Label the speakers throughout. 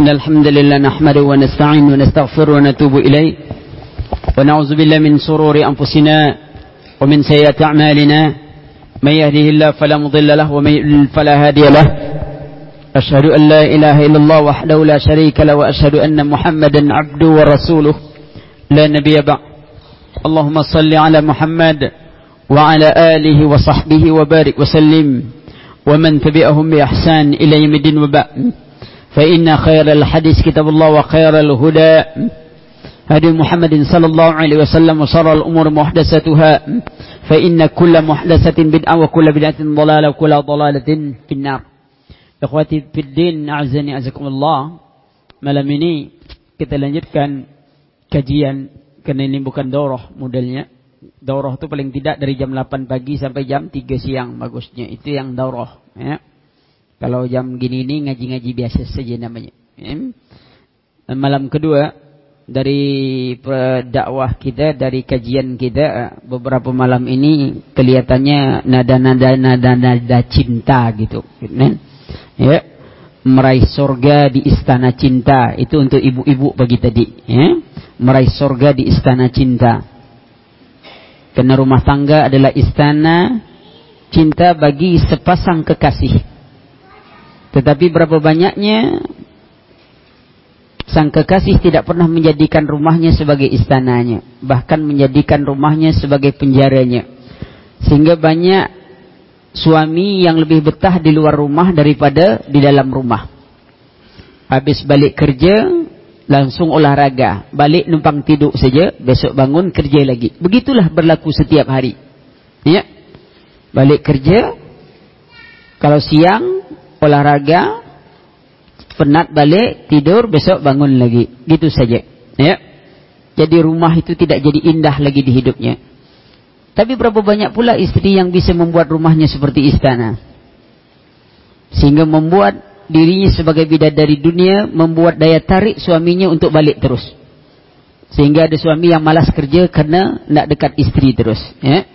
Speaker 1: إن الحمد لله نحمده ونستعين ونستغفر ونتوب إليه ونعوذ بالله من سرور أنفسنا ومن سيئات أعمالنا. من يهده الله فلا مضل له ومن يضلل فلا هادي له. أشهد أن لا إله إلا الله وحده لا شريك له وأشهد أن محمدا عبده ورسوله. لا نبي بعد. اللهم صل على محمد وعلى آله وصحبه وبارك وسلم. ومن تبعهم بإحسان إلى يوم الدين وبعد. فإن خير الحديث كتاب الله وخير الهدى هدي محمد صلى الله عليه وسلم وشر الأمور محدثتها فإن كل محدثة بدعة وكل بدعة ضلالة وكل ضلالة في النار إخواتي في الدين أعزني أعزكم الله malam ini kita lanjutkan kajian kerana ini bukan daurah modelnya daurah itu paling tidak dari jam 8 pagi sampai jam 3 siang bagusnya itu yang daurah ya kalau jam gini ini ngaji-ngaji biasa saja namanya. Ya. malam kedua dari dakwah kita dari kajian kita beberapa malam ini kelihatannya nada-nada nada-nada cinta gitu. Kan ya. Meraih surga di istana cinta. Itu untuk ibu-ibu bagi tadi. Ya. Meraih surga di istana cinta. Karena rumah tangga adalah istana cinta bagi sepasang kekasih. Tetapi berapa banyaknya sang kekasih tidak pernah menjadikan rumahnya sebagai istananya. Bahkan menjadikan rumahnya sebagai penjaranya. Sehingga banyak suami yang lebih betah di luar rumah daripada di dalam rumah. Habis balik kerja, langsung olahraga, balik numpang tidur saja, besok bangun kerja lagi. Begitulah berlaku setiap hari. Ya. Balik kerja, kalau siang olahraga, penat balik, tidur, besok bangun lagi. Gitu saja. Ya. Jadi rumah itu tidak jadi indah lagi di hidupnya. Tapi berapa banyak pula istri yang bisa membuat rumahnya seperti istana. Sehingga membuat dirinya sebagai bidadari dunia membuat daya tarik suaminya untuk balik terus. Sehingga ada suami yang malas kerja kerana nak dekat istri terus. Ya?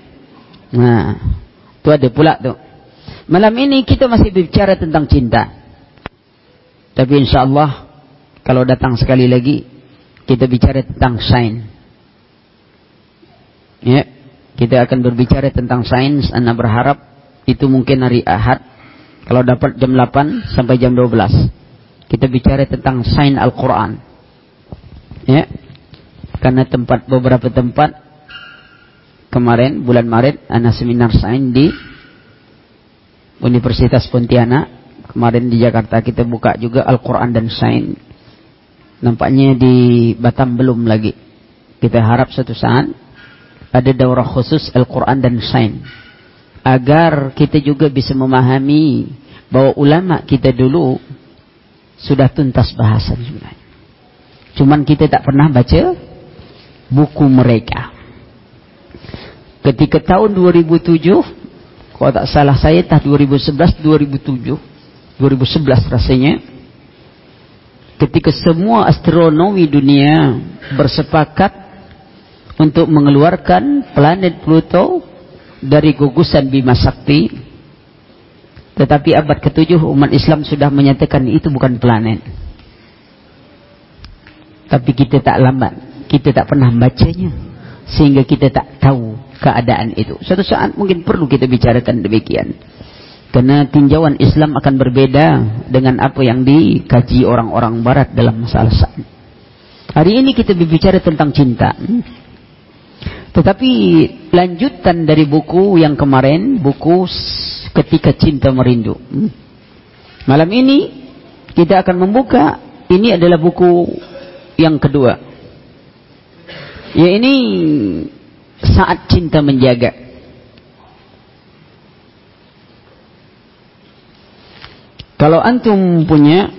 Speaker 1: Nah, tu ada pula tu. Malam ini kita masih berbicara tentang cinta. Tapi insya Allah kalau datang sekali lagi kita bicara tentang sains. Ya, kita akan berbicara tentang sains. Anda berharap itu mungkin hari Ahad kalau dapat jam 8 sampai jam 12. Kita bicara tentang sains Al-Quran. Ya. Karena tempat beberapa tempat kemarin bulan Maret ana seminar sains di Universitas Pontianak. Kemarin di Jakarta kita buka juga Al-Quran dan sains. Nampaknya di Batam belum lagi. Kita harap satu saat ada daurah khusus Al-Quran dan sains agar kita juga bisa memahami bahwa ulama kita dulu sudah tuntas bahasa sebenarnya. Cuman kita tak pernah baca buku mereka. Ketika tahun 2007, kalau tak salah saya tahun 2011, 2007, 2011 rasanya, ketika semua astronomi dunia bersepakat untuk mengeluarkan planet Pluto dari gugusan Bima Sakti tetapi abad ketujuh umat Islam sudah menyatakan itu bukan planet. Tapi kita tak lambat kita tak pernah bacanya sehingga kita tak tahu keadaan itu. Suatu saat mungkin perlu kita bicarakan demikian. Kerana tinjauan Islam akan berbeda dengan apa yang dikaji orang-orang barat dalam masalah saat hari ini kita berbicara tentang cinta. Tetapi lanjutan dari buku yang kemarin, buku Ketika Cinta Merindu. Malam ini kita akan membuka, ini adalah buku yang kedua. Ya ini Saat Cinta Menjaga. Kalau antum punya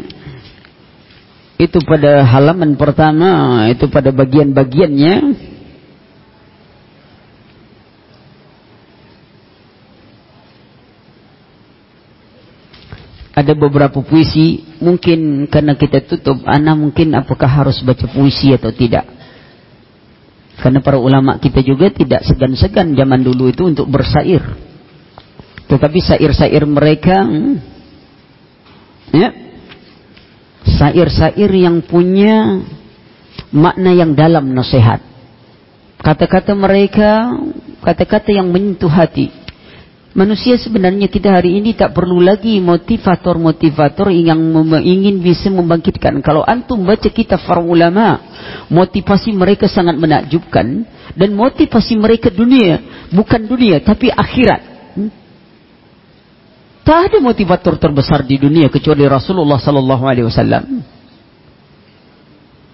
Speaker 1: itu pada halaman pertama, itu pada bagian-bagiannya ada beberapa puisi mungkin karena kita tutup ana mungkin apakah harus baca puisi atau tidak karena para ulama kita juga tidak segan-segan zaman dulu itu untuk bersair tetapi sair-sair mereka ya Sair-sair yang punya makna yang dalam nasihat. Kata-kata mereka, kata-kata yang menyentuh hati. Manusia sebenarnya kita hari ini tak perlu lagi motivator-motivator yang ingin bisa membangkitkan. Kalau antum baca kitab para ulama, motivasi mereka sangat menakjubkan dan motivasi mereka dunia, bukan dunia tapi akhirat. Hmm? Tak ada motivator terbesar di dunia kecuali Rasulullah sallallahu alaihi wasallam.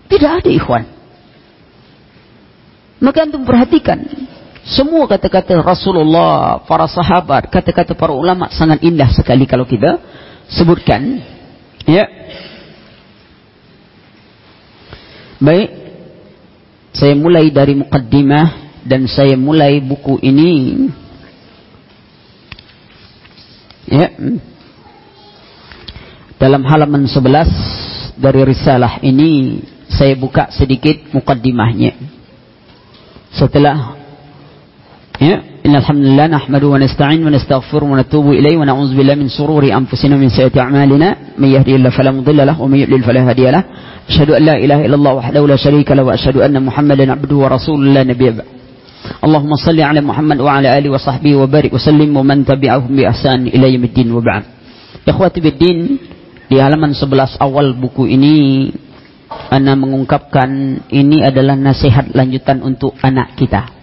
Speaker 1: Tidak ada ikhwan. Maka antum perhatikan semua kata-kata Rasulullah, para sahabat, kata-kata para ulama sangat indah sekali kalau kita sebutkan. Ya. Baik. Saya mulai dari mukaddimah dan saya mulai buku ini. Ya. Dalam halaman 11 dari risalah ini saya buka sedikit mukaddimahnya. Setelah Ya, innalhamdulillah nahmadu wa nasta'in wa nastaghfir wa natubu ilaihi wa na'udzu billahi min shururi anfusina min sayyiati a'malina may yahdihillahu fala mudilla lahu wa may yudlil fala hadiya lahu asyhadu an la ilaha illallah wahdahu la syarika lahu wa asyhadu anna muhammadan abduhu wa rasulullah nabiyyu Allahumma salli ala Muhammad wa ala alihi wa sahbihi wa barik wa sallim wa man tabi'ahum bi ihsan ila yaumiddin wa ba'd. Ikhwati biddin, di halaman 11 awal buku ini ana mengungkapkan ini adalah nasihat lanjutan untuk anak kita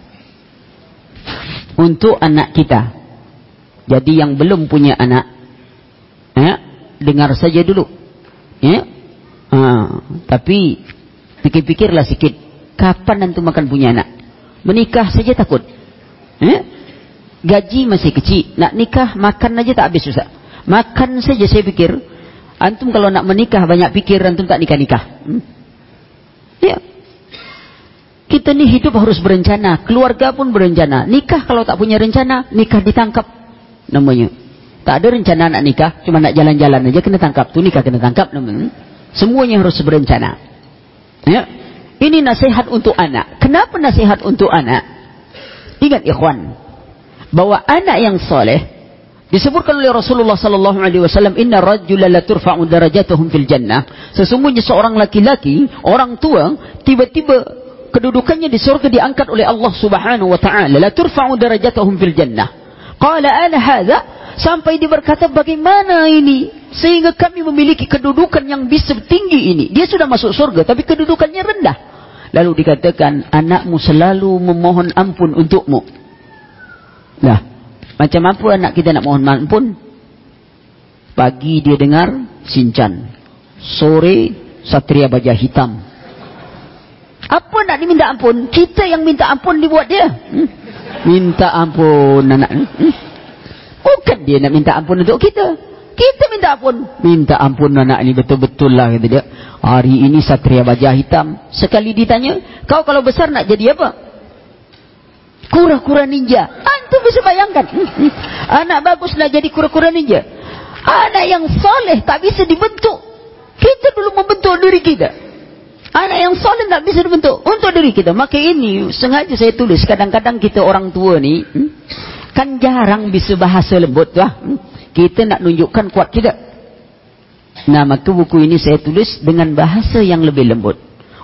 Speaker 1: untuk anak kita. Jadi yang belum punya anak, ya, dengar saja dulu. Ya. Ha, tapi pikir-pikirlah sikit, kapan nanti makan punya anak? Menikah saja takut. Ya. Gaji masih kecil, nak nikah makan aja tak habis susah. Makan saja saya pikir, antum kalau nak menikah banyak pikir antum tak nikah-nikah. Hmm? Ya. Kita ni hidup harus berencana. Keluarga pun berencana. Nikah kalau tak punya rencana, nikah ditangkap. Namanya. Tak ada rencana nak nikah. Cuma nak jalan-jalan aja kena tangkap. Tu nikah kena tangkap. Namanya. Semuanya harus berencana. Ya. Ini nasihat untuk anak. Kenapa nasihat untuk anak? Ingat ikhwan. Bahawa anak yang soleh. Disebutkan oleh Rasulullah sallallahu alaihi wasallam inna rajula la turfa'u darajatuhum fil jannah sesungguhnya seorang laki-laki orang tua tiba-tiba kedudukannya di surga diangkat oleh Allah Subhanahu wa taala. La turfa'u darajatuhum fil jannah. Qala ana hadha? Sampai dia berkata bagaimana ini? Sehingga kami memiliki kedudukan yang bisa tinggi ini. Dia sudah masuk surga tapi kedudukannya rendah. Lalu dikatakan anakmu selalu memohon ampun untukmu. Nah macam apa anak kita nak mohon ampun? Pagi dia dengar sinchan sore satria baja hitam apa nak diminta ampun? Kita yang minta ampun dibuat dia. Hmm? Minta ampun anak. Hmm? Bukan dia nak minta ampun untuk kita. Kita minta ampun. Minta ampun anak ini betul-betul lah kata dia. Hari ini satria baja hitam. Sekali ditanya, kau kalau besar nak jadi apa? Kura-kura ninja. Antum bisa bayangkan. Hmm? Anak bagus nak jadi kura-kura ninja. Anak yang soleh tak bisa dibentuk. Kita dulu membentuk diri kita. Anak yang soleh tak bisa dibentuk untuk diri kita. Maka ini sengaja saya tulis. Kadang-kadang kita orang tua ni hmm, kan jarang bisa bahasa lembut lah. Kita nak nunjukkan kuat kita. Nah maka buku ini saya tulis dengan bahasa yang lebih lembut.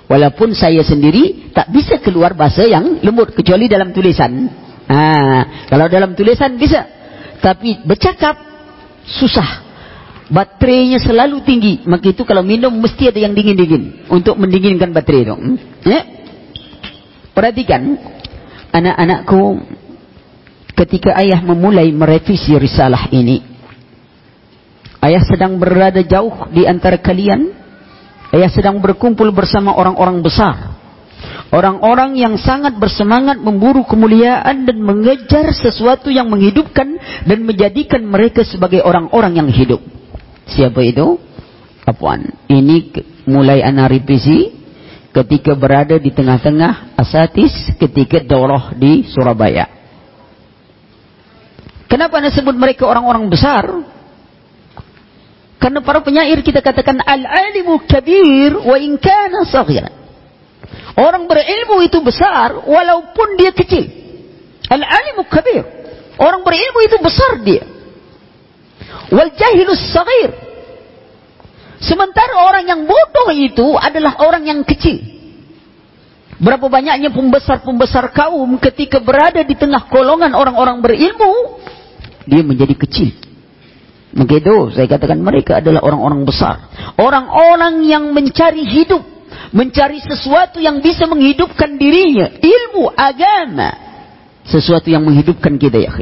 Speaker 1: Walaupun saya sendiri tak bisa keluar bahasa yang lembut kecuali dalam tulisan. Ha, kalau dalam tulisan bisa. Tapi bercakap susah baterainya selalu tinggi maka itu kalau minum mesti ada yang dingin-dingin untuk mendinginkan baterai itu hmm? ya? perhatikan anak-anakku ketika ayah memulai merevisi risalah ini ayah sedang berada jauh di antara kalian ayah sedang berkumpul bersama orang-orang besar orang-orang yang sangat bersemangat memburu kemuliaan dan mengejar sesuatu yang menghidupkan dan menjadikan mereka sebagai orang-orang yang hidup Siapa itu? Apuan. Ini mulai anak revisi ketika berada di tengah-tengah asatis ketika daurah di Surabaya. Kenapa anda sebut mereka orang-orang besar? Karena para penyair kita katakan al-alimu kabir wa in kana saghiran. Orang berilmu itu besar walaupun dia kecil. Al-alimu kabir. Orang berilmu itu besar dia wal jahilus saghir Sementara orang yang bodoh itu adalah orang yang kecil. Berapa banyaknya pembesar-pembesar kaum ketika berada di tengah golongan orang-orang berilmu, dia menjadi kecil. Begitu saya katakan mereka adalah orang-orang besar. Orang-orang yang mencari hidup. Mencari sesuatu yang bisa menghidupkan dirinya. Ilmu, agama. Sesuatu yang menghidupkan kita ya.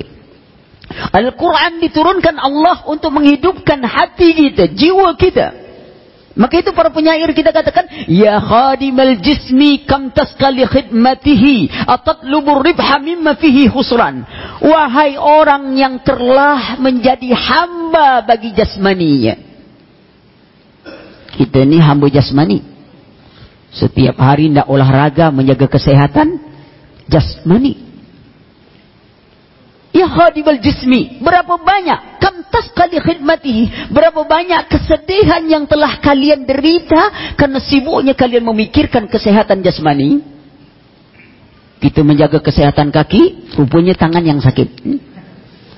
Speaker 1: Al-Quran diturunkan Allah untuk menghidupkan hati kita, jiwa kita. Maka itu para penyair kita katakan, Ya khadimal jismi kam taskali khidmatihi, atatlubur ribha mimma fihi khusran. Wahai orang yang telah menjadi hamba bagi jasmaninya. Kita ni hamba jasmani. Setiap hari tidak olahraga menjaga kesehatan jasmani. Khadibal jismi. Berapa banyak. Kam taskali khidmatihi. Berapa banyak kesedihan yang telah kalian derita. Karena sibuknya kalian memikirkan kesehatan jasmani. Kita menjaga kesehatan kaki. Rupanya tangan yang sakit.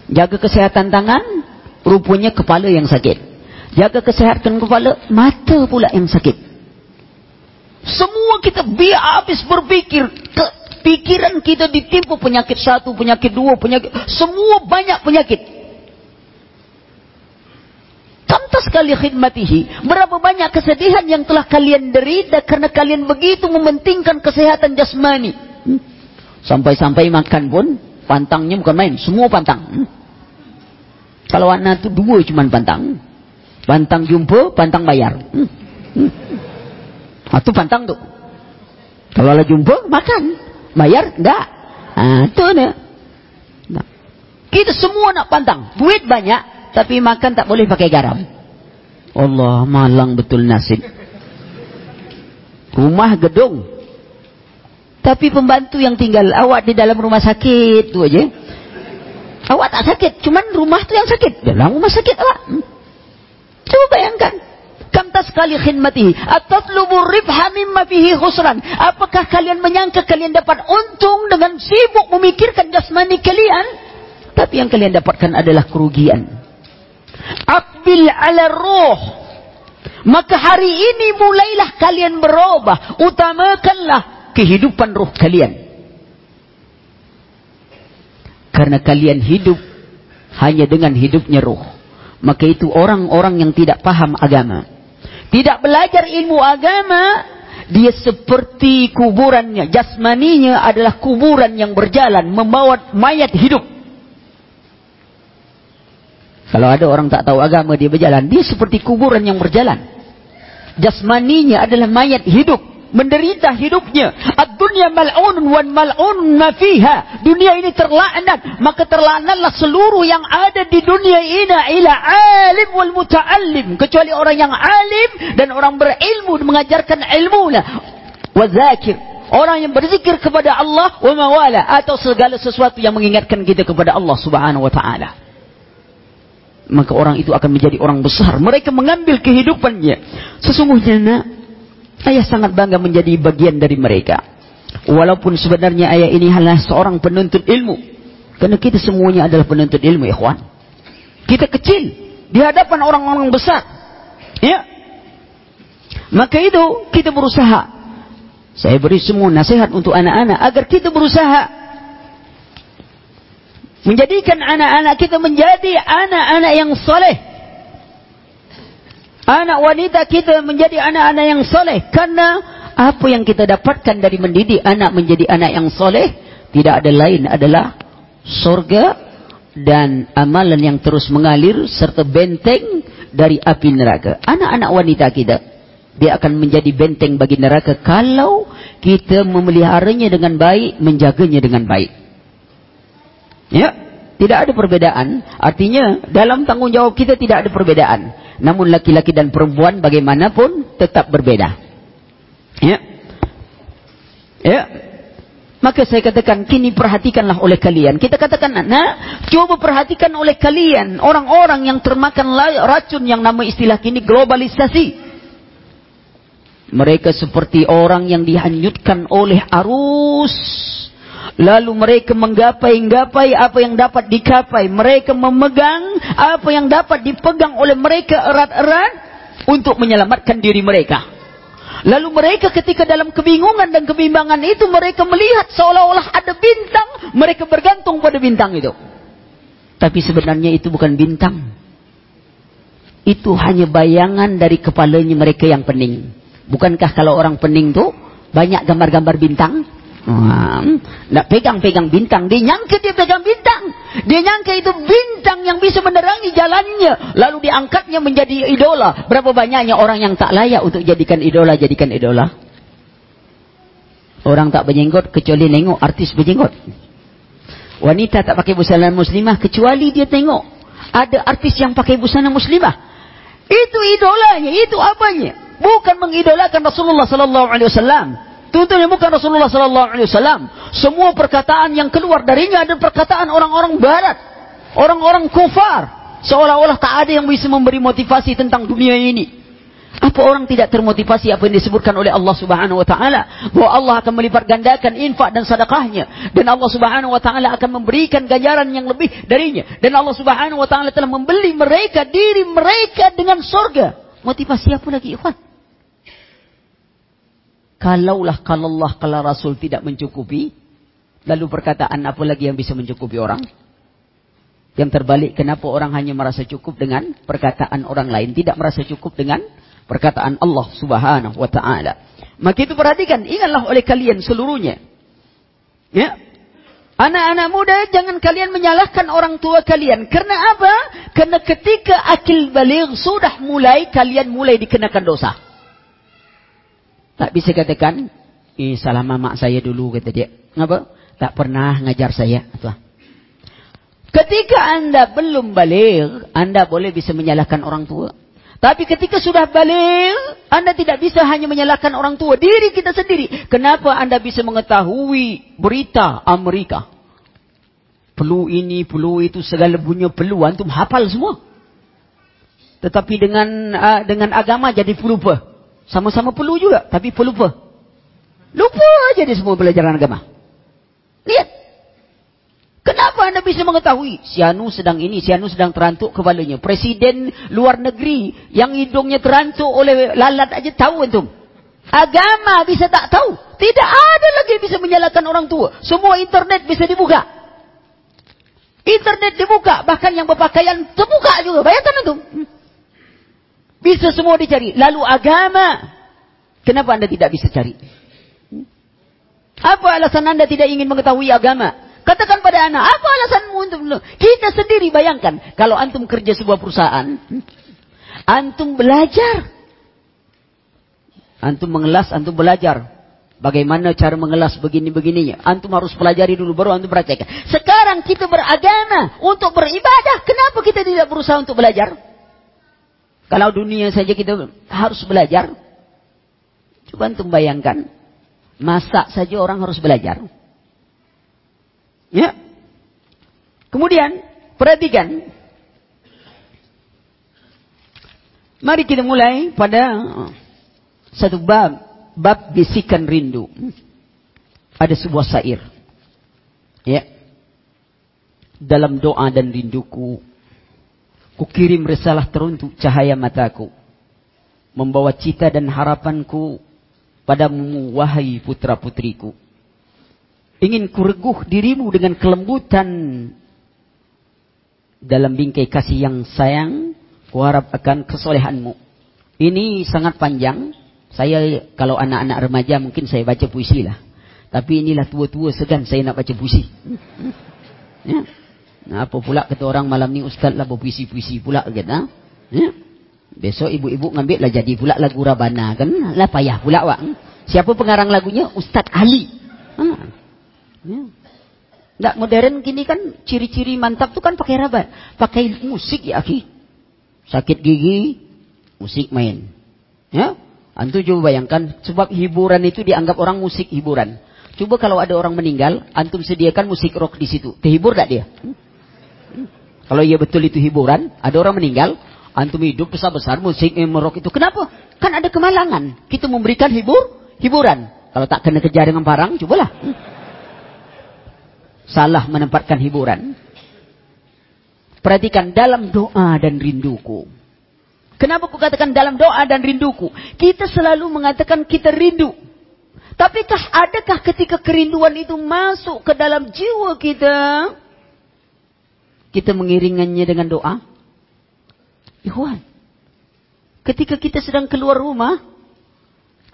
Speaker 1: Jaga kesehatan tangan. Rupanya kepala yang sakit. Jaga kesehatan kepala. Mata pula yang sakit. Semua kita biar habis berpikir. Ke Pikiran kita ditimpa penyakit satu, penyakit dua, penyakit... Semua banyak penyakit. Contoh sekali khidmatihi. Berapa banyak kesedihan yang telah kalian derita karena kalian begitu mementingkan kesehatan jasmani. Hmm? Sampai-sampai makan pun, pantangnya bukan main. Semua pantang. Hmm? Kalau anak itu dua cuma pantang. Pantang jumpa, pantang bayar. Hmm? Itu pantang tu. Kalau ada jumpa, makan. Bayar? Enggak. Ah, tu dia. Nah. Kita semua nak pantang. Duit banyak, tapi makan tak boleh pakai garam. Allah, malang betul nasib. Rumah gedung. Tapi pembantu yang tinggal awak di dalam rumah sakit tu aja. Awak tak sakit, cuman rumah tu yang sakit. Dalam rumah sakit awak. Hmm. Coba bayangkan kam taskali khidmatihi atatlubu ribha mimma fihi khusran. Apakah kalian menyangka kalian dapat untung dengan sibuk memikirkan jasmani kalian? Tapi yang kalian dapatkan adalah kerugian. Aqbil ala ruh. Maka hari ini mulailah kalian berubah. Utamakanlah kehidupan ruh kalian. Karena kalian hidup hanya dengan hidupnya ruh. Maka itu orang-orang yang tidak paham agama tidak belajar ilmu agama, dia seperti kuburannya. Jasmaninya adalah kuburan yang berjalan, membawa mayat hidup. Kalau ada orang tak tahu agama, dia berjalan. Dia seperti kuburan yang berjalan. Jasmaninya adalah mayat hidup menderita hidupnya. Ad-dunya mal'unun wan mal'unun ma fiha. Dunia ini terlaknat, maka terlaknatlah seluruh yang ada di dunia ini ila alim wal muta'allim, kecuali orang yang alim dan orang berilmu mengajarkan ilmunya. Wa zakir, orang yang berzikir kepada Allah wa mawala atau segala sesuatu yang mengingatkan kita kepada Allah Subhanahu wa taala. Maka orang itu akan menjadi orang besar. Mereka mengambil kehidupannya. Sesungguhnya nak, Ayah sangat bangga menjadi bagian dari mereka. Walaupun sebenarnya ayah ini hanya seorang penuntut ilmu. Karena kita semuanya adalah penuntut ilmu, ikhwan. Kita kecil di hadapan orang-orang besar. Ya. Maka itu kita berusaha. Saya beri semua nasihat untuk anak-anak agar kita berusaha menjadikan anak-anak kita menjadi anak-anak yang soleh anak wanita kita menjadi anak-anak yang soleh. Karena apa yang kita dapatkan dari mendidik anak menjadi anak yang soleh, tidak ada lain adalah sorga dan amalan yang terus mengalir serta benteng dari api neraka. Anak-anak wanita kita, dia akan menjadi benteng bagi neraka kalau kita memeliharanya dengan baik, menjaganya dengan baik. Ya, tidak ada perbedaan. Artinya, dalam tanggungjawab kita tidak ada perbedaan. Namun laki-laki dan perempuan bagaimanapun tetap berbeda. Ya. Ya. Maka saya katakan, kini perhatikanlah oleh kalian. Kita katakan, nah, coba perhatikan oleh kalian. Orang-orang yang termakan racun yang nama istilah kini globalisasi. Mereka seperti orang yang dihanyutkan oleh arus Lalu mereka menggapai-gapai apa yang dapat dikapai. Mereka memegang apa yang dapat dipegang oleh mereka erat-erat. untuk menyelamatkan diri mereka. Lalu mereka ketika dalam kebingungan dan kebimbangan itu mereka melihat seolah-olah ada bintang, mereka bergantung pada bintang itu. Tapi sebenarnya itu bukan bintang. Itu hanya bayangan dari kepalanya mereka yang pening. Bukankah kalau orang pening tu banyak gambar-gambar bintang? Nak pegang-pegang bintang. Dia nyangka dia pegang bintang. Dia nyangka itu bintang yang bisa menerangi jalannya. Lalu diangkatnya menjadi idola. Berapa banyaknya orang yang tak layak untuk jadikan idola, jadikan idola. Orang tak berjenggot kecuali nengok artis berjenggot. Wanita tak pakai busana muslimah kecuali dia tengok. Ada artis yang pakai busana muslimah. Itu idolanya, itu apanya. Bukan mengidolakan Rasulullah sallallahu alaihi wasallam. Tentunya bukan Rasulullah sallallahu alaihi wasallam. Semua perkataan yang keluar darinya adalah perkataan orang-orang barat. Orang-orang kufar. Seolah-olah tak ada yang bisa memberi motivasi tentang dunia ini. Apa orang tidak termotivasi apa yang disebutkan oleh Allah Subhanahu wa taala bahwa Allah akan melipat gandakan infak dan sedekahnya dan Allah Subhanahu wa taala akan memberikan ganjaran yang lebih darinya dan Allah Subhanahu wa taala telah membeli mereka diri mereka dengan surga. Motivasi apa lagi ikhwan? Kalaulah kalau Allah kalau Rasul tidak mencukupi, lalu perkataan apa lagi yang bisa mencukupi orang? Yang terbalik, kenapa orang hanya merasa cukup dengan perkataan orang lain, tidak merasa cukup dengan perkataan Allah Subhanahu wa taala. Maka itu perhatikan, ingatlah oleh kalian seluruhnya. Ya. Anak-anak muda jangan kalian menyalahkan orang tua kalian. Karena apa? Karena ketika akil balik sudah mulai kalian mulai dikenakan dosa. Tak bisa katakan, eh, salah mamak saya dulu, kata dia. Kenapa? Tak pernah ngajar saya. Tuh. Ketika anda belum balik, anda boleh bisa menyalahkan orang tua. Tapi ketika sudah balik, anda tidak bisa hanya menyalahkan orang tua. Diri kita sendiri. Kenapa anda bisa mengetahui berita Amerika? Perlu ini, perlu itu, segala punya perlu. Antum hafal semua. Tetapi dengan uh, dengan agama jadi pelupa. Sama-sama perlu juga, tapi pelupa. Lupa aja dia semua pelajaran agama. Lihat. Kenapa anda bisa mengetahui? Si Anu sedang ini, si Anu sedang terantuk kepalanya. Presiden luar negeri yang hidungnya terantuk oleh lalat aja tahu itu. Agama bisa tak tahu. Tidak ada lagi bisa menyalahkan orang tua. Semua internet bisa dibuka. Internet dibuka. Bahkan yang berpakaian terbuka juga. Bayangkan itu. Bisa semua dicari. Lalu agama. Kenapa anda tidak bisa cari? Apa alasan anda tidak ingin mengetahui agama? Katakan pada anak, apa alasanmu untuk Kita sendiri bayangkan. Kalau antum kerja sebuah perusahaan. Antum belajar. Antum mengelas, antum belajar. Bagaimana cara mengelas begini-begininya. Antum harus pelajari dulu, baru antum praktekkan. Sekarang kita beragama untuk beribadah. Kenapa kita tidak berusaha untuk belajar? Kalau dunia saja kita harus belajar. Coba untuk bayangkan. Masak saja orang harus belajar. Ya. Kemudian, perhatikan. Mari kita mulai pada satu bab. Bab bisikan rindu. Ada sebuah sair. Ya. Dalam doa dan rinduku Kukirim risalah teruntuk cahaya mataku. Membawa cita dan harapanku padamu wahai putra putriku. Ingin kureguh dirimu dengan kelembutan dalam bingkai kasih yang sayang. Kuharap akan kesolehanmu. Ini sangat panjang. Saya kalau anak-anak remaja mungkin saya baca puisi lah. Tapi inilah tua-tua segan saya nak baca puisi. Ya. Nah, apa pula kata orang malam ni ustaz lah berpuisi-puisi pula? Ha? Ya? Besok ibu-ibu ngambil lah jadi pula lagu Rabana kan? Lah payah pula wak. Siapa pengarang lagunya? Ustaz Ali. Ha? Ya. Tak modern kini kan ciri-ciri mantap tu kan pakai rabat. Pakai musik ya akhi. Sakit gigi, musik main. Ya? Antu coba bayangkan sebab hiburan itu dianggap orang musik hiburan. Coba kalau ada orang meninggal, antum sediakan musik rock di situ. Terhibur tak dia? Hmm? Kalau ia betul itu hiburan, ada orang meninggal, antum hidup besar-besar musik merok itu. Kenapa? Kan ada kemalangan. Kita memberikan hibur, hiburan. Kalau tak kena kejar dengan parang, cobalah. Salah menempatkan hiburan. Perhatikan dalam doa dan rinduku. Kenapa aku katakan dalam doa dan rinduku? Kita selalu mengatakan kita rindu. Tapikah adakah ketika kerinduan itu masuk ke dalam jiwa kita? Kita mengiringannya dengan doa? Ikhwan. Ketika kita sedang keluar rumah,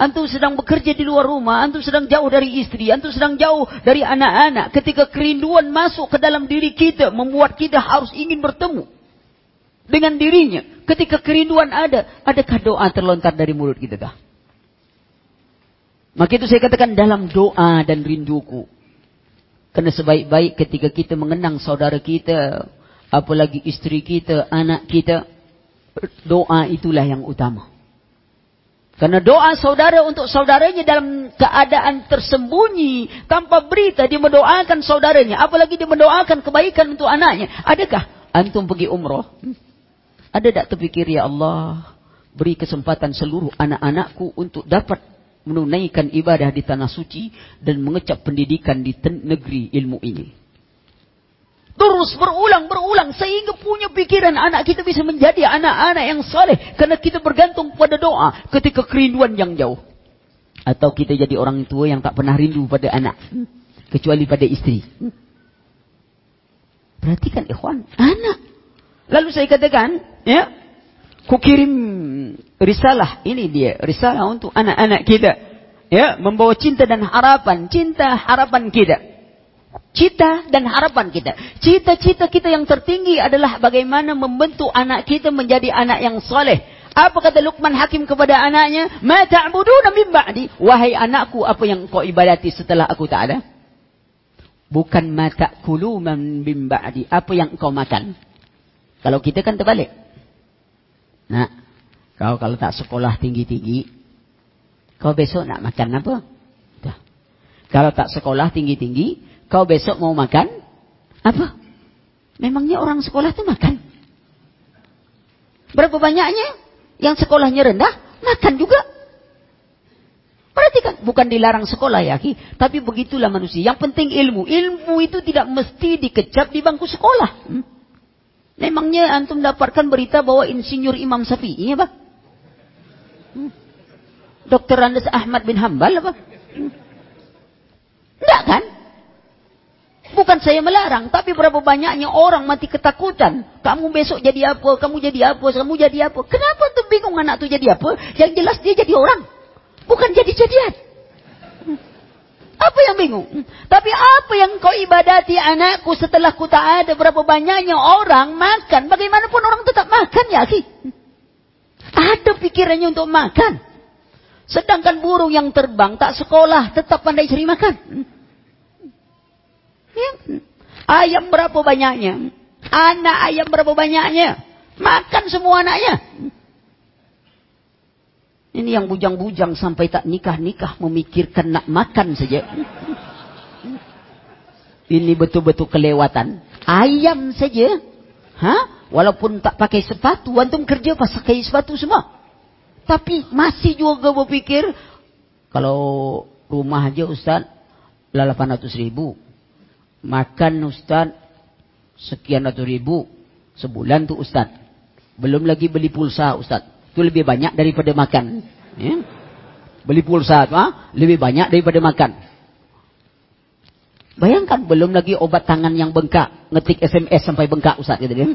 Speaker 1: Antum sedang bekerja di luar rumah, antum sedang jauh dari istri, antum sedang jauh dari anak-anak. Ketika kerinduan masuk ke dalam diri kita, membuat kita harus ingin bertemu dengan dirinya. Ketika kerinduan ada, adakah doa terlontar dari mulut kita kah? Maka itu saya katakan dalam doa dan rinduku. Karena sebaik-baik ketika kita mengenang saudara kita, apalagi istri kita, anak kita, doa itulah yang utama. Karena doa saudara untuk saudaranya dalam keadaan tersembunyi, tanpa berita, dia mendoakan saudaranya. Apalagi dia mendoakan kebaikan untuk anaknya. Adakah antum pergi umrah? Hmm? Ada tak terfikir, Ya Allah, beri kesempatan seluruh anak-anakku untuk dapat menunaikan ibadah di tanah suci dan mengecap pendidikan di negeri ilmu ini. Terus berulang, berulang. Sehingga punya pikiran anak kita bisa menjadi anak-anak yang saleh. Karena kita bergantung pada doa ketika kerinduan yang jauh. Atau kita jadi orang tua yang tak pernah rindu pada anak. Kecuali pada istri. Perhatikan ikhwan. Anak. Lalu saya katakan. ya, Ku kirim risalah. Ini dia. Risalah untuk anak-anak kita. Ya, Membawa cinta dan harapan. Cinta harapan kita cita dan harapan kita. Cita-cita kita yang tertinggi adalah bagaimana membentuk anak kita menjadi anak yang soleh. Apa kata Luqman Hakim kepada anaknya? Ma ta'buduna min ba'di? Wahai anakku, apa yang kau ibadati setelah aku tak ada? Bukan ma ta'kulu min ba'di. Apa yang kau makan? Kalau kita kan terbalik. Nah, kau kalau tak sekolah tinggi-tinggi, kau besok nak makan apa? Dah. Kalau tak sekolah tinggi-tinggi, Kau besok mau makan? Apa? Memangnya orang sekolah itu makan? Berapa banyaknya? Yang sekolahnya rendah, makan juga. Perhatikan, bukan dilarang sekolah ya, tapi begitulah manusia. Yang penting ilmu. Ilmu itu tidak mesti dikecap di bangku sekolah. Hmm? Memangnya antum dapatkan berita bahwa insinyur Imam Syafi'i, ya, Pak? Hmm? Dr. Andes Ahmad bin Hambal, apa? Hmm? Enggak kan? Bukan saya melarang, tapi berapa banyaknya orang mati ketakutan. Kamu besok jadi apa? Kamu jadi apa? Kamu jadi apa? Kenapa tuh bingung anak tuh jadi apa? Yang jelas dia jadi orang. Bukan jadi jadian. Apa yang bingung? Tapi apa yang kau ibadati anakku setelah ku tak ada berapa banyaknya orang makan. Bagaimanapun orang tetap makan ya akhi. Ada pikirannya untuk makan. Sedangkan burung yang terbang tak sekolah tetap pandai cari makan. Ya. Ayam berapa banyaknya? Anak ayam berapa banyaknya? Makan semua anaknya. Ini yang bujang-bujang sampai tak nikah-nikah memikirkan nak makan saja. Ini betul-betul kelewatan. Ayam saja. Ha? Walaupun tak pakai sepatu. Antum kerja pakai sepatu semua. Tapi masih juga berpikir. Kalau rumah aja Ustaz. 800 ribu. Makan Ustaz sekian ratus ribu sebulan tu Ustaz. Belum lagi beli pulsa Ustaz. Itu lebih banyak daripada makan. Ya? Beli pulsa tu, ha? lebih banyak daripada makan. Bayangkan belum lagi obat tangan yang bengkak. Ngetik SMS sampai bengkak Ustaz. Gitu, ya?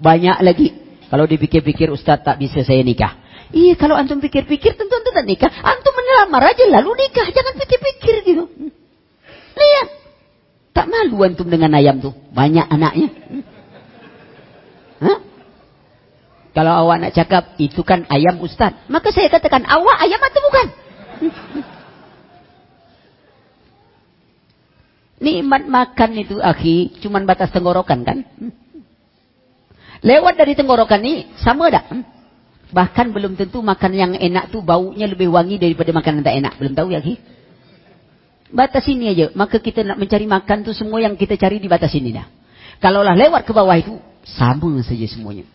Speaker 1: Banyak lagi. Kalau dipikir-pikir Ustaz tak bisa saya nikah. Iya kalau antum pikir-pikir tentu antum tak nikah. Antum menelamar aja lalu nikah. Jangan pikir-pikir gitu. Lihat. Tak malu antum dengan ayam tuh. Banyak anaknya. Hah? Kalau awak nak cakap, itu kan ayam ustaz. Maka saya katakan, awak ayam atau bukan? Nikmat makan itu, akhi, cuman batas tenggorokan kan? Lewat dari tenggorokan ini, sama tak? Bahkan belum tentu makan yang enak tuh baunya lebih wangi daripada makanan tak enak. Belum tahu ya, akhi? Batas ini aja. Maka kita nak mencari makan tu semua yang kita cari di batas ini dah. Kalaulah lewat ke bawah itu, sama saja semuanya.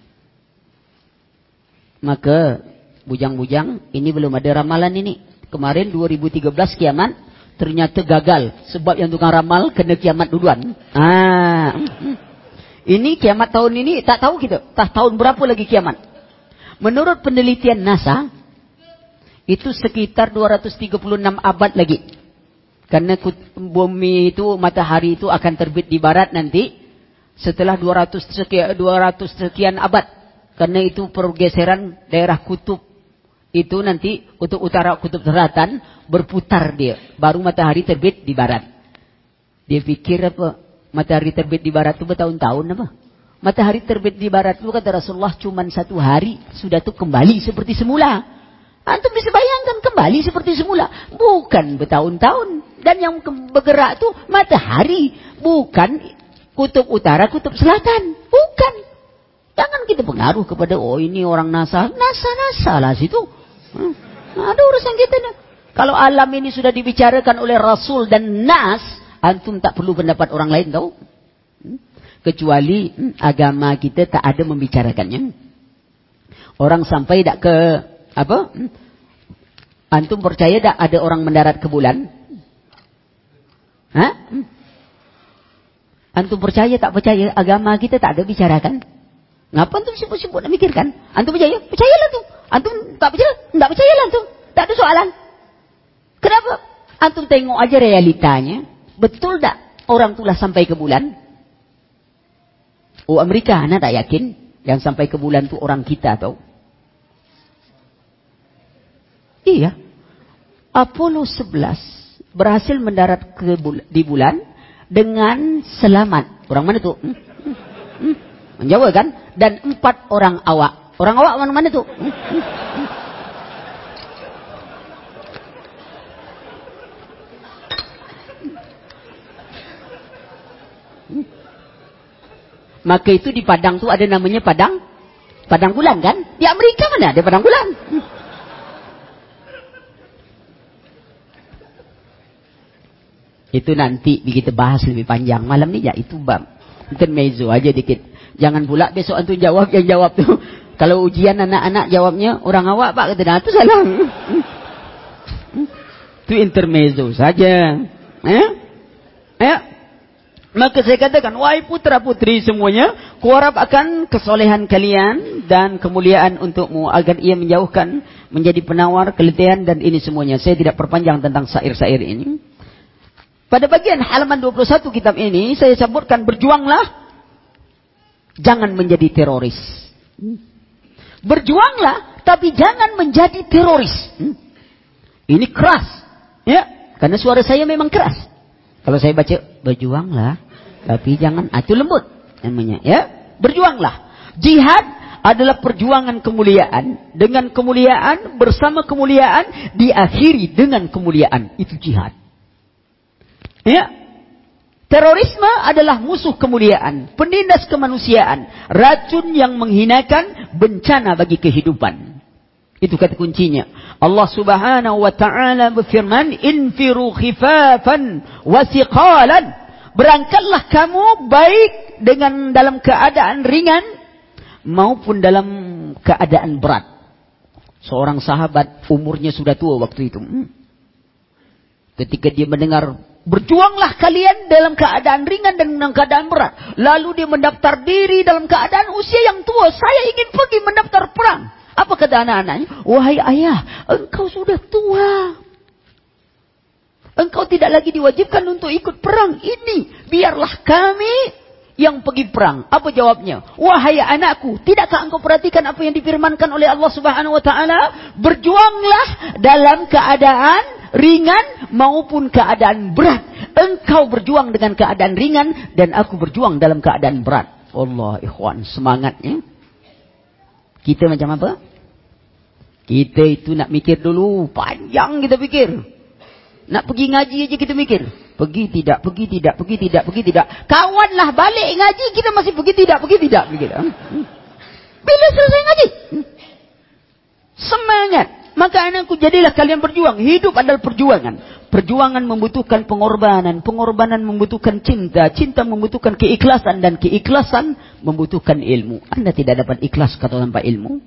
Speaker 1: Maka, bujang-bujang, ini belum ada ramalan ini. Kemarin 2013 kiamat, ternyata gagal. Sebab yang tukang ramal kena kiamat duluan. Ah, Ini kiamat tahun ini, tak tahu kita. Tak tahun berapa lagi kiamat. Menurut penelitian NASA, itu sekitar 236 abad lagi. Karena bumi itu, matahari itu akan terbit di barat nanti. Setelah 200 sekian, 200 sekian abad. Karena itu pergeseran daerah kutub. Itu nanti kutub utara, kutub selatan berputar dia. Baru matahari terbit di barat. Dia pikir apa? Matahari terbit di barat itu bertahun-tahun apa? Matahari terbit di barat itu kata Rasulullah cuma satu hari. Sudah itu kembali seperti semula. Antum bisa bayangkan kembali seperti semula. Bukan bertahun-tahun. Dan yang bergerak itu matahari. Bukan kutub utara, kutub selatan. Bukan. Jangan kita pengaruh kepada, oh ini orang NASA. NASA-NASA lah situ. Hmm. Ada urusan kita. Nih. Kalau alam ini sudah dibicarakan oleh Rasul dan Nas, antum tak perlu pendapat orang lain tahu. Hmm? Kecuali hmm, agama kita tak ada membicarakannya. Orang sampai tak ke apa? Hmm? Antum percaya tak ada orang mendarat ke bulan? Hah? Hmm? Antum percaya tak percaya agama kita tak ada bicarakan? Ngapa antum sebut-sebut nak mikirkan? Antum percaya? Percayalah tu. Antum tak percaya? Tak percayalah antum. Tak ada soalan. Kenapa? Antum tengok aja realitanya. Betul tak orang itulah sampai ke bulan? Oh Amerika, anak tak yakin. Yang sampai ke bulan tu orang kita tau. Iya. Apollo 11 berhasil mendarat ke bul di bulan dengan selamat. Orang mana tu? Hmm? Hmm? Menjawab kan? Dan empat orang awak. Orang awak mana-mana tu? Hmm? Hmm? Maka itu di Padang tu ada namanya Padang Padang Bulan kan? Di Amerika mana ada Padang Bulan? Itu nanti kita bahas lebih panjang. Malam ni ya itu bab. Intermezzo aja dikit. Jangan pula besok antum jawab yang jawab tu. Kalau ujian anak-anak jawabnya orang awak pak kata dah tu salah. Itu intermezzo saja. Eh? Eh? Maka saya katakan, wahai putra putri semuanya, kuharap akan kesolehan kalian dan kemuliaan untukmu agar ia menjauhkan menjadi penawar keletihan dan ini semuanya. Saya tidak perpanjang tentang sair-sair ini. Pada bagian halaman 21 kitab ini, saya sebutkan berjuanglah, jangan menjadi teroris. Berjuanglah, tapi jangan menjadi teroris. Ini keras. Ya, karena suara saya memang keras. Kalau saya baca, berjuanglah, tapi jangan itu lembut namanya ya. Berjuanglah. Jihad adalah perjuangan kemuliaan. Dengan kemuliaan bersama kemuliaan diakhiri dengan kemuliaan. Itu jihad. Ya. Terorisme adalah musuh kemuliaan, penindas kemanusiaan, racun yang menghinakan, bencana bagi kehidupan. Itu kata kuncinya. Allah Subhanahu wa taala berfirman, "Infiru khifafan wa thiqalan." Berangkatlah kamu baik dengan dalam keadaan ringan maupun dalam keadaan berat. Seorang sahabat umurnya sudah tua waktu itu. Hmm. Ketika dia mendengar berjuanglah kalian dalam keadaan ringan dan dalam keadaan berat. Lalu dia mendaftar diri dalam keadaan usia yang tua. Saya ingin pergi mendaftar perang. Apa kata anak-anaknya? Wahai ayah, engkau sudah tua. Engkau tidak lagi diwajibkan untuk ikut perang ini. Biarlah kami yang pergi perang. Apa jawabnya? Wahai anakku, tidakkah engkau perhatikan apa yang difirmankan oleh Allah Subhanahu wa taala? Berjuanglah dalam keadaan ringan maupun keadaan berat. Engkau berjuang dengan keadaan ringan dan aku berjuang dalam keadaan berat. Allah ikhwan, semangatnya. Kita macam apa? Kita itu nak mikir dulu, panjang kita pikir. Nak pergi ngaji aja kita mikir. Pergi tidak, pergi tidak, pergi tidak, pergi tidak. Kawanlah balik ngaji kita masih pergi tidak, pergi tidak. Tidak. Bila selesai ngaji? Semangat. Maka anakku jadilah kalian berjuang. Hidup adalah perjuangan. Perjuangan membutuhkan pengorbanan. Pengorbanan membutuhkan cinta. Cinta membutuhkan keikhlasan. Dan keikhlasan membutuhkan ilmu. Anda tidak dapat ikhlas kata tanpa ilmu.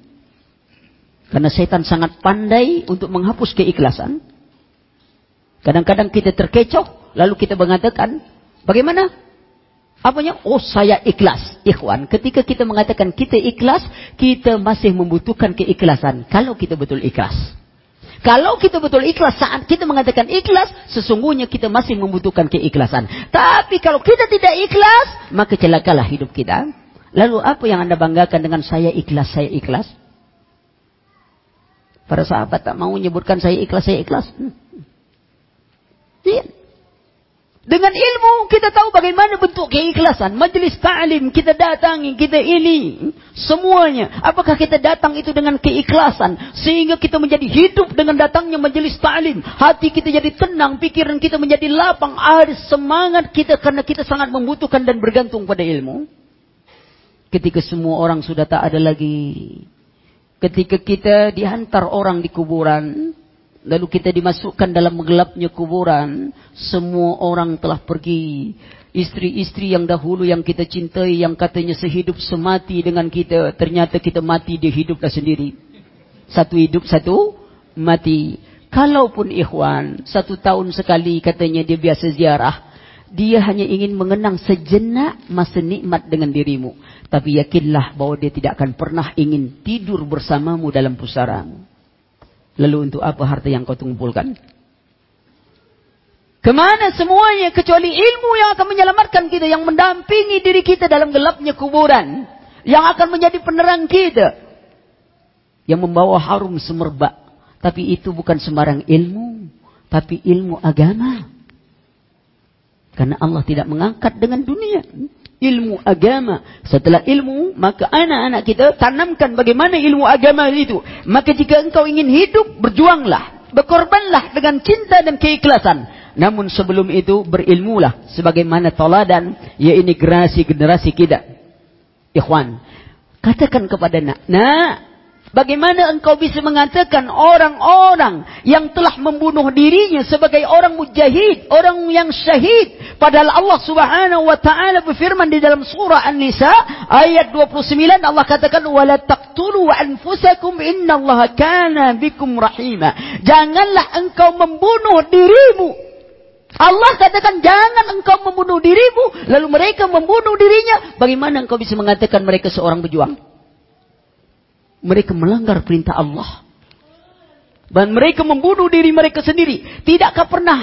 Speaker 1: Karena setan sangat pandai untuk menghapus keikhlasan. Kadang-kadang kita terkecoh, lalu kita mengatakan, bagaimana? Apanya? Oh saya ikhlas. Ikhwan, ketika kita mengatakan kita ikhlas, kita masih membutuhkan keikhlasan. Kalau kita betul ikhlas. Kalau kita betul ikhlas saat kita mengatakan ikhlas, sesungguhnya kita masih membutuhkan keikhlasan. Tapi kalau kita tidak ikhlas, maka celakalah hidup kita. Lalu apa yang anda banggakan dengan saya ikhlas, saya ikhlas? Para sahabat tak mau menyebutkan saya ikhlas, saya ikhlas. Hmm. Iya. Dengan ilmu kita tahu bagaimana bentuk keikhlasan. Majlis ta'lim kita datangi, kita ini. Semuanya. Apakah kita datang itu dengan keikhlasan. Sehingga kita menjadi hidup dengan datangnya majlis ta'lim. Hati kita jadi tenang, pikiran kita menjadi lapang. Ada semangat kita karena kita sangat membutuhkan dan bergantung pada ilmu. Ketika semua orang sudah tak ada lagi. Ketika kita dihantar orang di kuburan. Lalu kita dimasukkan dalam gelapnya kuburan. Semua orang telah pergi. Istri-istri yang dahulu yang kita cintai. Yang katanya sehidup semati dengan kita. Ternyata kita mati dia hiduplah sendiri. Satu hidup satu mati. Kalaupun ikhwan. Satu tahun sekali katanya dia biasa ziarah. Dia hanya ingin mengenang sejenak masa nikmat dengan dirimu. Tapi yakinlah bahwa dia tidak akan pernah ingin tidur bersamamu dalam pusaramu. Lalu untuk apa harta yang kau kumpulkan? Kemana semuanya kecuali ilmu yang akan menyelamatkan kita. Yang mendampingi diri kita dalam gelapnya kuburan. Yang akan menjadi penerang kita. Yang membawa harum semerbak. Tapi itu bukan sembarang ilmu. Tapi ilmu agama. Karena Allah tidak mengangkat dengan dunia ilmu agama. Setelah ilmu, maka anak-anak kita tanamkan bagaimana ilmu agama itu. Maka jika engkau ingin hidup, berjuanglah. Berkorbanlah dengan cinta dan keikhlasan. Namun sebelum itu, berilmulah. Sebagaimana toladan, ya ini generasi-generasi kita. Ikhwan, katakan kepada nak, nak, Bagaimana engkau bisa mengatakan orang-orang yang telah membunuh dirinya sebagai orang mujahid, orang yang syahid. Padahal Allah subhanahu wa ta'ala berfirman di dalam surah An-Nisa ayat 29 Allah katakan وَلَا تَقْتُلُوا أَنفُسَكُمْ إِنَّ اللَّهَ كَانَ بِكُمْ رَحِيمًا Janganlah engkau membunuh dirimu. Allah katakan jangan engkau membunuh dirimu. Lalu mereka membunuh dirinya. Bagaimana engkau bisa mengatakan mereka seorang berjuang? Mereka melanggar perintah Allah. Dan mereka membunuh diri mereka sendiri. Tidakkah pernah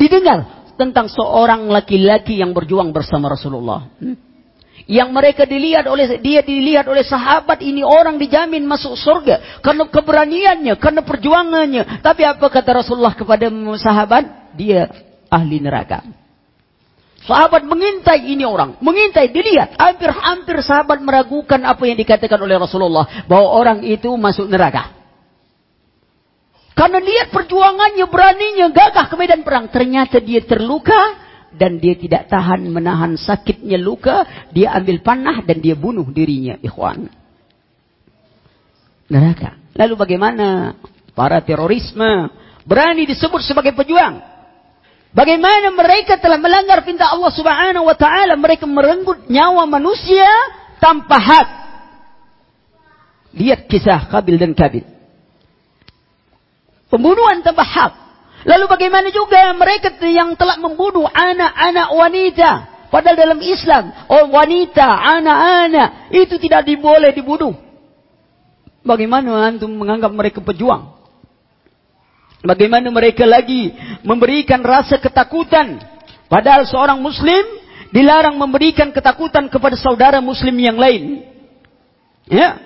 Speaker 1: didengar tentang seorang laki-laki yang berjuang bersama Rasulullah? Hmm? Yang mereka dilihat oleh dia dilihat oleh sahabat ini orang dijamin masuk surga karena keberaniannya, karena perjuangannya. Tapi apa kata Rasulullah kepada sahabat? Dia ahli neraka. Sahabat mengintai ini orang. Mengintai, dilihat. Hampir-hampir sahabat meragukan apa yang dikatakan oleh Rasulullah. Bahwa orang itu masuk neraka. Karena lihat perjuangannya, beraninya, gagah ke medan perang. Ternyata dia terluka. Dan dia tidak tahan menahan sakitnya luka. Dia ambil panah dan dia bunuh dirinya. Ikhwan. Neraka. Lalu bagaimana? Para terorisme. Berani disebut sebagai pejuang. Bagaimana mereka telah melanggar perintah Allah Subhanahu wa taala, mereka merenggut nyawa manusia tanpa hak. Lihat kisah Kabil dan Kabil. Pembunuhan tanpa hak. Lalu bagaimana juga mereka yang telah membunuh anak-anak wanita. Padahal dalam Islam, oh wanita, anak-anak, itu tidak diboleh dibunuh. Bagaimana antum menganggap mereka pejuang? Bagaimana mereka lagi memberikan rasa ketakutan. Padahal seorang muslim dilarang memberikan ketakutan kepada saudara muslim yang lain. Ya.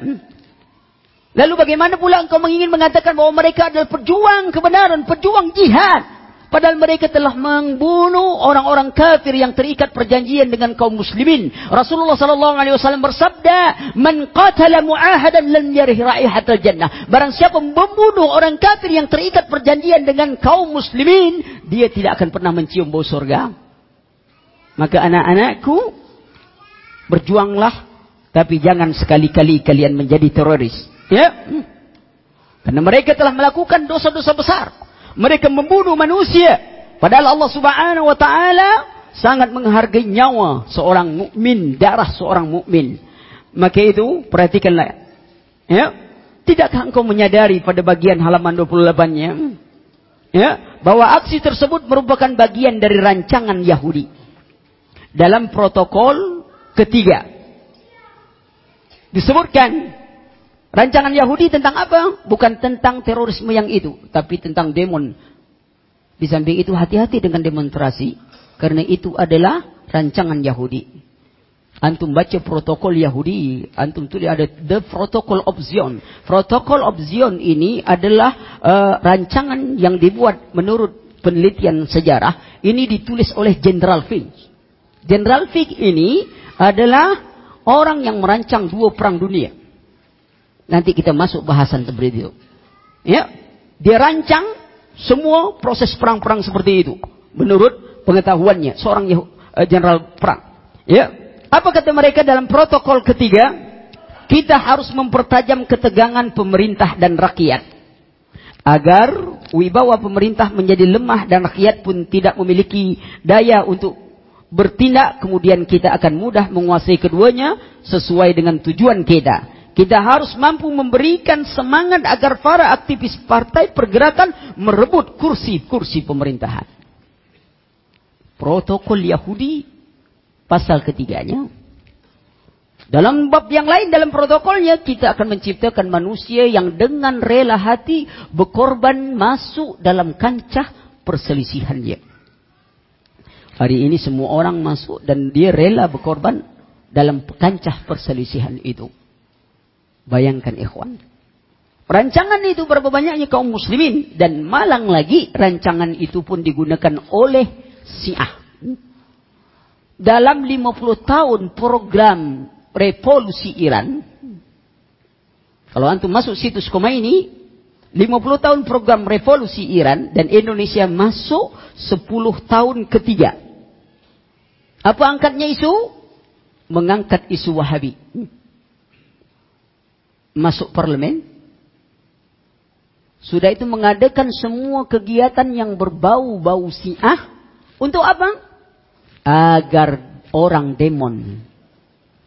Speaker 1: Lalu bagaimana pula engkau ingin mengatakan bahwa mereka adalah pejuang kebenaran, pejuang jihad. Padahal mereka telah membunuh orang-orang kafir yang terikat perjanjian dengan kaum muslimin. Rasulullah sallallahu alaihi wasallam bersabda, "Man qatala mu'ahadan lam yarih raihatal jannah." Barang siapa membunuh orang kafir yang terikat perjanjian dengan kaum muslimin, dia tidak akan pernah mencium bau surga. Maka anak-anakku, berjuanglah tapi jangan sekali-kali kalian menjadi teroris. Ya? Karena mereka telah melakukan dosa-dosa besar mereka membunuh manusia. Padahal Allah Subhanahu wa taala sangat menghargai nyawa seorang mukmin, darah seorang mukmin. Maka itu perhatikanlah. Ya. Tidakkah engkau menyadari pada bagian halaman 28-nya ya, bahwa aksi tersebut merupakan bagian dari rancangan Yahudi. dalam protokol ketiga. Disebutkan rancangan Yahudi tentang apa? Bukan tentang terorisme yang itu, tapi tentang demon. Di samping itu hati-hati dengan demonstrasi karena itu adalah rancangan Yahudi. Antum baca protokol Yahudi, antum tulis ada the protocol of Zion. Protocol of Zion ini adalah uh, rancangan yang dibuat menurut penelitian sejarah. Ini ditulis oleh General Finch. General Finch ini adalah orang yang merancang dua perang dunia. Nanti kita masuk bahasan seperti itu. Ya, dia rancang semua proses perang-perang seperti itu menurut pengetahuannya seorang uh, general perang. Ya, apa kata mereka dalam protokol ketiga? Kita harus mempertajam ketegangan pemerintah dan rakyat. Agar wibawa pemerintah menjadi lemah dan rakyat pun tidak memiliki daya untuk bertindak. Kemudian kita akan mudah menguasai keduanya sesuai dengan tujuan kita. Kita harus mampu memberikan semangat agar para aktivis partai pergerakan merebut kursi-kursi pemerintahan. Protokol Yahudi pasal ketiganya. Dalam bab yang lain dalam protokolnya kita akan menciptakan manusia yang dengan rela hati berkorban masuk dalam kancah perselisihannya. Hari ini semua orang masuk dan dia rela berkorban dalam kancah perselisihan itu. Bayangkan ikhwan. Rancangan itu berapa banyaknya kaum muslimin. Dan malang lagi rancangan itu pun digunakan oleh Syiah. Dalam 50 tahun program revolusi Iran kalau antum masuk situs Khomeini 50 tahun program revolusi Iran dan Indonesia masuk 10 tahun ketiga. Apa angkatnya isu? Mengangkat isu Wahabi masuk parlemen sudah itu mengadakan semua kegiatan yang berbau-bau siah untuk apa? agar orang demon.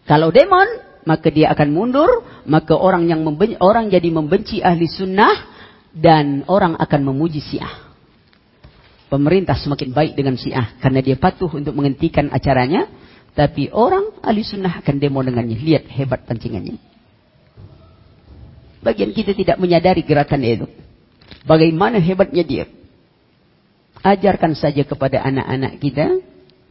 Speaker 1: Kalau demon, maka dia akan mundur, maka orang yang membenci, orang jadi membenci ahli sunnah dan orang akan memuji Syiah. Pemerintah semakin baik dengan Syiah karena dia patuh untuk menghentikan acaranya, tapi orang ahli sunnah akan demo dengannya. Lihat hebat pancingannya. Bagian kita tidak menyadari gerakan itu. Bagaimana hebatnya dia. Ajarkan saja kepada anak-anak kita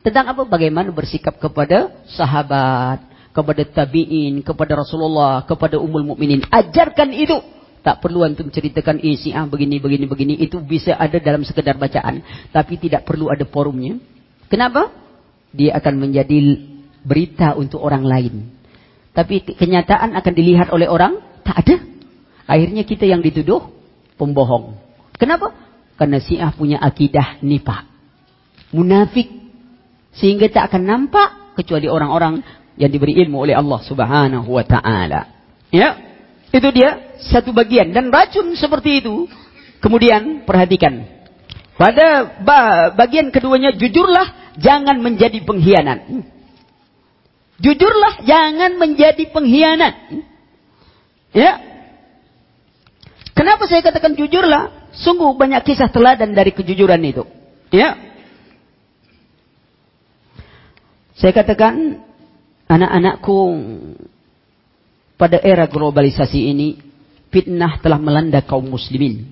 Speaker 1: tentang apa? Bagaimana bersikap kepada sahabat, kepada tabi'in, kepada Rasulullah, kepada umul mukminin. Ajarkan itu. Tak perlu antum ceritakan isi ah begini begini begini itu bisa ada dalam sekedar bacaan tapi tidak perlu ada forumnya. Kenapa? Dia akan menjadi berita untuk orang lain. Tapi kenyataan akan dilihat oleh orang tak ada. Akhirnya kita yang dituduh pembohong. Kenapa? Karena Syiah punya akidah nifak. Munafik sehingga tak akan nampak kecuali orang-orang yang diberi ilmu oleh Allah Subhanahu wa taala. Ya. Itu dia satu bagian dan racun seperti itu. Kemudian perhatikan. Pada bagian keduanya jujurlah jangan menjadi pengkhianat. Jujurlah jangan menjadi pengkhianat. Ya. Kenapa saya katakan jujurlah? Sungguh banyak kisah teladan dari kejujuran itu. Ya. Saya katakan anak-anakku pada era globalisasi ini fitnah telah melanda kaum muslimin.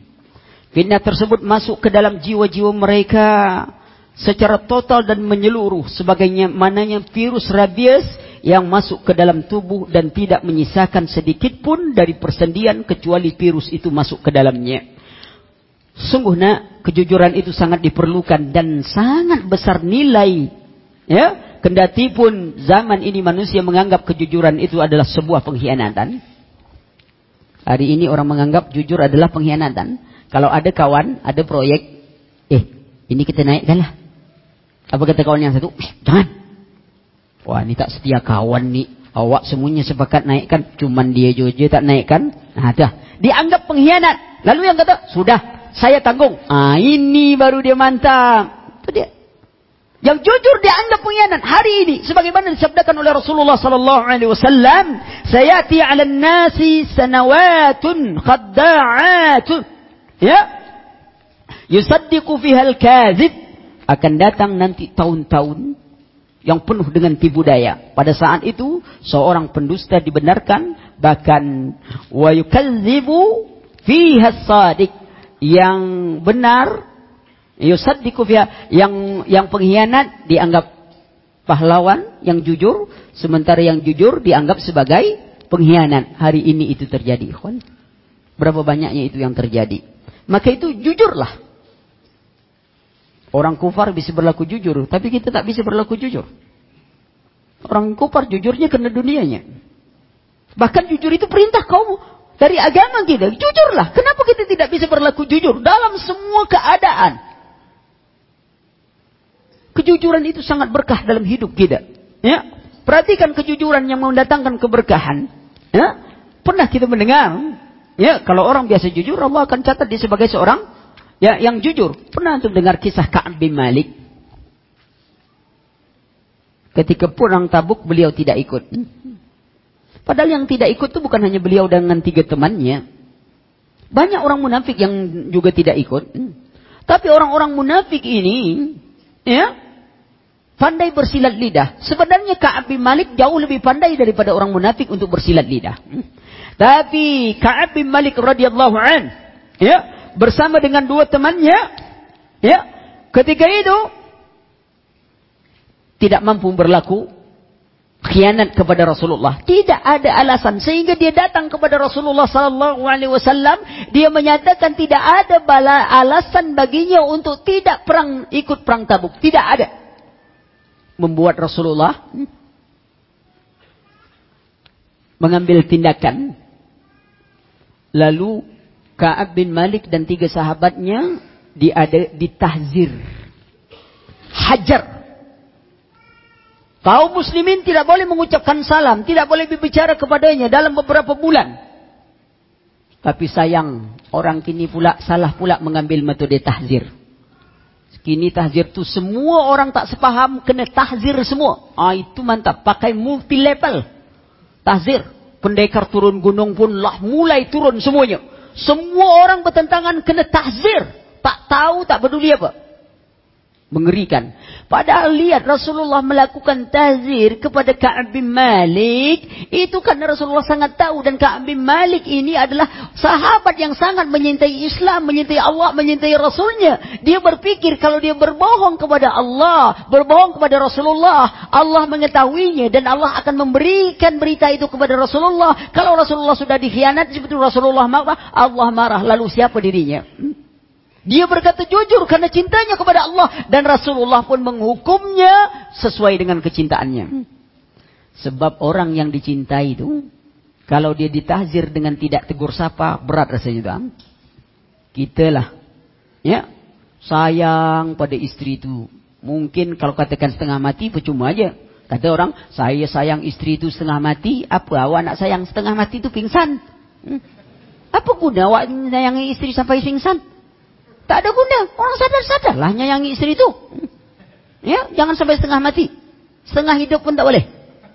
Speaker 1: Fitnah tersebut masuk ke dalam jiwa-jiwa mereka secara total dan menyeluruh sebagainya mananya virus rabies yang masuk ke dalam tubuh dan tidak menyisakan sedikit pun dari persendian kecuali virus itu masuk ke dalamnya. Sungguh nak kejujuran itu sangat diperlukan dan sangat besar nilai ya Kendati pun zaman ini manusia menganggap kejujuran itu adalah sebuah pengkhianatan. Hari ini orang menganggap jujur adalah pengkhianatan. Kalau ada kawan, ada proyek, eh, ini kita naikkanlah. Apa kata kawan yang satu? Jangan. Wah, ini tak setia kawan ni. Awak semuanya sepakat naikkan, cuman dia juga tak naikkan. Nah, dah. Dianggap pengkhianat. Lalu yang kata, sudah, saya tanggung. Ah, ini baru dia mantap. Itu dia. Yang jujur dianggap pengkhianat hari ini sebagaimana disabdakan oleh Rasulullah sallallahu alaihi wasallam, "Sayati 'alan nasi sanawatun khadda'atun." Ya. Yusaddiqu fiha al-kadzib. Akan datang nanti tahun-tahun yang penuh dengan tipu daya. Pada saat itu seorang pendusta dibenarkan bahkan wa yukadzibu fiha sadiq yang benar yusaddiqu fiha yang yang pengkhianat dianggap pahlawan yang jujur sementara yang jujur dianggap sebagai pengkhianat. Hari ini itu terjadi, ikhwan. Berapa banyaknya itu yang terjadi? Maka itu jujurlah. Orang kufar bisa berlaku jujur, tapi kita tak bisa berlaku jujur. Orang kufar jujurnya kena dunianya. Bahkan jujur itu perintah kaum dari agama kita. Jujurlah. Kenapa kita tidak bisa berlaku jujur dalam semua keadaan? Kejujuran itu sangat berkah dalam hidup kita. Ya, perhatikan kejujuran yang mendatangkan keberkahan. Ya, pernah kita mendengar? Ya, kalau orang biasa jujur, Allah akan catat dia sebagai seorang Ya, yang jujur. Pernah untuk dengar kisah Ka'ab bin Malik? Ketika perang tabuk, beliau tidak ikut. Padahal yang tidak ikut itu bukan hanya beliau dengan tiga temannya. Banyak orang munafik yang juga tidak ikut. Tapi orang-orang munafik ini, ya, pandai bersilat lidah. Sebenarnya Ka'ab bin Malik jauh lebih pandai daripada orang munafik untuk bersilat lidah. Tapi Ka'ab bin Malik radhiyallahu an, ya, bersama dengan dua temannya ya ketika itu tidak mampu berlaku khianat kepada Rasulullah. Tidak ada alasan. Sehingga dia datang kepada Rasulullah sallallahu alaihi wasallam dia menyatakan tidak ada bala alasan baginya untuk tidak perang ikut perang Tabuk. Tidak ada. Membuat Rasulullah mengambil tindakan. Lalu Ka'ab bin Malik dan tiga sahabatnya diada, ditahzir. Hajar. Kaum muslimin tidak boleh mengucapkan salam. Tidak boleh berbicara kepadanya dalam beberapa bulan. Tapi sayang, orang kini pula salah pula mengambil metode tahzir. Kini tahzir tu semua orang tak sepaham kena tahzir semua. Ah itu mantap. Pakai multi level. Tahzir. Pendekar turun gunung pun lah mulai turun semuanya. Semua orang bertentangan kena tahzir. Tak tahu, tak peduli apa. Mengerikan. Padahal lihat Rasulullah melakukan tahzir kepada Ka'ab bin Malik. Itu karena Rasulullah sangat tahu. Dan Ka'ab bin Malik ini adalah sahabat yang sangat menyintai Islam. Menyintai Allah, menyintai Rasulnya. Dia berpikir kalau dia berbohong kepada Allah. Berbohong kepada Rasulullah. Allah mengetahuinya. Dan Allah akan memberikan berita itu kepada Rasulullah. Kalau Rasulullah sudah dikhianat. Seperti Rasulullah marah. Allah marah. Lalu siapa dirinya? Hmm? Dia berkata jujur karena cintanya kepada Allah. Dan Rasulullah pun menghukumnya sesuai dengan kecintaannya. Sebab orang yang dicintai itu. Kalau dia ditahzir dengan tidak tegur sapa. Berat rasanya itu. Kita lah. Ya. Sayang pada istri itu. Mungkin kalau katakan setengah mati percuma aja. Kata orang, saya sayang istri itu setengah mati. Apa awak nak sayang setengah mati itu pingsan? Hmm? Apa guna awak sayangi istri sampai pingsan? Tak ada guna. Orang sadar-sadarlah nyayangi istri itu. Ya, jangan sampai setengah mati. Setengah hidup pun tak boleh.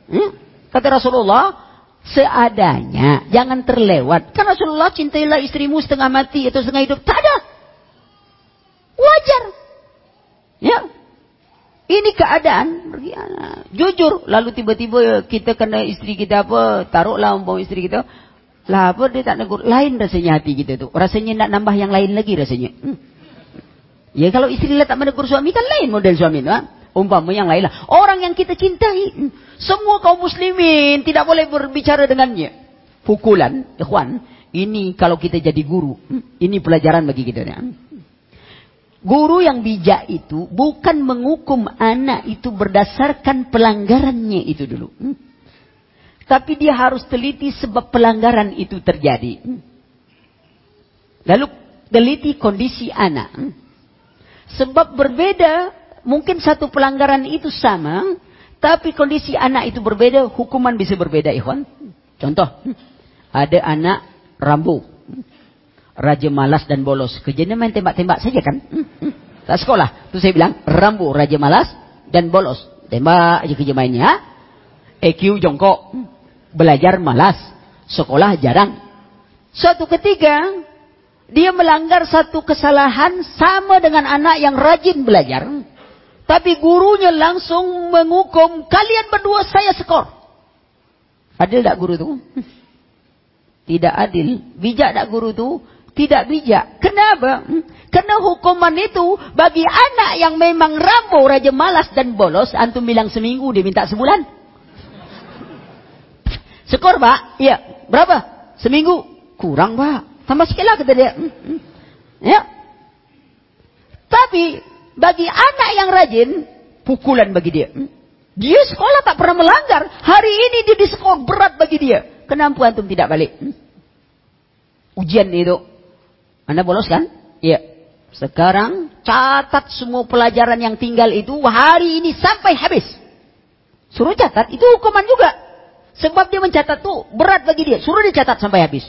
Speaker 1: Ya? Kata Rasulullah, seadanya, jangan terlewat. Kan Rasulullah cintailah istrimu setengah mati atau setengah hidup. Tak ada. Wajar. Ya. Ini keadaan. Jujur. Lalu tiba-tiba kita kena istri kita apa, taruhlah umpam istri kita. Lah apa dia tak negur. Lain rasanya hati kita tu. Rasanya nak nambah yang lain lagi rasanya. Hmm. Ya kalau istri lah tak menegur suami kan lain model suami tu. Ha? Umpama yang lain lah. Orang yang kita cintai. Hmm. Semua kaum muslimin tidak boleh berbicara dengannya. Pukulan. Ikhwan. Ini kalau kita jadi guru. Hmm. Ini pelajaran bagi kita. Ya. Guru yang bijak itu bukan menghukum anak itu berdasarkan pelanggarannya itu dulu. Hmm. Tapi dia harus teliti sebab pelanggaran itu terjadi. Lalu teliti kondisi anak. Sebab berbeda, mungkin satu pelanggaran itu sama, tapi kondisi anak itu berbeda, hukuman bisa berbeda, ikhwan. Contoh, ada anak rambu, raja malas dan bolos. Kerjanya main tembak-tembak saja kan? Tak sekolah. Itu saya bilang, rambu, raja malas dan bolos. Tembak aja kerja mainnya. EQ jongkok belajar malas, sekolah jarang. Suatu ketika dia melanggar satu kesalahan sama dengan anak yang rajin belajar. Tapi gurunya langsung menghukum kalian berdua saya skor. Adil tak guru tu? Tidak adil. Bijak tak guru tu? Tidak bijak. Kenapa? Karena hukuman itu bagi anak yang memang rambo, raja malas dan bolos, antum bilang seminggu, dia minta sebulan. Skor, Pak? Iya. Berapa? Seminggu? Kurang, Pak. Tambah sikit lah, kata dia. Ya. Tapi, bagi anak yang rajin, pukulan bagi dia. Dia sekolah tak pernah melanggar. Hari ini dia diskor berat bagi dia. Kenapa antum tidak balik? Ujian itu. Anda bolos kan? Iya. Sekarang catat semua pelajaran yang tinggal itu hari ini sampai habis. Suruh catat, itu hukuman juga. Sebab dia mencatat tuh berat bagi dia. Suruh dia catat sampai habis.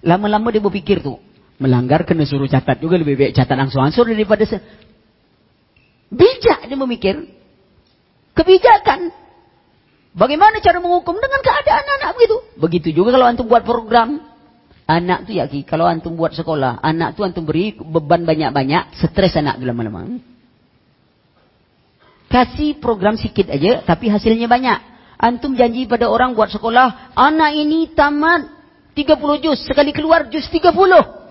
Speaker 1: Lama-lama dia berpikir tuh. Melanggar kena suruh catat juga lebih baik catat langsung ansur daripada se Bijak dia memikir. Kebijakan. Bagaimana cara menghukum dengan keadaan anak begitu. Begitu juga kalau antum buat program. Anak tu ya ki, kalau antum buat sekolah, anak tu antum beri beban banyak-banyak, stres anak tu lama-lama. Kasih program sikit aja, tapi hasilnya banyak. Antum janji pada orang buat sekolah, anak ini tamat 30 juz, sekali keluar juz 30.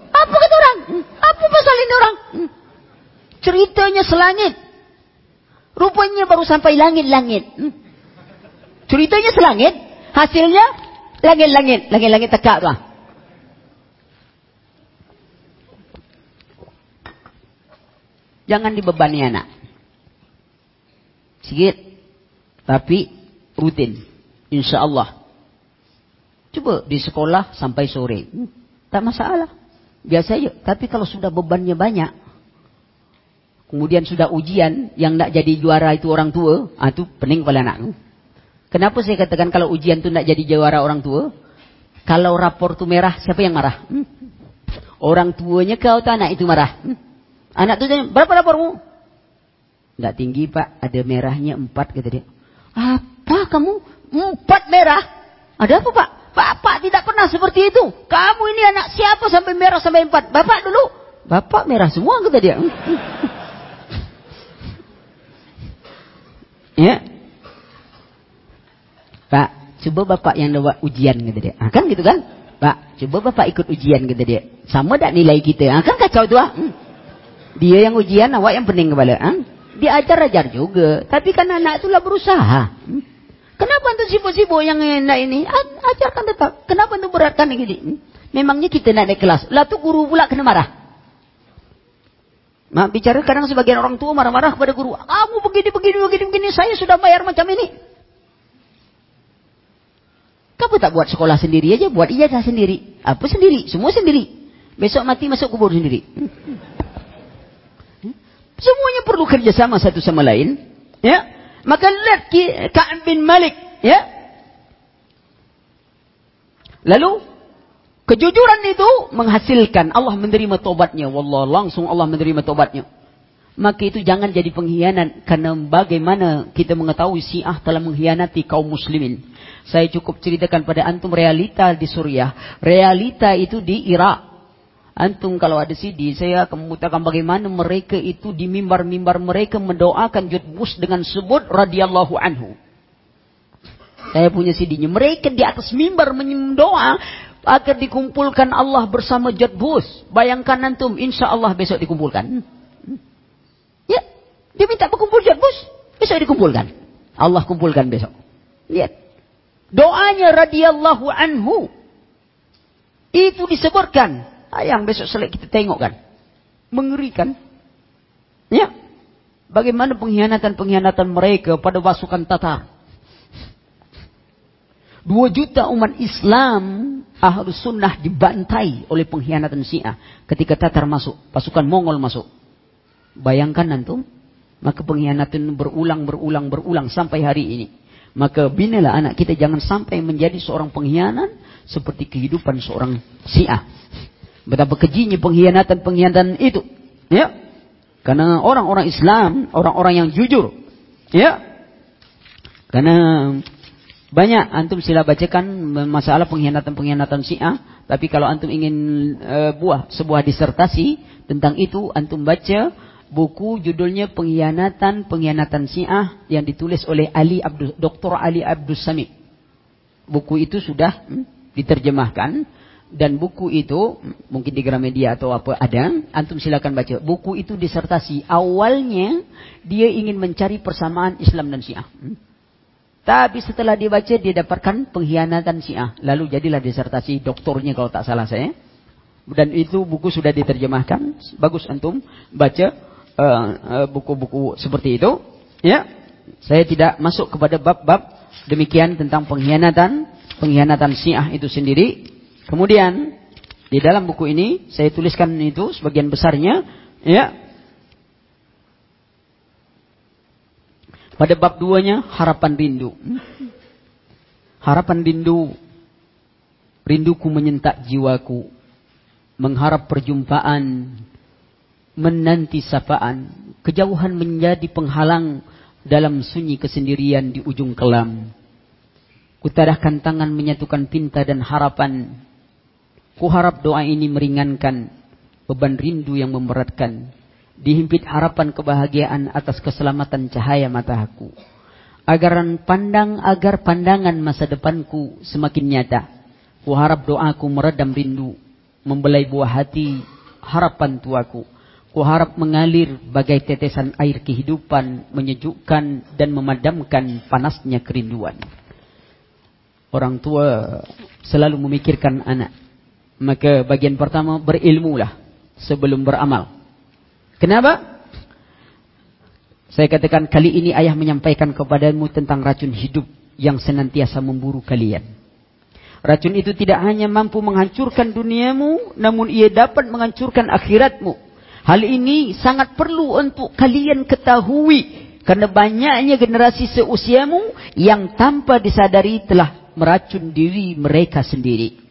Speaker 1: Apa kata orang? Apa pasal ini orang? Ceritanya selangit. Rupanya baru sampai langit-langit. Ceritanya selangit, hasilnya langit-langit. Langit-langit tekak tu. Jangan dibebani anak. Sikit. Tapi rutin. Insya Allah. Cuba di sekolah sampai sore. Hmm, tak masalah. Biasa aja. Tapi kalau sudah bebannya banyak. Kemudian sudah ujian. Yang nak jadi juara itu orang tua. Ah, itu pening kepala anak. Kenapa saya katakan kalau ujian itu nak jadi juara orang tua? Kalau rapor itu merah, siapa yang marah? Hmm? Orang tuanya kau atau anak itu marah? Hmm? Anak tu tanya, berapa lapormu? Tidak tinggi pak, ada merahnya empat kata dia. Apa kamu? Empat merah? Ada apa pak? Bapak tidak pernah seperti itu. Kamu ini anak siapa sampai merah sampai empat? Bapak dulu. Bapak merah semua kata dia. ya. Pak, coba bapak yang lewat ujian kata dia. Ah, kan gitu kan? Pak, coba bapak ikut ujian kata dia. Sama tak nilai kita? Ah, kan kacau tu ah. Dia yang ujian, awak yang pening kepala. Ha? Dia ajar-ajar juga. Tapi kan anak itulah berusaha. Hmm? Kenapa itu sibuk-sibuk yang enak ini? Ajarkan tetap. Kenapa itu beratkan ini? Hmm? Memangnya kita nak naik kelas. Lah tu guru pula kena marah. Mak bicara kadang sebagian orang tua marah-marah kepada guru. Kamu begini, begini, begini, begini. Saya sudah bayar macam ini. Kamu tak buat sekolah sendiri aja. Buat ijazah sendiri. Apa sendiri? Semua sendiri. Besok mati masuk kubur sendiri. Hmm. Semuanya perlu kerjasama satu sama lain. Ya. Maka lihat Ka'ab bin Malik. Ya. Lalu. Kejujuran itu menghasilkan. Allah menerima tobatnya. Wallah langsung Allah menerima tobatnya. Maka itu jangan jadi pengkhianat. Karena bagaimana kita mengetahui Syiah telah mengkhianati kaum muslimin. Saya cukup ceritakan pada antum realita di Suriah. Realita itu di Irak. Antum kalau ada CD, saya akan memutarkan bagaimana mereka itu di mimbar-mimbar mereka mendoakan Jud Bush dengan sebut radhiyallahu anhu. Saya punya CD-nya. Mereka di atas mimbar mendoa agar dikumpulkan Allah bersama Jud Bush. Bayangkan antum, insya Allah besok dikumpulkan. Ya, dia minta berkumpul Jud Bush, besok dikumpulkan. Allah kumpulkan besok. Lihat. Doanya radhiyallahu anhu. Itu disebutkan Ayang besok selek kita tengok kan. Mengerikan. Ya. Bagaimana pengkhianatan-pengkhianatan mereka pada pasukan Tatar. Dua juta umat Islam ahlu sunnah dibantai oleh pengkhianatan Syiah ketika Tatar masuk, pasukan Mongol masuk. Bayangkan nanti, maka pengkhianatan berulang, berulang, berulang sampai hari ini. Maka binalah anak kita jangan sampai menjadi seorang pengkhianat seperti kehidupan seorang Syiah. Betapa kejinya pengkhianatan-pengkhianatan itu. Ya. Karena orang-orang Islam, orang-orang yang jujur. Ya. Karena banyak antum sila bacakan masalah pengkhianatan-pengkhianatan Syiah, tapi kalau antum ingin uh, buah sebuah disertasi tentang itu, antum baca buku judulnya Pengkhianatan Pengkhianatan Syiah yang ditulis oleh Ali Abdul Dr. Ali Abdul Samit. Buku itu sudah hmm, diterjemahkan dan buku itu mungkin di Gramedia atau apa ada, antum silakan baca. Buku itu disertasi. Awalnya dia ingin mencari persamaan Islam dan Syiah. Tapi setelah dibaca dia dapatkan pengkhianatan Syiah. Lalu jadilah disertasi doktornya kalau tak salah saya. Dan itu buku sudah diterjemahkan. Bagus antum baca uh, uh, buku-buku uh, uh, seperti itu. Ya, saya tidak masuk kepada bab-bab demikian tentang pengkhianatan, pengkhianatan Syiah itu sendiri. Kemudian di dalam buku ini saya tuliskan itu sebagian besarnya, ya, Pada bab duanya harapan rindu. Harapan rindu. Rinduku menyentak jiwaku. Mengharap perjumpaan. Menanti sapaan. Kejauhan menjadi penghalang dalam sunyi kesendirian di ujung kelam. Kutadahkan tangan menyatukan pinta dan harapan. Kuharap doa ini meringankan beban rindu yang memberatkan dihimpit harapan kebahagiaan atas keselamatan cahaya mataku. Agaran pandang agar pandangan masa depanku semakin nyata. Ku harap doaku meredam rindu, membelai buah hati harapan tuaku. Ku harap mengalir bagai tetesan air kehidupan, menyejukkan dan memadamkan panasnya kerinduan. Orang tua selalu memikirkan anak. Maka bagian pertama berilmulah sebelum beramal. Kenapa? Saya katakan kali ini ayah menyampaikan kepadamu tentang racun hidup yang senantiasa memburu kalian. Racun itu tidak hanya mampu menghancurkan duniamu, namun ia dapat menghancurkan akhiratmu. Hal ini sangat perlu untuk kalian ketahui. Karena banyaknya generasi seusiamu yang tanpa disadari telah meracun diri mereka sendiri.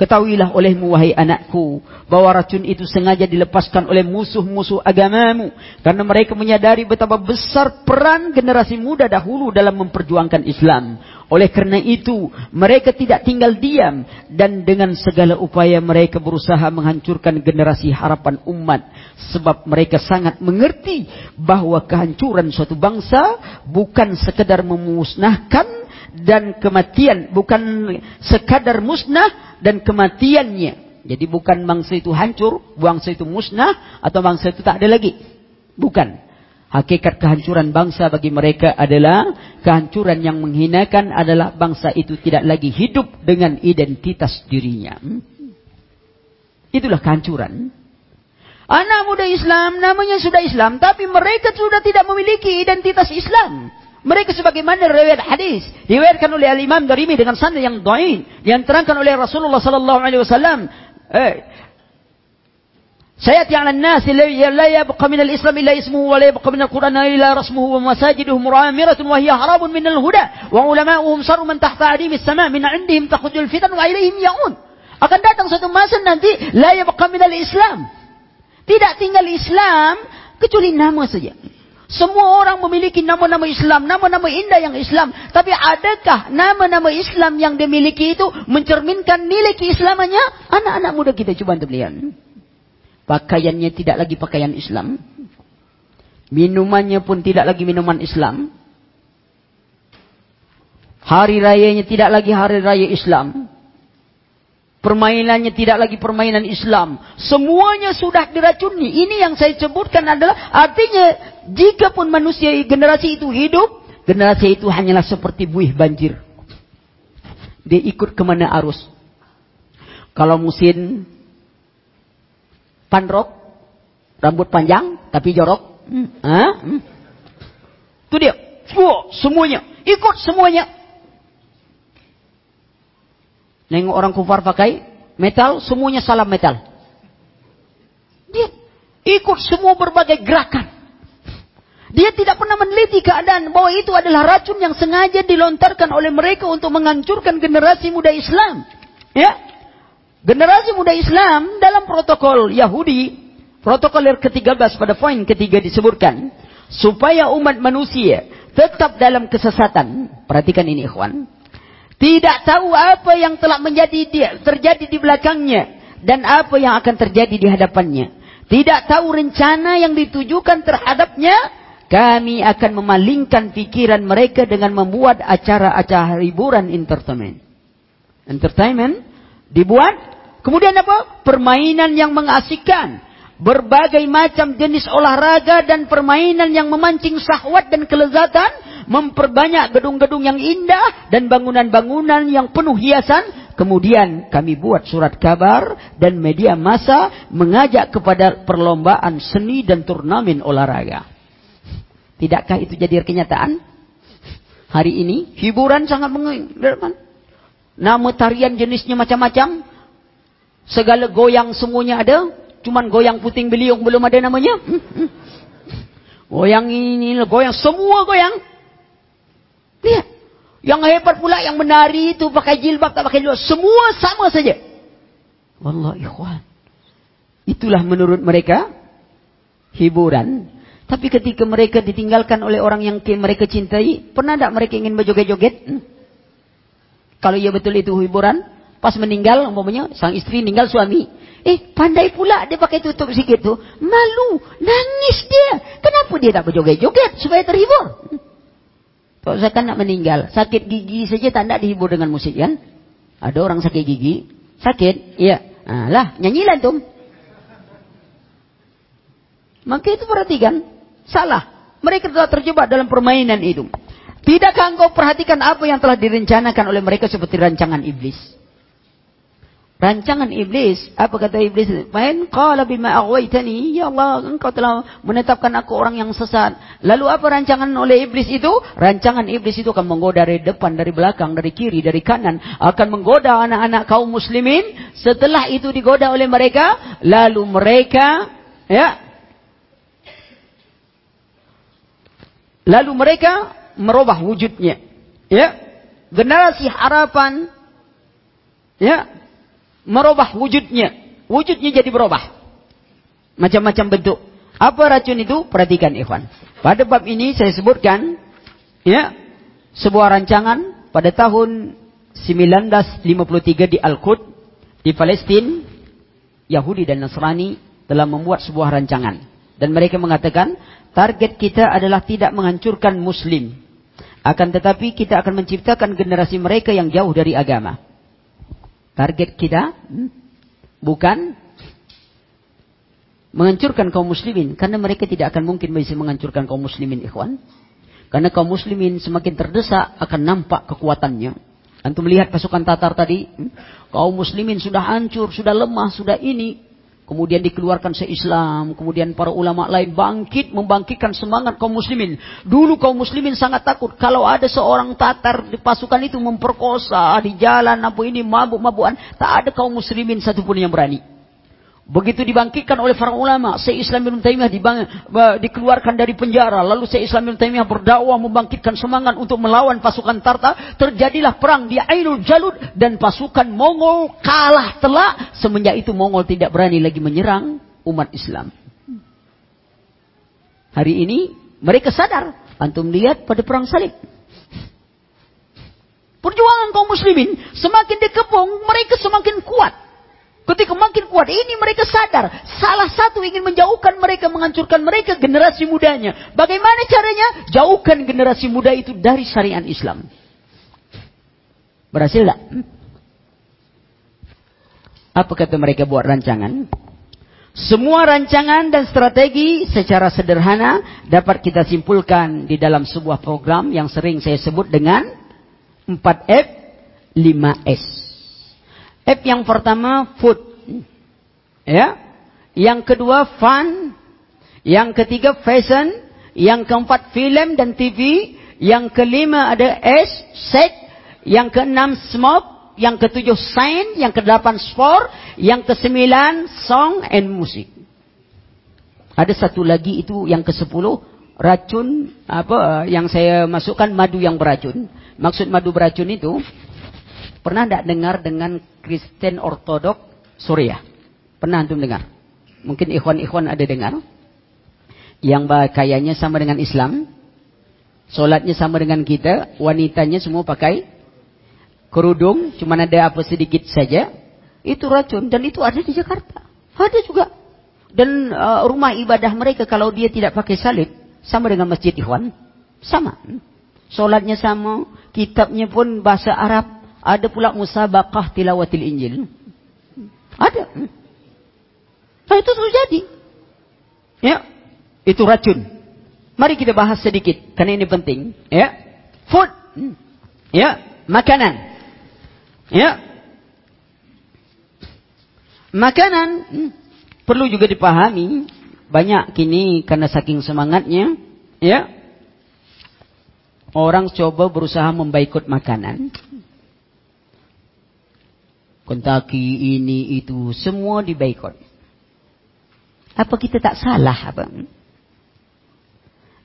Speaker 1: Ketahuilah olehmu wahai anakku bahwa racun itu sengaja dilepaskan oleh musuh-musuh agamamu karena mereka menyadari betapa besar peran generasi muda dahulu dalam memperjuangkan Islam. Oleh kerana itu mereka tidak tinggal diam dan dengan segala upaya mereka berusaha menghancurkan generasi harapan umat sebab mereka sangat mengerti bahwa kehancuran suatu bangsa bukan sekadar memusnahkan dan kematian bukan sekadar musnah dan kematiannya. Jadi bukan bangsa itu hancur bangsa itu musnah atau bangsa itu tak ada lagi. Bukan. Hakikat kehancuran bangsa bagi mereka adalah kehancuran yang menghinakan adalah bangsa itu tidak lagi hidup dengan identitas dirinya. Itulah kehancuran. Anak muda Islam namanya sudah Islam tapi mereka sudah tidak memiliki identitas Islam mereka sebagaimana riwayat hadis. Diriwayatkan oleh al-Imam Darimi dengan sanad yang dhaif. Yang terangkan oleh Rasulullah sallallahu alaihi wasallam. Eh. Sayati 'ala an-nas la yabqa min al-islam illa ismuhu wa la yabqa min al-Qur'an illa rasmuhu wa masajiduhum mu'amiratun wa hiya harabun min al-huda wa ulama'uhum saru man tahta adim as-sama' min 'indihim takhujul fitan wa ilayhim ya'un. Akan datang satu masa nanti la yabqa min al-islam. Tidak tinggal Islam kecuali nama saja semua orang memiliki nama-nama Islam, nama-nama indah yang Islam. Tapi adakah nama-nama Islam yang dimiliki itu mencerminkan nilai keislamannya? Anak-anak muda kita cuba untuk lihat. Pakaiannya tidak lagi pakaian Islam. Minumannya pun tidak lagi minuman Islam. Hari rayanya tidak lagi hari raya Islam. Permainannya tidak lagi permainan Islam. Semuanya sudah diracuni. Ini yang saya sebutkan adalah artinya jika pun manusia generasi itu hidup, generasi itu hanyalah seperti buih banjir. Dia ikut kemana arus. Kalau musim panrok, rambut panjang tapi jorok. Hmm. Hmm. Itu dia. Semuanya. Ikut semuanya. Nengok orang kufar pakai metal, semuanya salam metal. Dia ikut semua berbagai gerakan. Dia tidak pernah meneliti keadaan bahwa itu adalah racun yang sengaja dilontarkan oleh mereka untuk menghancurkan generasi muda Islam. Ya, generasi muda Islam dalam protokol Yahudi, protokol yang ke-13 pada poin ketiga disebutkan supaya umat manusia tetap dalam kesesatan. Perhatikan ini, ikhwan. Tidak tahu apa yang telah menjadi dia, terjadi di belakangnya. Dan apa yang akan terjadi di hadapannya. tidak tahu rencana yang ditujukan terhadapnya, kami akan memalingkan pikiran mereka dengan membuat acara-acara hiburan entertainment. Entertainment dibuat, kemudian apa? Permainan yang mengasikkan. Berbagai macam jenis olahraga dan permainan yang memancing syahwat dan kelezatan. Memperbanyak gedung-gedung yang indah dan bangunan-bangunan yang penuh hiasan. Kemudian kami buat surat kabar dan media massa mengajak kepada perlombaan seni dan turnamen olahraga. Tidakkah itu jadi kenyataan? Hari ini hiburan sangat mengerikan. Nama tarian jenisnya macam-macam. Segala goyang semuanya ada. Cuman goyang puting beliung belum ada namanya. Goyang ini, goyang semua goyang. Lihat. Yang hebat pula yang menari itu pakai jilbab tak pakai jilbab. Semua sama saja. Wallah ikhwan. Itulah menurut mereka hiburan. Tapi ketika mereka ditinggalkan oleh orang yang mereka cintai, pernah tak mereka ingin berjoget-joget? Hmm. Kalau ia betul itu hiburan, pas meninggal, umpamanya sang istri meninggal suami. Eh, pandai pula dia pakai tutup sikit tu. Malu, nangis dia. Kenapa dia tak berjoget-joget supaya terhibur? Hmm. Kalau kan nak meninggal, sakit gigi saja tak nak dihibur dengan musik kan? Ada orang sakit gigi, sakit, iya. Nah, lah, nyanyilah tuh. Maka itu perhatikan, salah. Mereka telah terjebak dalam permainan itu. Tidakkah engkau perhatikan apa yang telah direncanakan oleh mereka seperti rancangan iblis? Rancangan iblis apa kata iblis? Main qala bima aghwaytani. Ya Allah engkau telah menetapkan aku orang yang sesat. Lalu apa rancangan oleh iblis itu? Rancangan iblis itu akan menggoda dari depan dari belakang dari kiri dari kanan. Akan menggoda anak-anak kaum muslimin. Setelah itu digoda oleh mereka. Lalu mereka ya lalu mereka merubah wujudnya ya. Generasi harapan ya merubah wujudnya. Wujudnya jadi berubah. Macam-macam bentuk. Apa racun itu? Perhatikan ikhwan. Pada bab ini saya sebutkan ya sebuah rancangan pada tahun 1953 di Al-Quds di Palestina Yahudi dan Nasrani telah membuat sebuah rancangan dan mereka mengatakan target kita adalah tidak menghancurkan muslim akan tetapi kita akan menciptakan generasi mereka yang jauh dari agama Target kita hmm, bukan menghancurkan kaum muslimin karena mereka tidak akan mungkin bisa menghancurkan kaum muslimin ikhwan. Karena kaum muslimin semakin terdesak akan nampak kekuatannya. Antum melihat pasukan Tatar tadi, hmm, kaum muslimin sudah hancur, sudah lemah, sudah ini. Kemudian dikeluarkan se-Islam. Kemudian para ulama lain bangkit, membangkitkan semangat kaum muslimin. Dulu kaum muslimin sangat takut. Kalau ada seorang tatar di pasukan itu memperkosa di jalan, apa ini, mabuk-mabukan. Tak ada kaum muslimin satupun yang berani. Begitu dibangkitkan oleh para ulama, Syekh Islam Ibn Taimiyah dikeluarkan dari penjara. Lalu Syekh Islam Ibn Taimiyah berdakwah membangkitkan semangat untuk melawan pasukan Tarta. Terjadilah perang di Ainul Jalud dan pasukan Mongol kalah telak. Semenjak itu Mongol tidak berani lagi menyerang umat Islam. Hari ini mereka sadar. Antum lihat pada perang salib. Perjuangan kaum muslimin semakin dikepung, mereka semakin kuat. Ketika makin kuat ini mereka sadar. Salah satu ingin menjauhkan mereka, menghancurkan mereka generasi mudanya. Bagaimana caranya? Jauhkan generasi muda itu dari syariat Islam. Berhasil tak? Apa kata mereka buat rancangan? Semua rancangan dan strategi secara sederhana dapat kita simpulkan di dalam sebuah program yang sering saya sebut dengan 4F, 5S. F yang pertama food. Ya. Yang kedua fun. Yang ketiga fashion. Yang keempat film dan TV. Yang kelima ada S, set. Yang keenam smoke. Yang ketujuh sign. Yang kedelapan sport. Yang kesembilan song and music. Ada satu lagi itu yang ke sepuluh racun apa yang saya masukkan madu yang beracun. Maksud madu beracun itu Pernah tidak dengar dengan Kristen Ortodok Suriah? Pernah antum dengar? Mungkin ikhwan-ikhwan ada dengar? Yang kayaknya sama dengan Islam. Solatnya sama dengan kita. Wanitanya semua pakai kerudung. Cuma ada apa sedikit saja. Itu racun. Dan itu ada di Jakarta. Ada juga. Dan uh, rumah ibadah mereka kalau dia tidak pakai salib sama dengan masjid Ikhwan. Sama. Solatnya sama, kitabnya pun bahasa Arab, ada pula musabaqah tilawatil Injil. Ada. Nah itu terjadi. Ya. Itu racun. Mari kita bahas sedikit karena ini penting, ya. Food. Ya, makanan. Ya. Makanan hmm, perlu juga dipahami banyak kini karena saking semangatnya, ya. Orang coba berusaha membaikut makanan. Kentucky ini itu semua dibaikut. Apa kita tak salah apa?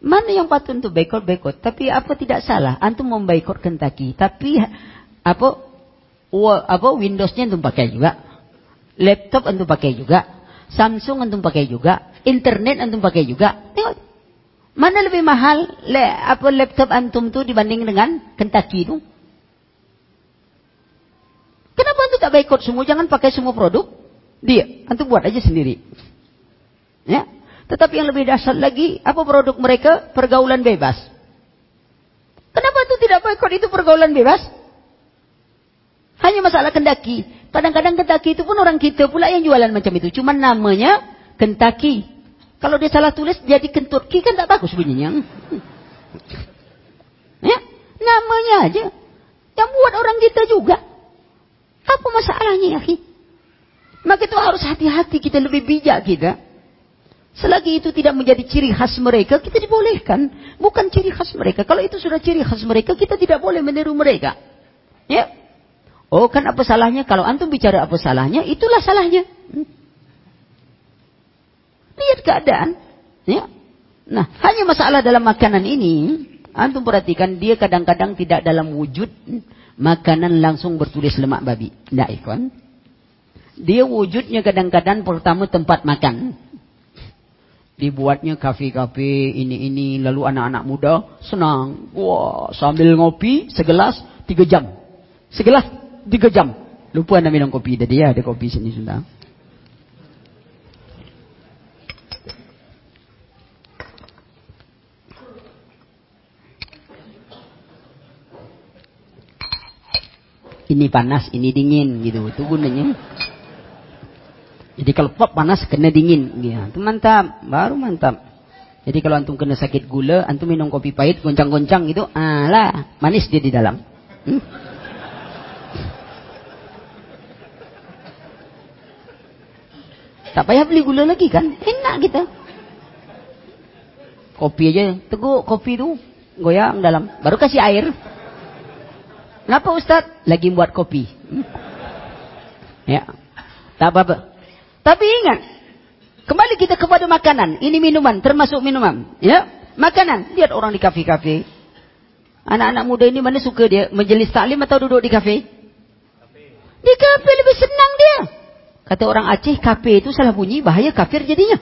Speaker 1: Mana yang patut untuk baikot baikot? Tapi apa tidak salah? Antum membaikot Kentucky, tapi apa? Apa Windowsnya antum pakai juga, laptop antum pakai juga, Samsung antum pakai juga, internet antum pakai juga. Tengok, mana lebih mahal le, apa laptop antum tu dibanding dengan Kentucky tu? Tak baikot semua? Jangan pakai semua produk. Dia, antum buat aja sendiri. Ya, tetapi yang lebih dasar lagi, apa produk mereka? Pergaulan bebas. Kenapa itu tidak boykot itu pergaulan bebas? Hanya masalah kendaki. Kadang-kadang kendaki itu pun orang kita pula yang jualan macam itu. Cuma namanya kendaki. Kalau dia salah tulis jadi kentutki kan tak bagus bunyinya. Ya, namanya aja. Yang buat orang kita juga. Apa masalahnya ya? Maka itu harus hati-hati kita lebih bijak kita. Selagi itu tidak menjadi ciri khas mereka, kita dibolehkan. Bukan ciri khas mereka. Kalau itu sudah ciri khas mereka, kita tidak boleh meniru mereka. Ya. Oh, kan apa salahnya? Kalau antum bicara apa salahnya, itulah salahnya. Hmm. Lihat keadaan. Ya. Nah, hanya masalah dalam makanan ini, antum perhatikan dia kadang-kadang tidak dalam wujud makanan langsung bertulis lemak babi. Tidak, ikhwan. Dia wujudnya kadang-kadang pertama tempat makan. Dibuatnya kafe-kafe ini-ini lalu anak-anak muda senang. Wah sambil ngopi segelas tiga jam. Segelas tiga jam. Lupa anda minum kopi. Tadi ya ada kopi sini sudah ini panas ini dingin gitu itu gunanya jadi kalau pop panas kena dingin. Ya, itu mantap, baru mantap. Jadi kalau antum kena sakit gula, antum minum kopi pahit, goncang-goncang gitu, alah, manis dia di dalam. Hmm? Tak payah beli gula lagi kan? Enak kita. Kopi aja, teguk kopi tu, goyang dalam. Baru kasih air. Kenapa Ustaz? Lagi buat kopi. Hmm? Ya. Tak apa-apa. Tapi ingat, kembali kita kepada makanan. Ini minuman, termasuk minuman. Ya, makanan. Lihat orang di kafe-kafe. Anak-anak muda ini mana suka dia? Menjelis taklim atau duduk di kafe? Di kafe lebih senang dia. Kata orang Aceh, kafe itu salah bunyi, bahaya kafir jadinya.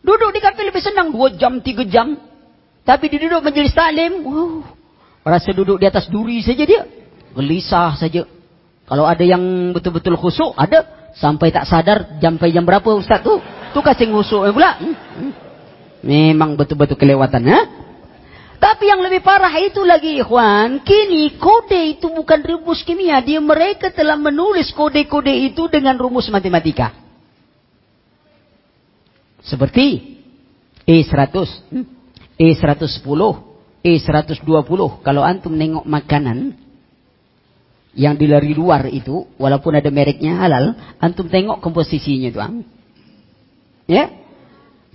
Speaker 1: Duduk di kafe lebih senang, dua jam, tiga jam. Tapi duduk menjelis taklim, wow. Rasa duduk di atas duri saja dia. Gelisah saja. Kalau ada yang betul-betul khusuk, ada. Sampai tak sadar sampai jam berapa ustaz tu? Tu kasih ngusuk pula. Hmm, hmm. Memang betul-betul kelewatan ha? Tapi yang lebih parah itu lagi ikhwan, kini kode itu bukan rumus kimia, dia mereka telah menulis kode-kode itu dengan rumus matematika. Seperti E100, E110, E120. Kalau antum nengok makanan, yang dari luar itu, walaupun ada mereknya halal, antum tengok komposisinya itu. Ya?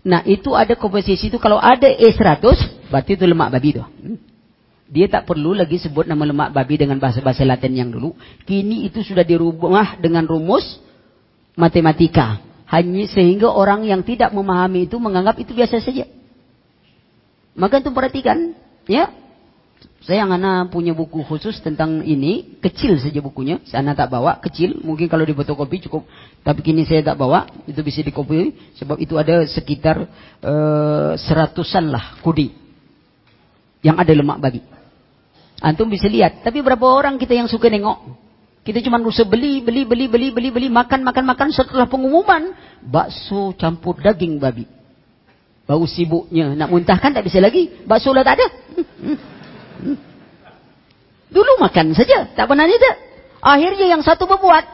Speaker 1: Nah, itu ada komposisi itu kalau ada E100, berarti itu lemak babi itu. Dia tak perlu lagi sebut nama lemak babi dengan bahasa-bahasa Latin yang dulu. Kini itu sudah dirubah dengan rumus matematika. Hanya sehingga orang yang tidak memahami itu menganggap itu biasa saja. Maka itu perhatikan, ya, saya anak punya buku khusus tentang ini, kecil saja bukunya. Saya anak tak bawa, kecil. Mungkin kalau di fotokopi cukup. Tapi kini saya tak bawa, itu bisa dikopi. Sebab itu ada sekitar uh, seratusan lah kudi. Yang ada lemak babi. Antum bisa lihat. Tapi berapa orang kita yang suka nengok? Kita cuma usah beli, beli, beli, beli, beli, beli, makan, makan, makan. Setelah pengumuman, bakso campur daging babi. Bau sibuknya. Nak muntahkan tak bisa lagi. Bakso lah tak ada. Dulu makan saja. Tak pernah ni tak. Akhirnya yang satu berbuat.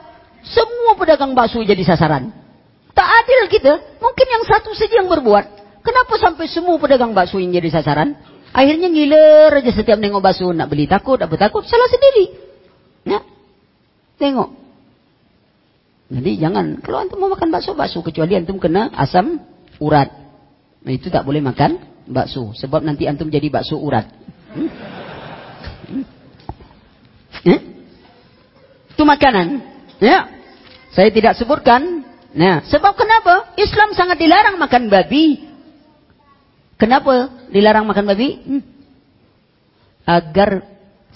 Speaker 1: Semua pedagang bakso jadi sasaran. Tak adil kita. Mungkin yang satu saja yang berbuat. Kenapa sampai semua pedagang bakso yang jadi sasaran? Akhirnya ngiler aja setiap nengok bakso. Nak beli takut, apa takut. Salah sendiri. Ya. Tengok. Jadi jangan, kalau antum mau makan bakso, bakso. Kecuali antum kena asam urat. Nah itu tak boleh makan bakso. Sebab nanti antum jadi bakso urat. Hmm? Hmm? Eh? Itu makanan. Ya. Saya tidak sebutkan. Nah, sebab kenapa? Islam sangat dilarang makan babi. Kenapa dilarang makan babi? Hmm. Agar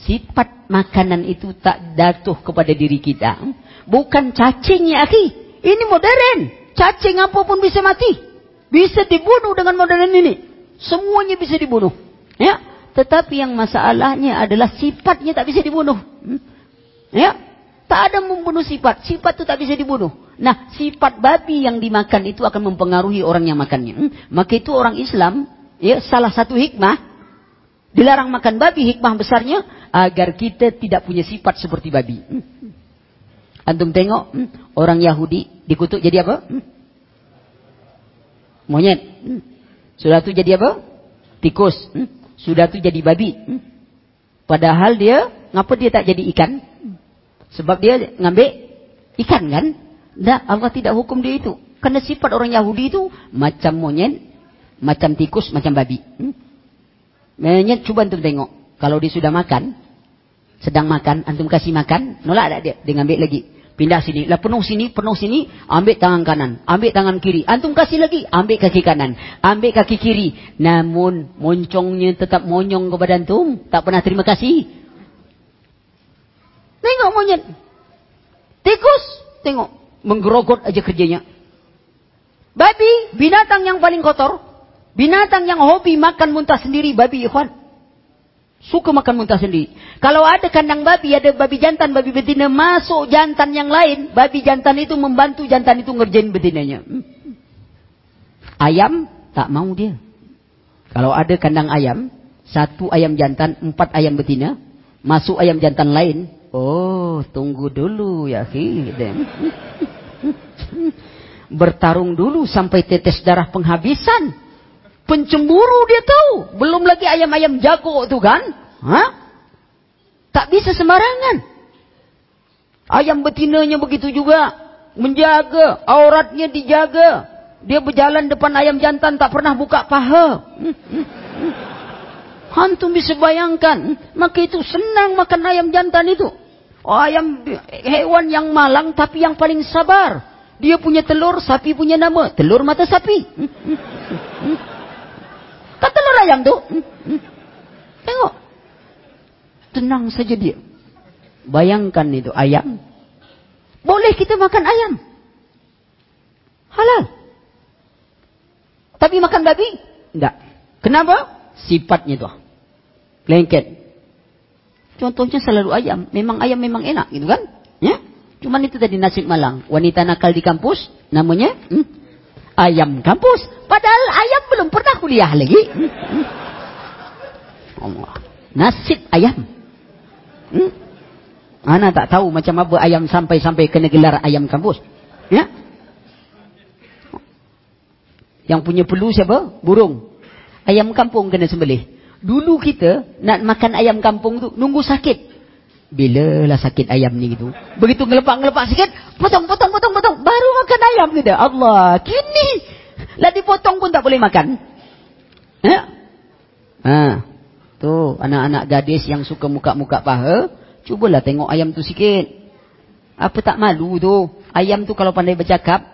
Speaker 1: sifat makanan itu tak jatuh kepada diri kita. Bukan cacing ya akhi. Ini modern. Cacing apapun bisa mati. Bisa dibunuh dengan modern ini. Semuanya bisa dibunuh. Ya. Tetapi yang masalahnya adalah sifatnya tak bisa dibunuh. Hmm. Ya. Tak ada membunuh sifat. Sifat itu tak bisa dibunuh. Nah, sifat babi yang dimakan itu akan mempengaruhi orang yang makannya. Hmm. Maka itu orang Islam, ya, salah satu hikmah dilarang makan babi hikmah besarnya agar kita tidak punya sifat seperti babi. Hmm. Antum tengok hmm, orang Yahudi dikutuk jadi apa? Hmm. Monyet. Sudah tu jadi apa? Tikus. Sudah tu jadi babi. Padahal dia, ngapa dia tak jadi ikan? Sebab dia ngambil ikan kan? Tak, Allah tidak hukum dia itu. Karena sifat orang Yahudi itu macam monyet, macam tikus, macam babi. Monyet cuba antum tengok. Kalau dia sudah makan, sedang makan, antum kasih makan, nolak tak dia? Dia ambil lagi. Pindah sini. Lah penuh sini, penuh sini, ambil tangan kanan, ambil tangan kiri. Antum kasih lagi, ambil kaki kanan, ambil kaki kiri. Namun moncongnya tetap monyong kepada antum, tak pernah terima kasih. Tengok monyet. Tikus, tengok, menggerogot aja kerjanya. Babi, binatang yang paling kotor. Binatang yang hobi makan muntah sendiri, babi ikhwan. Suka makan muntah sendiri. Kalau ada kandang babi, ada babi jantan, babi betina masuk jantan yang lain, babi jantan itu membantu jantan itu ngerjain betinanya. Ayam tak mau dia. Kalau ada kandang ayam, satu ayam jantan, empat ayam betina, masuk ayam jantan lain, oh tunggu dulu ya Bertarung dulu sampai tetes darah penghabisan. Pencemburu dia tahu. Belum lagi ayam-ayam jago tu kan. Ha? Tak bisa sembarangan. Ayam betinanya begitu juga. Menjaga. Auratnya dijaga. Dia berjalan depan ayam jantan tak pernah buka paha. Hantu bisa bayangkan. Maka itu senang makan ayam jantan itu. Oh, ayam hewan yang malang tapi yang paling sabar. Dia punya telur, sapi punya nama. Telur mata sapi. Tak telur ayam tu. Hmm, hmm. Tengok. Tenang saja dia. Bayangkan itu ayam. Boleh kita makan ayam. Halal. Tapi makan babi? Tidak. Kenapa? Sifatnya itu. Lengket. Contohnya selalu ayam. Memang ayam memang enak gitu kan? Ya? Cuman itu tadi nasib malang. Wanita nakal di kampus. Namanya? Hmm? Ayam kampus. Padahal ayam belum pernah kuliah lagi. Allah. Nasib ayam. Hmm? Ana tak tahu macam apa ayam sampai-sampai kena gelar ayam kampus. Ya? Yang punya perlu siapa? Burung. Ayam kampung kena sembelih. Dulu kita nak makan ayam kampung tu nunggu sakit. Bila lah sakit ayam ni gitu. Begitu ngelepak-ngelepak sikit, potong, potong, potong, potong. Baru makan ayam gitu. Allah, kini. Lah dipotong pun tak boleh makan. Ya? Ha. Tu, anak-anak gadis yang suka muka-muka paha, cubalah tengok ayam tu sikit. Apa tak malu tu? Ayam tu kalau pandai bercakap,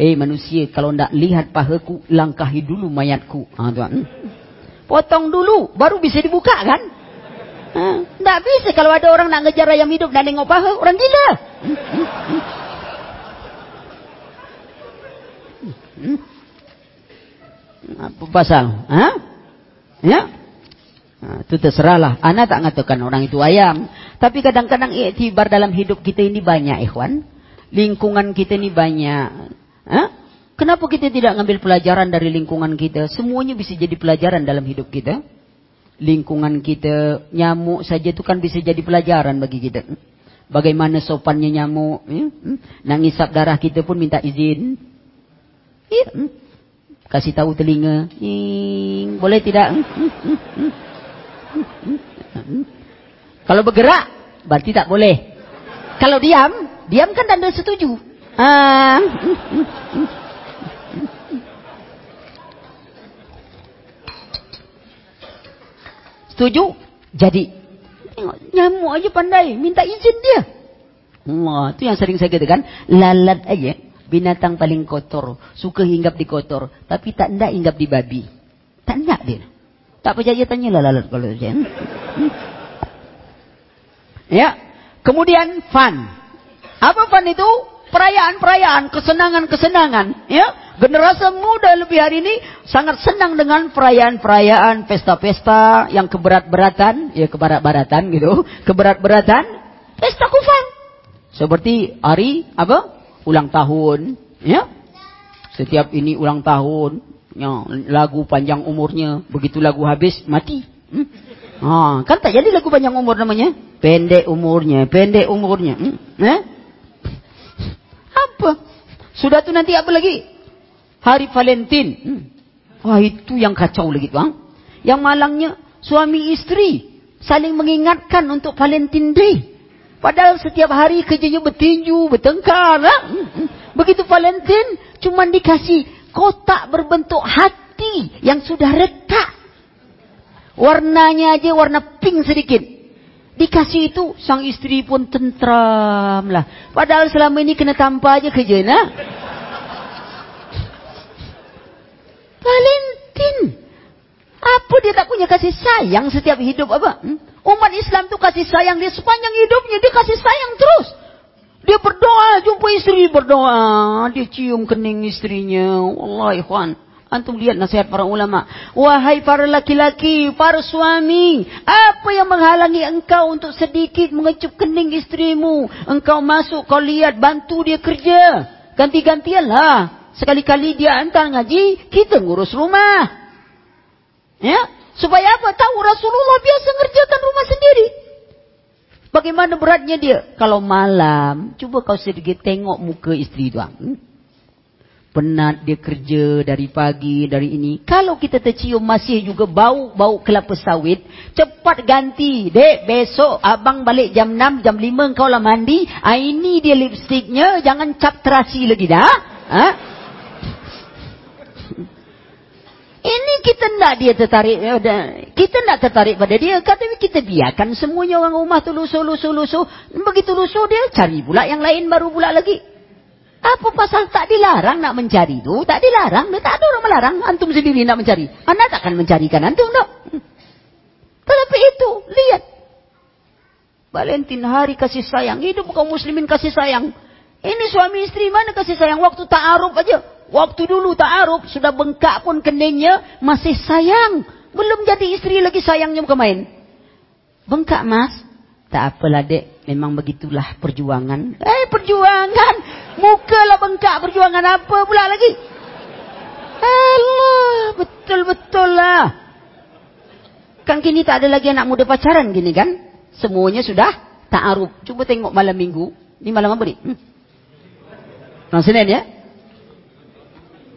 Speaker 1: eh manusia, kalau nak lihat pahaku, langkahi dulu mayatku. Ha, tuan. Potong dulu, baru bisa dibuka kan? Tak bisa kalau ada orang nak ngejar ayam hidup dan nengok paha, orang gila. Apa pasal? Ha? Ya? Ha, itu terserahlah. Ana tak mengatakan orang itu ayam. Tapi kadang-kadang iktibar dalam hidup kita ini banyak, ikhwan. Lingkungan kita ini banyak. Ha? Kenapa kita tidak ngambil pelajaran dari lingkungan kita? Semuanya bisa jadi pelajaran dalam hidup kita. Lingkungan kita, nyamuk saja itu kan bisa jadi pelajaran bagi kita. Bagaimana sopannya nyamuk. Ya? Hmm? Nangisap darah kita pun minta izin. Ya. Hmm? Kasih tahu telinga. Boleh tidak? Hmm? Kalau bergerak, berarti tak boleh. Kalau diam, diam kan tanda setuju. Ah. Setuju? Jadi. Tengok, nyamuk aja pandai. Minta izin dia. Wah, itu yang sering saya katakan. Lalat aja. Binatang paling kotor. Suka hinggap di kotor. Tapi tak nak hinggap di babi. Tak nak dia. Tak percaya tanyalah lalat kalau dia. Ya. Kemudian fun. Apa fun itu? Perayaan-perayaan, kesenangan-kesenangan, ya. Generasi muda lebih hari ini sangat senang dengan perayaan-perayaan, pesta-pesta yang keberat-beratan, ya keberat-beratan gitu, keberat-beratan, pesta kufan. Seperti hari apa? Ulang tahun, ya. Setiap ini ulang tahun, Ya, lagu panjang umurnya, begitu lagu habis mati. Hmm? Ha, kan tak jadi lagu panjang umur namanya. Pendek umurnya, pendek umurnya. Hmm? Eh? Apa? Sudah tu nanti apa lagi? Hari Valentin. Hmm. Wah, itu yang kacau lagi, Bang. Yang malangnya suami istri saling mengingatkan untuk Valentin Day. Padahal setiap hari kerjanya bertinju, bertengkar. Ha? Hmm, hmm. Begitu Valentin, cuma dikasih kotak berbentuk hati yang sudah retak. Warnanya aja warna pink sedikit. Dikasih itu sang istri pun tentram lah. Padahal selama ini kena tanpa aja kerja nak. Valentin. Apa dia tak punya kasih sayang setiap hidup apa? Hmm? Umat Islam tu kasih sayang dia sepanjang hidupnya. Dia kasih sayang terus. Dia berdoa, jumpa istri berdoa. Dia cium kening istrinya. Allah ikhwan. Antum lihat nasihat para ulama. Wahai para laki-laki, para suami. Apa yang menghalangi engkau untuk sedikit mengecup kening istrimu. Engkau masuk, kau lihat, bantu dia kerja. Ganti-gantianlah. Sekali-kali dia hantar ngaji, kita ngurus rumah. Ya, Supaya apa? Tahu Rasulullah biasa ngerjakan rumah sendiri. Bagaimana beratnya dia? Kalau malam, cuba kau sedikit tengok muka istri tuan. Hmm? Penat dia kerja dari pagi, dari ini. Kalau kita tercium masih juga bau-bau kelapa sawit, cepat ganti. Dek, besok abang balik jam 6, jam 5 kau lah mandi. Ah, ini dia lipstiknya, jangan cap terasi lagi dah. Ha? Ini kita nak dia tertarik. Eh, kita nak tertarik pada dia. Kata kita biarkan semuanya orang rumah tu lusuh-lusuh-lusuh. Begitu lusuh dia cari pula yang lain baru pula lagi. Apa pasal tak dilarang nak mencari tu? Tak dilarang. Tak ada orang melarang. Antum sendiri nak mencari. Anda takkan mencarikan antum tak? Tetapi itu, lihat. Valentin hari kasih sayang. Hidup kaum muslimin kasih sayang. Ini suami istri mana kasih sayang? Waktu ta'aruf aja. Waktu dulu ta'aruf, sudah bengkak pun keningnya, masih sayang. Belum jadi istri lagi sayangnya bukan main. Bengkak mas? Tak apalah dek, memang begitulah perjuangan. Eh perjuangan, mukalah bengkak perjuangan apa pula lagi? Allah, betul-betul lah. Kan kini tak ada lagi anak muda pacaran gini kan? Semuanya sudah ta'aruf. Cuba tengok malam minggu. Ini malam apa ni? Hmm? Malam Senin ya?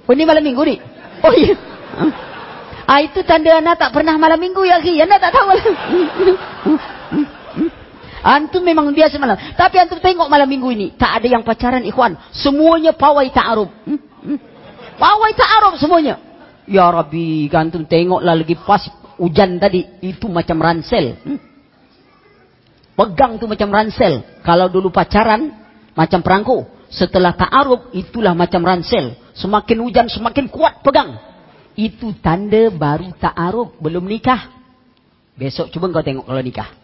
Speaker 1: Oh ini malam minggu ni? Oh iya. Ah itu tanda anak tak pernah malam minggu ya ki. Anak tak tahu malam. Antum memang biasa malam. Tapi antum tengok malam minggu ini. Tak ada yang pacaran ikhwan. Semuanya pawai ta'arub. Hmm? Hmm? Pawai ta'arub semuanya. Ya Rabbi. Antum tengoklah lagi pas hujan tadi. Itu macam ransel. Hmm? Pegang tu macam ransel. Kalau dulu pacaran. Macam perangko. Setelah ta'arub. Itulah macam ransel. Semakin hujan semakin kuat pegang. Itu tanda baru ta'aruf belum nikah. Besok cuba kau tengok kalau nikah.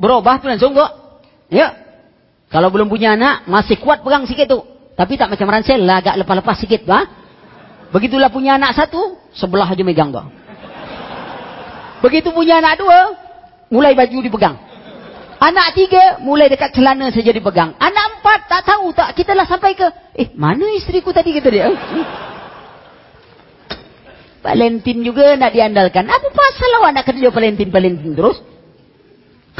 Speaker 1: Berubah tu langsung kok. Ya. Kalau belum punya anak masih kuat pegang sikit tu. Tapi tak macam ransel lah agak lepas-lepas sikit ha? Begitulah punya anak satu sebelah aja megang kau. Begitu punya anak dua, mulai baju dipegang. Anak tiga, mulai dekat celana saja dipegang. Anak empat, tak tahu tak. Kita lah sampai ke, eh mana isteriku tadi kata dia. Valentin juga nak diandalkan. Apa pasal awak nak kerja Valentin-Valentin terus?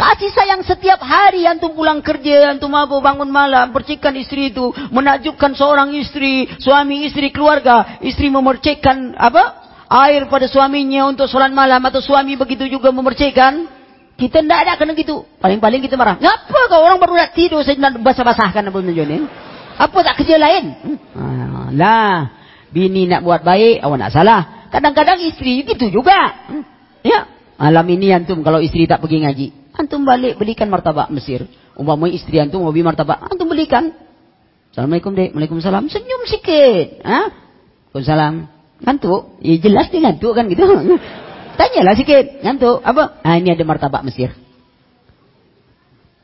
Speaker 1: Kasih sayang setiap hari antum pulang kerja, antum apa bangun malam, percikan istri itu, menakjubkan seorang istri, suami istri keluarga, istri memercikkan apa? Air pada suaminya untuk solat malam atau suami begitu juga memercikkan. Kita tidak ada kena gitu. Paling-paling kita marah. Ngapa kau orang baru nak tidur saya nak basah-basahkan apa ni? Apa tak kerja lain? Lah, bini nak buat baik, awak nak salah. Kadang-kadang istri gitu juga. Hmm. Ya, malam ini antum kalau istri tak pergi ngaji, Antum balik belikan martabak Mesir. Umpama istri antum mau beli martabak, antum belikan. Assalamualaikum dek. Waalaikumsalam. Senyum sikit. Ha? Waalaikumsalam. Ngantuk? Ya jelas dia ngantuk kan gitu. Tanyalah sikit. Ngantuk. Apa? Ah ini ada martabak Mesir.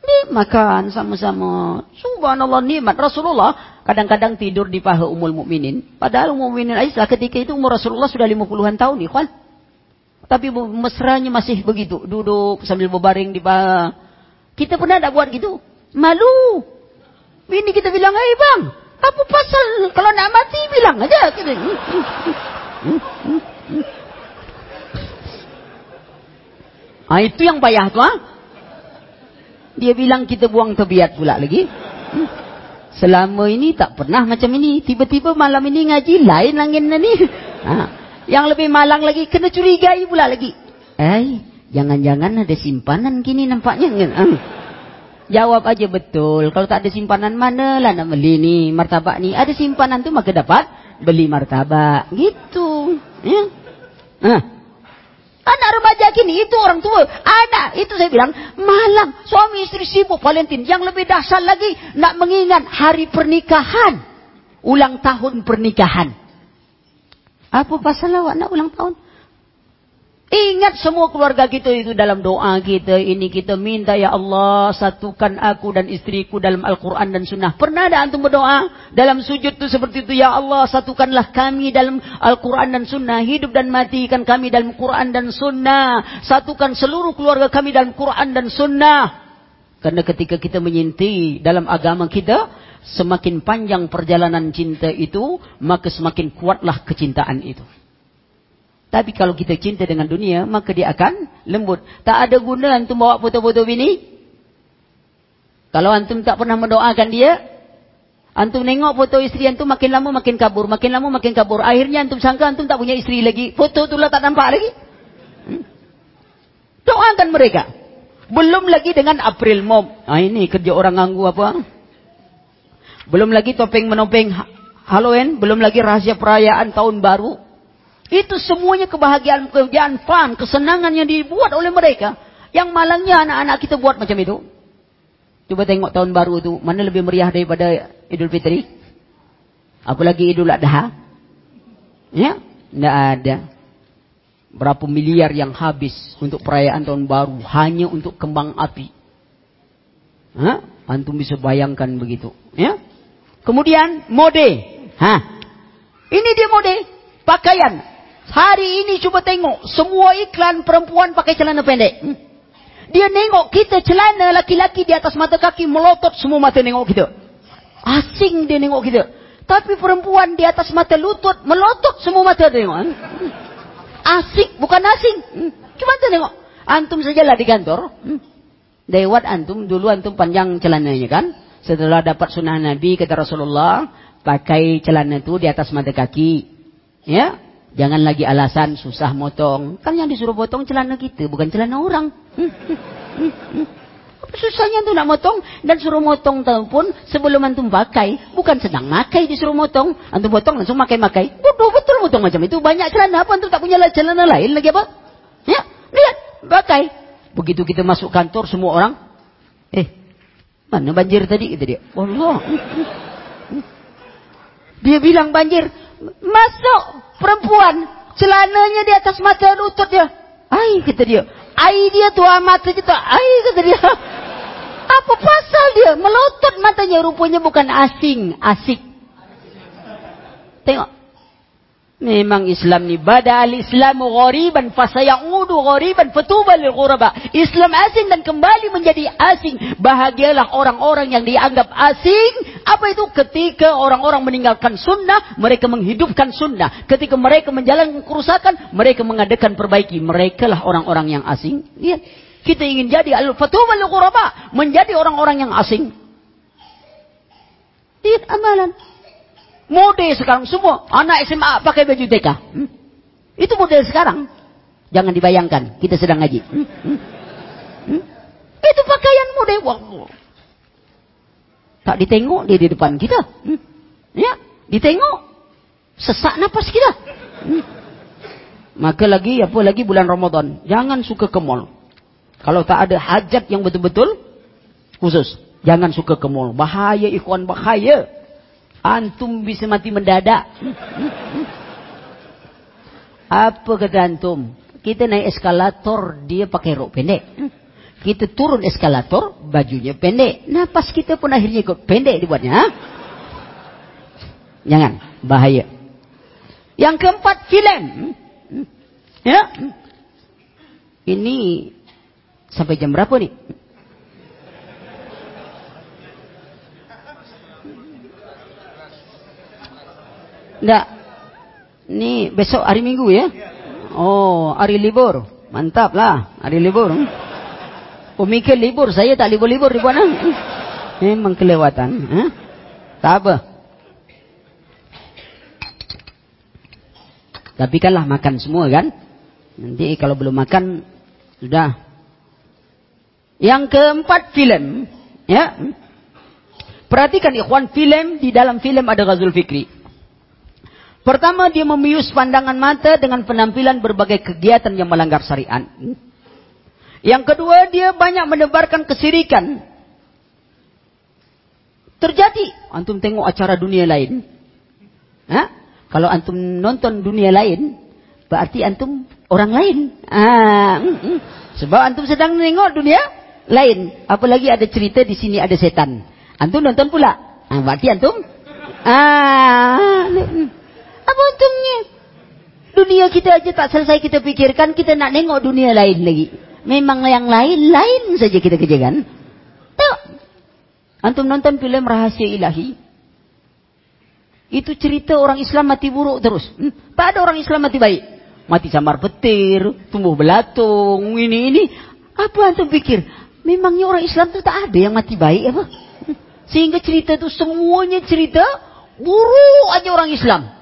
Speaker 1: Ni makan sama-sama. Subhanallah nikmat Rasulullah kadang-kadang tidur di paha Ummul Mukminin. Padahal Ummul Mukminin Aisyah ketika itu umur Rasulullah sudah 50-an tahun, ikhwan. Tapi mesranya masih begitu. Duduk sambil berbaring di bawah. Kita pernah tak buat gitu? Malu. Ini kita bilang, eh bang, apa pasal kalau nak mati bilang aja. Ah itu yang payah tu ah. Dia bilang kita buang tebiat pula lagi. Selama ini tak pernah macam ini. Tiba-tiba malam ini ngaji lain langit ni. Ha. Yang lebih malang lagi, kena curigai pula lagi. Eh, jangan-jangan ada simpanan kini nampaknya. Jawab aja betul. Kalau tak ada simpanan, mana lah nak beli ni martabak ni. Ada simpanan tu maka dapat beli martabak. Gitu. Ya. Nah. Anak remaja kini, itu orang tua. Anak, itu saya bilang, malam. Suami istri sibuk Valentin. Yang lebih dahsyat lagi, nak mengingat hari pernikahan. Ulang tahun pernikahan. Apa pasal awak nak ulang tahun? Ingat semua keluarga kita itu dalam doa kita. Ini kita minta ya Allah satukan aku dan istriku dalam Al-Quran dan Sunnah. Pernah ada antum berdoa dalam sujud itu seperti itu. Ya Allah satukanlah kami dalam Al-Quran dan Sunnah. Hidup dan matikan kami dalam Quran dan Sunnah. Satukan seluruh keluarga kami dalam Quran dan Sunnah. Karena ketika kita menyinti dalam agama kita, semakin panjang perjalanan cinta itu, maka semakin kuatlah kecintaan itu. Tapi kalau kita cinta dengan dunia, maka dia akan lembut. Tak ada guna antum bawa foto-foto bini. Kalau antum tak pernah mendoakan dia, antum nengok foto istri antum makin lama makin kabur, makin lama makin kabur. Akhirnya antum sangka antum tak punya istri lagi. Foto itulah tak nampak lagi. Hmm? Doakan mereka. Belum lagi dengan April Mop. Ah ini kerja orang nganggu apa? Belum lagi topeng menopeng Halloween, belum lagi rahasia perayaan tahun baru. Itu semuanya kebahagiaan-kebahagiaan fun, kesenangan yang dibuat oleh mereka. Yang malangnya anak-anak kita buat macam itu. Coba tengok tahun baru itu, mana lebih meriah daripada Idul Fitri? Apalagi Idul Adha? Ya, tidak ada. Berapa miliar yang habis untuk perayaan tahun baru hanya untuk kembang api. Ha? Antum bisa bayangkan begitu. Ya? Kemudian mode. Ha. Ini dia mode. Pakaian. Hari ini cuba tengok. Semua iklan perempuan pakai celana pendek. Hmm. Dia nengok kita celana laki-laki di atas mata kaki melotot semua mata nengok kita. Asing dia nengok kita. Tapi perempuan di atas mata lutut melotot semua mata tengok. Hmm. Asik bukan asing. Hmm. Cuma tu tengok. Antum sajalah di kantor. Dewat antum dulu antum panjang celananya kan. Setelah dapat sunnah Nabi, kata Rasulullah, pakai celana itu di atas mata kaki. Ya, Jangan lagi alasan susah motong. Kan yang disuruh potong celana kita, bukan celana orang. Apa susahnya tu nak motong? Dan suruh motong tu pun sebelum antum pakai. Bukan sedang makai disuruh motong. Antum potong langsung makai-makai. Bodoh betul motong macam itu. Banyak celana apa antum tak punya celana lain lagi apa? Ya, lihat. Pakai. Begitu kita masuk kantor semua orang. Eh, Mana banjir tadi? Kata dia. Allah. Dia bilang banjir. Masuk perempuan. Celananya di atas mata lutut dia. Ai kata dia. Ai dia tua mata kita. Ai kata dia. Apa pasal dia? Melotot matanya. Rupanya bukan asing. Asik. Tengok. Memang Islam ni bada al-Islamu ghariban fasayaudu ghariban fatuba lil ghuraba. Islam asing dan kembali menjadi asing. Bahagialah orang-orang yang dianggap asing. Apa itu? Ketika orang-orang meninggalkan sunnah, mereka menghidupkan sunnah. Ketika mereka menjalankan kerusakan, mereka mengadakan perbaiki. Mereka lah orang-orang yang asing. Lihat. Kita ingin jadi al-fatuba lil ghuraba, menjadi orang-orang yang asing. Lihat amalan. Model sekarang semua. Anak SMA pakai baju TK. Hmm? Itu model sekarang. Jangan dibayangkan. Kita sedang ngaji. Hmm? Hmm? Hmm? Itu pakaian model. Wah. Tak ditengok dia di depan kita. Hmm? Ya. Ditengok. Sesak nafas kita. Hmm? Maka lagi, apa lagi bulan Ramadan. Jangan suka ke mall. Kalau tak ada hajat yang betul-betul. Khusus. Jangan suka ke mall. Bahaya ikhwan, bahaya. Antum bisa mati mendadak. Apa kata antum? Kita naik eskalator, dia pakai rok pendek. Kita turun eskalator, bajunya pendek. Nah pas kita pun akhirnya ikut pendek dibuatnya. Ha? Jangan, bahaya. Yang keempat, film. Ya. Ini sampai jam berapa nih? Enggak. Ni besok hari Minggu ya? Oh, hari libur. Mantap lah, hari libur. Pemikir libur, saya tak libur-libur di mana? Memang kelewatan. Eh? Tak apa. Tapi kanlah makan semua kan? Nanti kalau belum makan, sudah. Yang keempat, film. Ya. Perhatikan ikhwan, film, di dalam film ada Ghazul Fikri. Pertama dia memius pandangan mata dengan penampilan berbagai kegiatan yang melanggar syariat. Yang kedua dia banyak menebarkan kesirikan. Terjadi. Antum tengok acara dunia lain. Ha? Kalau antum nonton dunia lain. Berarti antum orang lain. Ha. Sebab antum sedang tengok dunia lain. Apalagi ada cerita di sini ada setan. Antum nonton pula. Ha, berarti antum. Ah. Apa untungnya? Dunia kita aja tak selesai kita pikirkan, kita nak nengok dunia lain lagi. Memang yang lain-lain saja kita kerjakan. Tak. Antum nonton filem Rahasia Ilahi. Itu cerita orang Islam mati buruk terus. Hmm? Tak ada orang Islam mati baik. Mati samar petir, tumbuh belatung, ini ini. Apa antum pikir? Memangnya orang Islam itu tak ada yang mati baik apa? Hmm? Sehingga cerita itu semuanya cerita buruk aja orang Islam.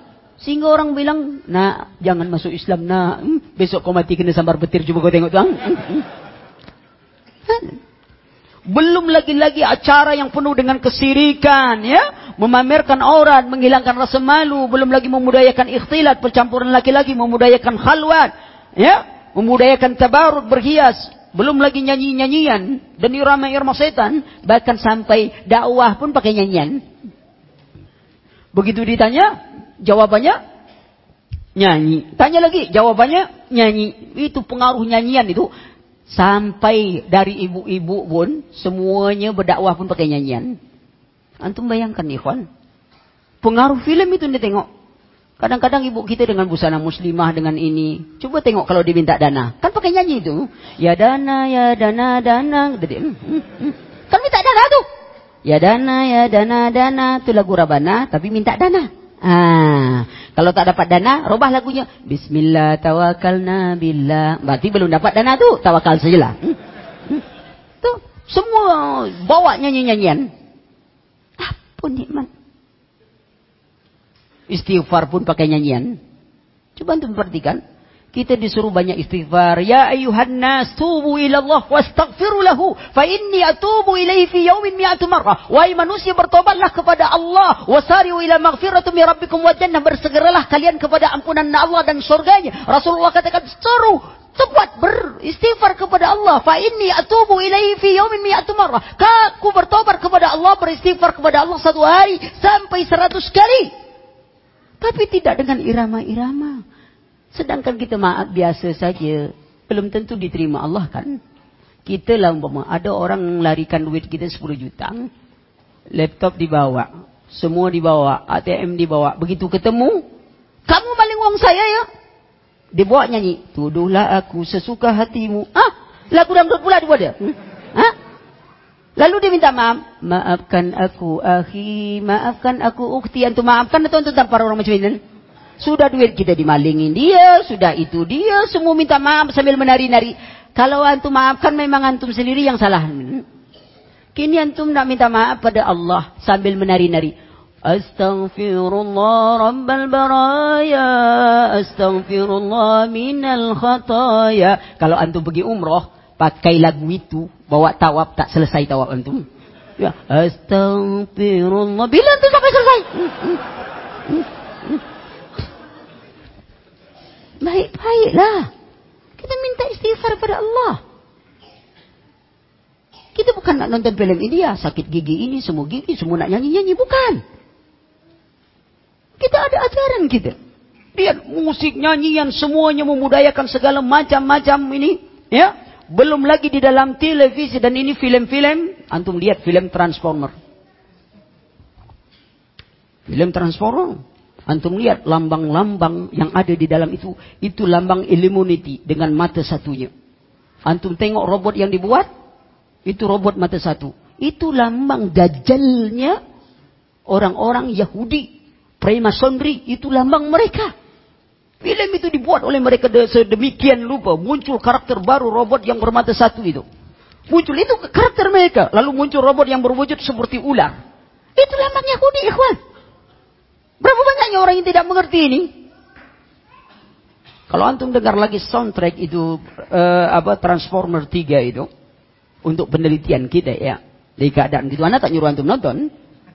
Speaker 1: Sehingga orang bilang, nak jangan masuk Islam nak. Hmm, besok kau mati kena sambar petir cuba kau tengok tuan. Hmm, hmm. Belum lagi-lagi acara yang penuh dengan kesirikan, ya, memamerkan aurat, menghilangkan rasa malu, belum lagi memudayakan ikhtilat, percampuran laki-laki, memudayakan khalwat, ya, memudayakan tabarut berhias, belum lagi nyanyi-nyanyian dan irama-irama setan, bahkan sampai dakwah pun pakai nyanyian. Begitu ditanya, Jawabannya nyanyi. Tanya lagi, jawabannya nyanyi. Itu pengaruh nyanyian itu. Sampai dari ibu-ibu pun, semuanya berdakwah pun pakai nyanyian. Antum bayangkan ikhwan. Pengaruh filem itu anda tengok. Kadang-kadang ibu kita dengan busana muslimah dengan ini. Coba tengok kalau diminta dana. Kan pakai nyanyi itu. Ya dana, ya dana, dana. Hmm, hmm, hmm. Kan minta dana tuh. Ya dana, ya dana, dana. Itu lagu Rabana, tapi minta dana. Ah, kalau tak dapat dana, robah lagunya. Bismillah tawakalna billah. Berarti belum dapat dana tu, tawakal sajalah. Hmm. Hmm. Tu, semua bawa nyanyi-nyanyian. Apa nikmat? Istighfar pun pakai nyanyian. Coba untuk perhatikan. Kita disuruh banyak istighfar. Ya ayuhan nas, tubu ila Allah wastaghfiru lahu. Fa inni atubu ilaihi fi yawmin mi'atu marrah. Wahai manusia bertobatlah kepada Allah. Wasari'u ila maghfiratu min rabbikum wa jannah. Bersegeralah kalian kepada ampunan Allah dan surganya. Rasulullah katakan, seru. Cepat beristighfar kepada Allah. Fa inni atubu ilaihi fi yawmin mi'atu marrah. Aku bertobat kepada Allah, beristighfar kepada Allah satu hari sampai seratus kali. Tapi tidak dengan irama-irama. Sedangkan kita maaf biasa saja. Belum tentu diterima Allah kan. Kita lah umpama. Ada orang larikan duit kita 10 juta. Laptop dibawa. Semua dibawa. ATM dibawa. Begitu ketemu. Kamu paling uang saya ya. Dia buat nyanyi. Tuduhlah aku sesuka hatimu. Ah, lagu dangdut pula dia buat dia. Ah? Lalu dia minta maaf. Maafkan aku, akhi. Maafkan aku, ukti. Antum maafkan atau antum para orang macam ini? Sudah duit kita dimalingin dia. Sudah itu dia. Semua minta maaf sambil menari-nari. Kalau antum maafkan memang antum sendiri yang salah. Kini antum nak minta maaf pada Allah sambil menari-nari. Astaghfirullah Rabbal Baraya Astaghfirullah Minal Khataya Kalau antum pergi umrah Pakai lagu itu Bawa tawab Tak selesai tawab antum ya. Astaghfirullah Bila antum sampai selesai Baik-baiklah Kita minta istighfar pada Allah Kita bukan nak nonton film India Sakit gigi ini Semua gigi Semua nak nyanyi-nyanyi Bukan kita ada ajaran kita. Lihat musik, nyanyian, semuanya memudayakan segala macam-macam ini. Ya, Belum lagi di dalam televisi dan ini film-film. Antum lihat film Transformer. Film Transformer. Antum lihat lambang-lambang yang ada di dalam itu. Itu lambang Illuminati dengan mata satunya. Antum tengok robot yang dibuat. Itu robot mata satu. Itu lambang dajalnya orang-orang Yahudi Freemasonry itu lambang mereka. Film itu dibuat oleh mereka sedemikian lupa. Muncul karakter baru robot yang bermata satu itu. Muncul itu karakter mereka. Lalu muncul robot yang berwujud seperti ular. Itu lambang Yahudi, ikhwan. Berapa banyaknya orang yang tidak mengerti ini? Kalau antum dengar lagi soundtrack itu uh, apa Transformer 3 itu untuk penelitian kita ya. Di keadaan gitu, anak tak nyuruh antum nonton,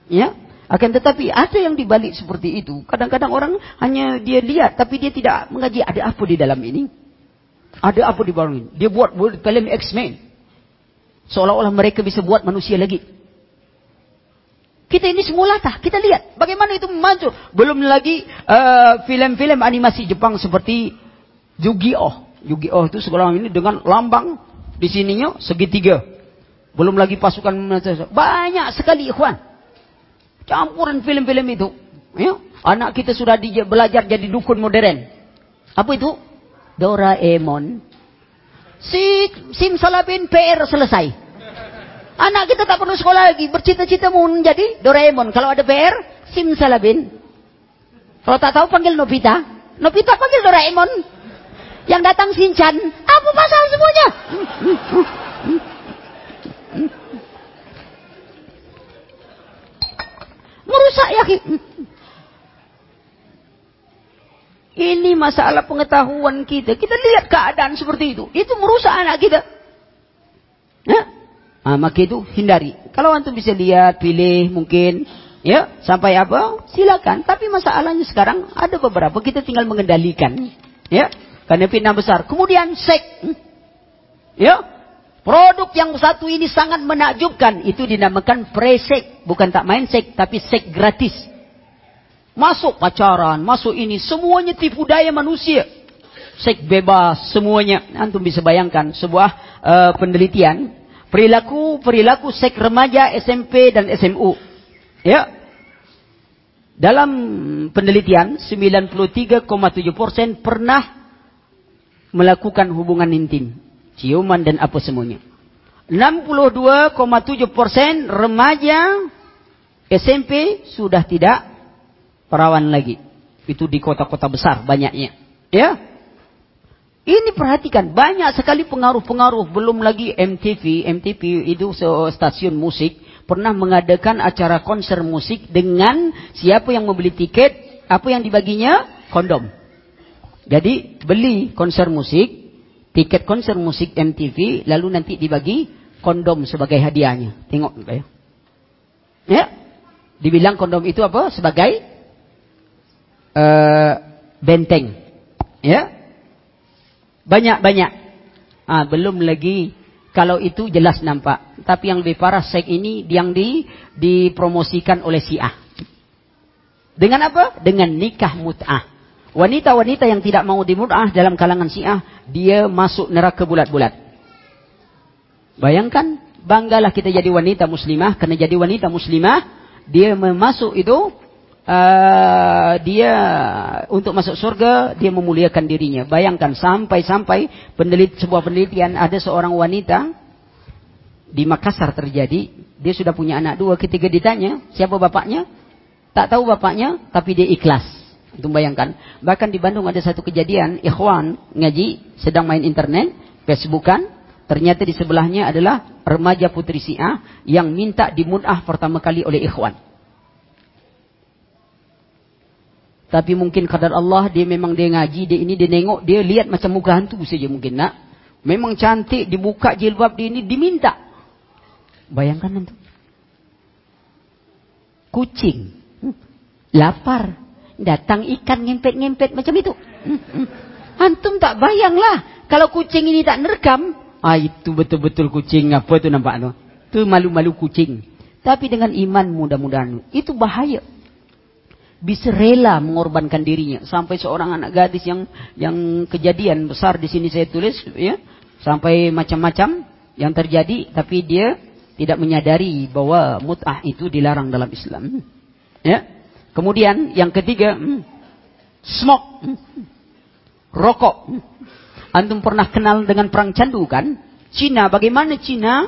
Speaker 1: ya. Akan tetapi ada yang dibalik seperti itu. Kadang-kadang orang hanya dia lihat tapi dia tidak mengaji ada apa di dalam ini. Ada apa di bawah ini. Dia buat film X-Men. Seolah-olah mereka bisa buat manusia lagi. Kita ini semua latah. Kita lihat bagaimana itu memancur. Belum lagi uh, film-film uh, animasi Jepang seperti Yu-Gi-Oh. Yu-Gi-Oh itu sekarang ini dengan lambang di sininya segitiga. Belum lagi pasukan banyak sekali ikhwan. Campuran film-film itu. Ya? Anak kita sudah di, belajar jadi dukun modern. Apa itu? Doraemon. Si Sim Salabin PR selesai. Anak kita tak perlu sekolah lagi. Bercita-cita mau menjadi Doraemon. Kalau ada PR, Sim Salabin. Kalau tak tahu panggil Nobita. Nobita panggil Doraemon. Yang datang Sinchan. Apa pasal semuanya? Merusak ya. Ini masalah pengetahuan kita. Kita lihat keadaan seperti itu. Itu merusak anak kita. Ya? Nah, maka itu hindari. Kalau antum bisa lihat, pilih mungkin. Ya, sampai apa? Silakan. Tapi masalahnya sekarang ada beberapa kita tinggal mengendalikan. Ya, karena fitnah besar. Kemudian sek. Ya, Produk yang satu ini sangat menakjubkan. Itu dinamakan presek. Bukan tak main sek, tapi sek gratis. Masuk pacaran, masuk ini. Semuanya tipu daya manusia. Sek bebas, semuanya. Antum bisa bayangkan sebuah uh, penelitian. Perilaku, perilaku sek remaja SMP dan SMU. Ya. Dalam penelitian, 93,7% pernah melakukan hubungan intim ciuman dan apa semuanya. 62,7 persen remaja SMP sudah tidak perawan lagi. Itu di kota-kota besar banyaknya. Ya. Ini perhatikan banyak sekali pengaruh-pengaruh belum lagi MTV. MTV itu stasiun musik pernah mengadakan acara konser musik dengan siapa yang membeli tiket, apa yang dibaginya? Kondom. Jadi beli konser musik, tiket konser musik MTV lalu nanti dibagi kondom sebagai hadiahnya. Tengok ya. Ya. Dibilang kondom itu apa? Sebagai uh, benteng. Ya. Banyak-banyak. Ah, belum lagi kalau itu jelas nampak. Tapi yang lebih parah seks ini yang di dipromosikan oleh Syiah. Dengan apa? Dengan nikah mut'ah. Wanita-wanita yang tidak mau dimurah dalam kalangan syiah, dia masuk neraka bulat-bulat. Bayangkan, banggalah kita jadi wanita muslimah, karena jadi wanita muslimah, dia memasuk itu uh, dia untuk masuk surga dia memuliakan dirinya. Bayangkan sampai-sampai pendelit sebuah penelitian ada seorang wanita di Makassar terjadi, dia sudah punya anak dua, ketika ditanya siapa bapaknya, tak tahu bapaknya, tapi dia ikhlas. Itu bayangkan. Bahkan di Bandung ada satu kejadian, ikhwan ngaji, sedang main internet, Facebookan, ternyata di sebelahnya adalah remaja putri Syiah yang minta dimunah pertama kali oleh ikhwan. Tapi mungkin kadar Allah dia memang dia ngaji, dia ini dia nengok, dia lihat macam muka hantu saja mungkin nak. Memang cantik, dibuka jilbab dia ini, diminta. Bayangkan itu. Kucing. Hmm. Lapar. Datang ikan ngempet-ngempet macam itu. Hmm, hmm. Antum tak bayanglah. Kalau kucing ini tak nerekam. Ah itu betul-betul kucing. Apa itu nampak tu? Itu malu-malu kucing. Tapi dengan iman mudah-mudahan. Itu bahaya bisa rela mengorbankan dirinya. Sampai seorang anak gadis yang yang kejadian besar di sini saya tulis ya. Sampai macam-macam yang terjadi tapi dia tidak menyadari bahwa mut'ah itu dilarang dalam Islam. Ya. Kemudian yang ketiga smoke rokok. Antum pernah kenal dengan perang candu kan? Cina bagaimana Cina?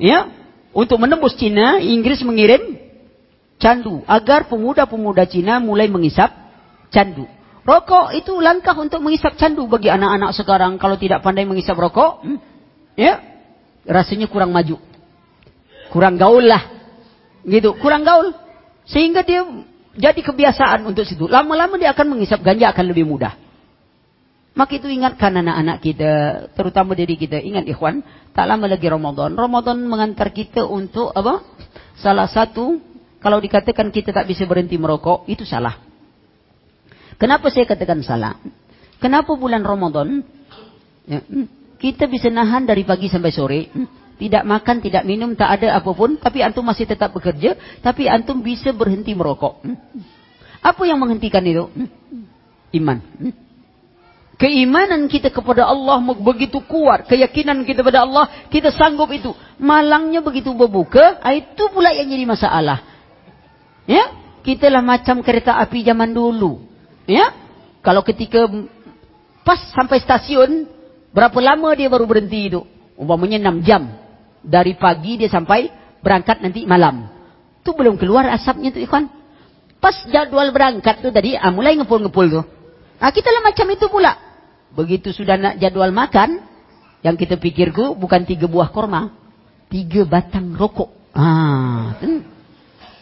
Speaker 1: Ya. Untuk menembus Cina Inggris mengirim candu agar pemuda-pemuda Cina mulai mengisap candu. Rokok itu langkah untuk mengisap candu bagi anak-anak sekarang kalau tidak pandai mengisap rokok, hmm, ya rasanya kurang maju, kurang gaul lah, gitu, kurang gaul, sehingga dia jadi kebiasaan untuk situ. Lama-lama dia akan mengisap ganja akan lebih mudah. Maka itu ingatkan anak-anak kita, terutama diri kita. Ingat ikhwan, tak lama lagi Ramadan. Ramadan mengantar kita untuk apa? Salah satu kalau dikatakan kita tak bisa berhenti merokok, itu salah. Kenapa saya katakan salah? Kenapa bulan Ramadan ya, hmm, kita bisa nahan dari pagi sampai sore, hmm, tidak makan, tidak minum, tak ada apapun, tapi antum masih tetap bekerja, tapi antum bisa berhenti merokok. Hmm. Apa yang menghentikan itu? Iman. Keimanan kita kepada Allah begitu kuat. Keyakinan kita kepada Allah, kita sanggup itu. Malangnya begitu berbuka, itu pula yang jadi masalah. Ya, kita lah macam kereta api zaman dulu. Ya, kalau ketika pas sampai stasiun, berapa lama dia baru berhenti itu? Umpamanya 6 jam. Dari pagi dia sampai berangkat nanti malam. Itu belum keluar asapnya tu ikhwan. Pas jadwal berangkat tu tadi, ah, mulai ngepul-ngepul tu. Nah, kita lah macam itu pula. Begitu sudah nak jadwal makan, yang kita pikirku bukan tiga buah korma, tiga batang rokok. Ah, hmm.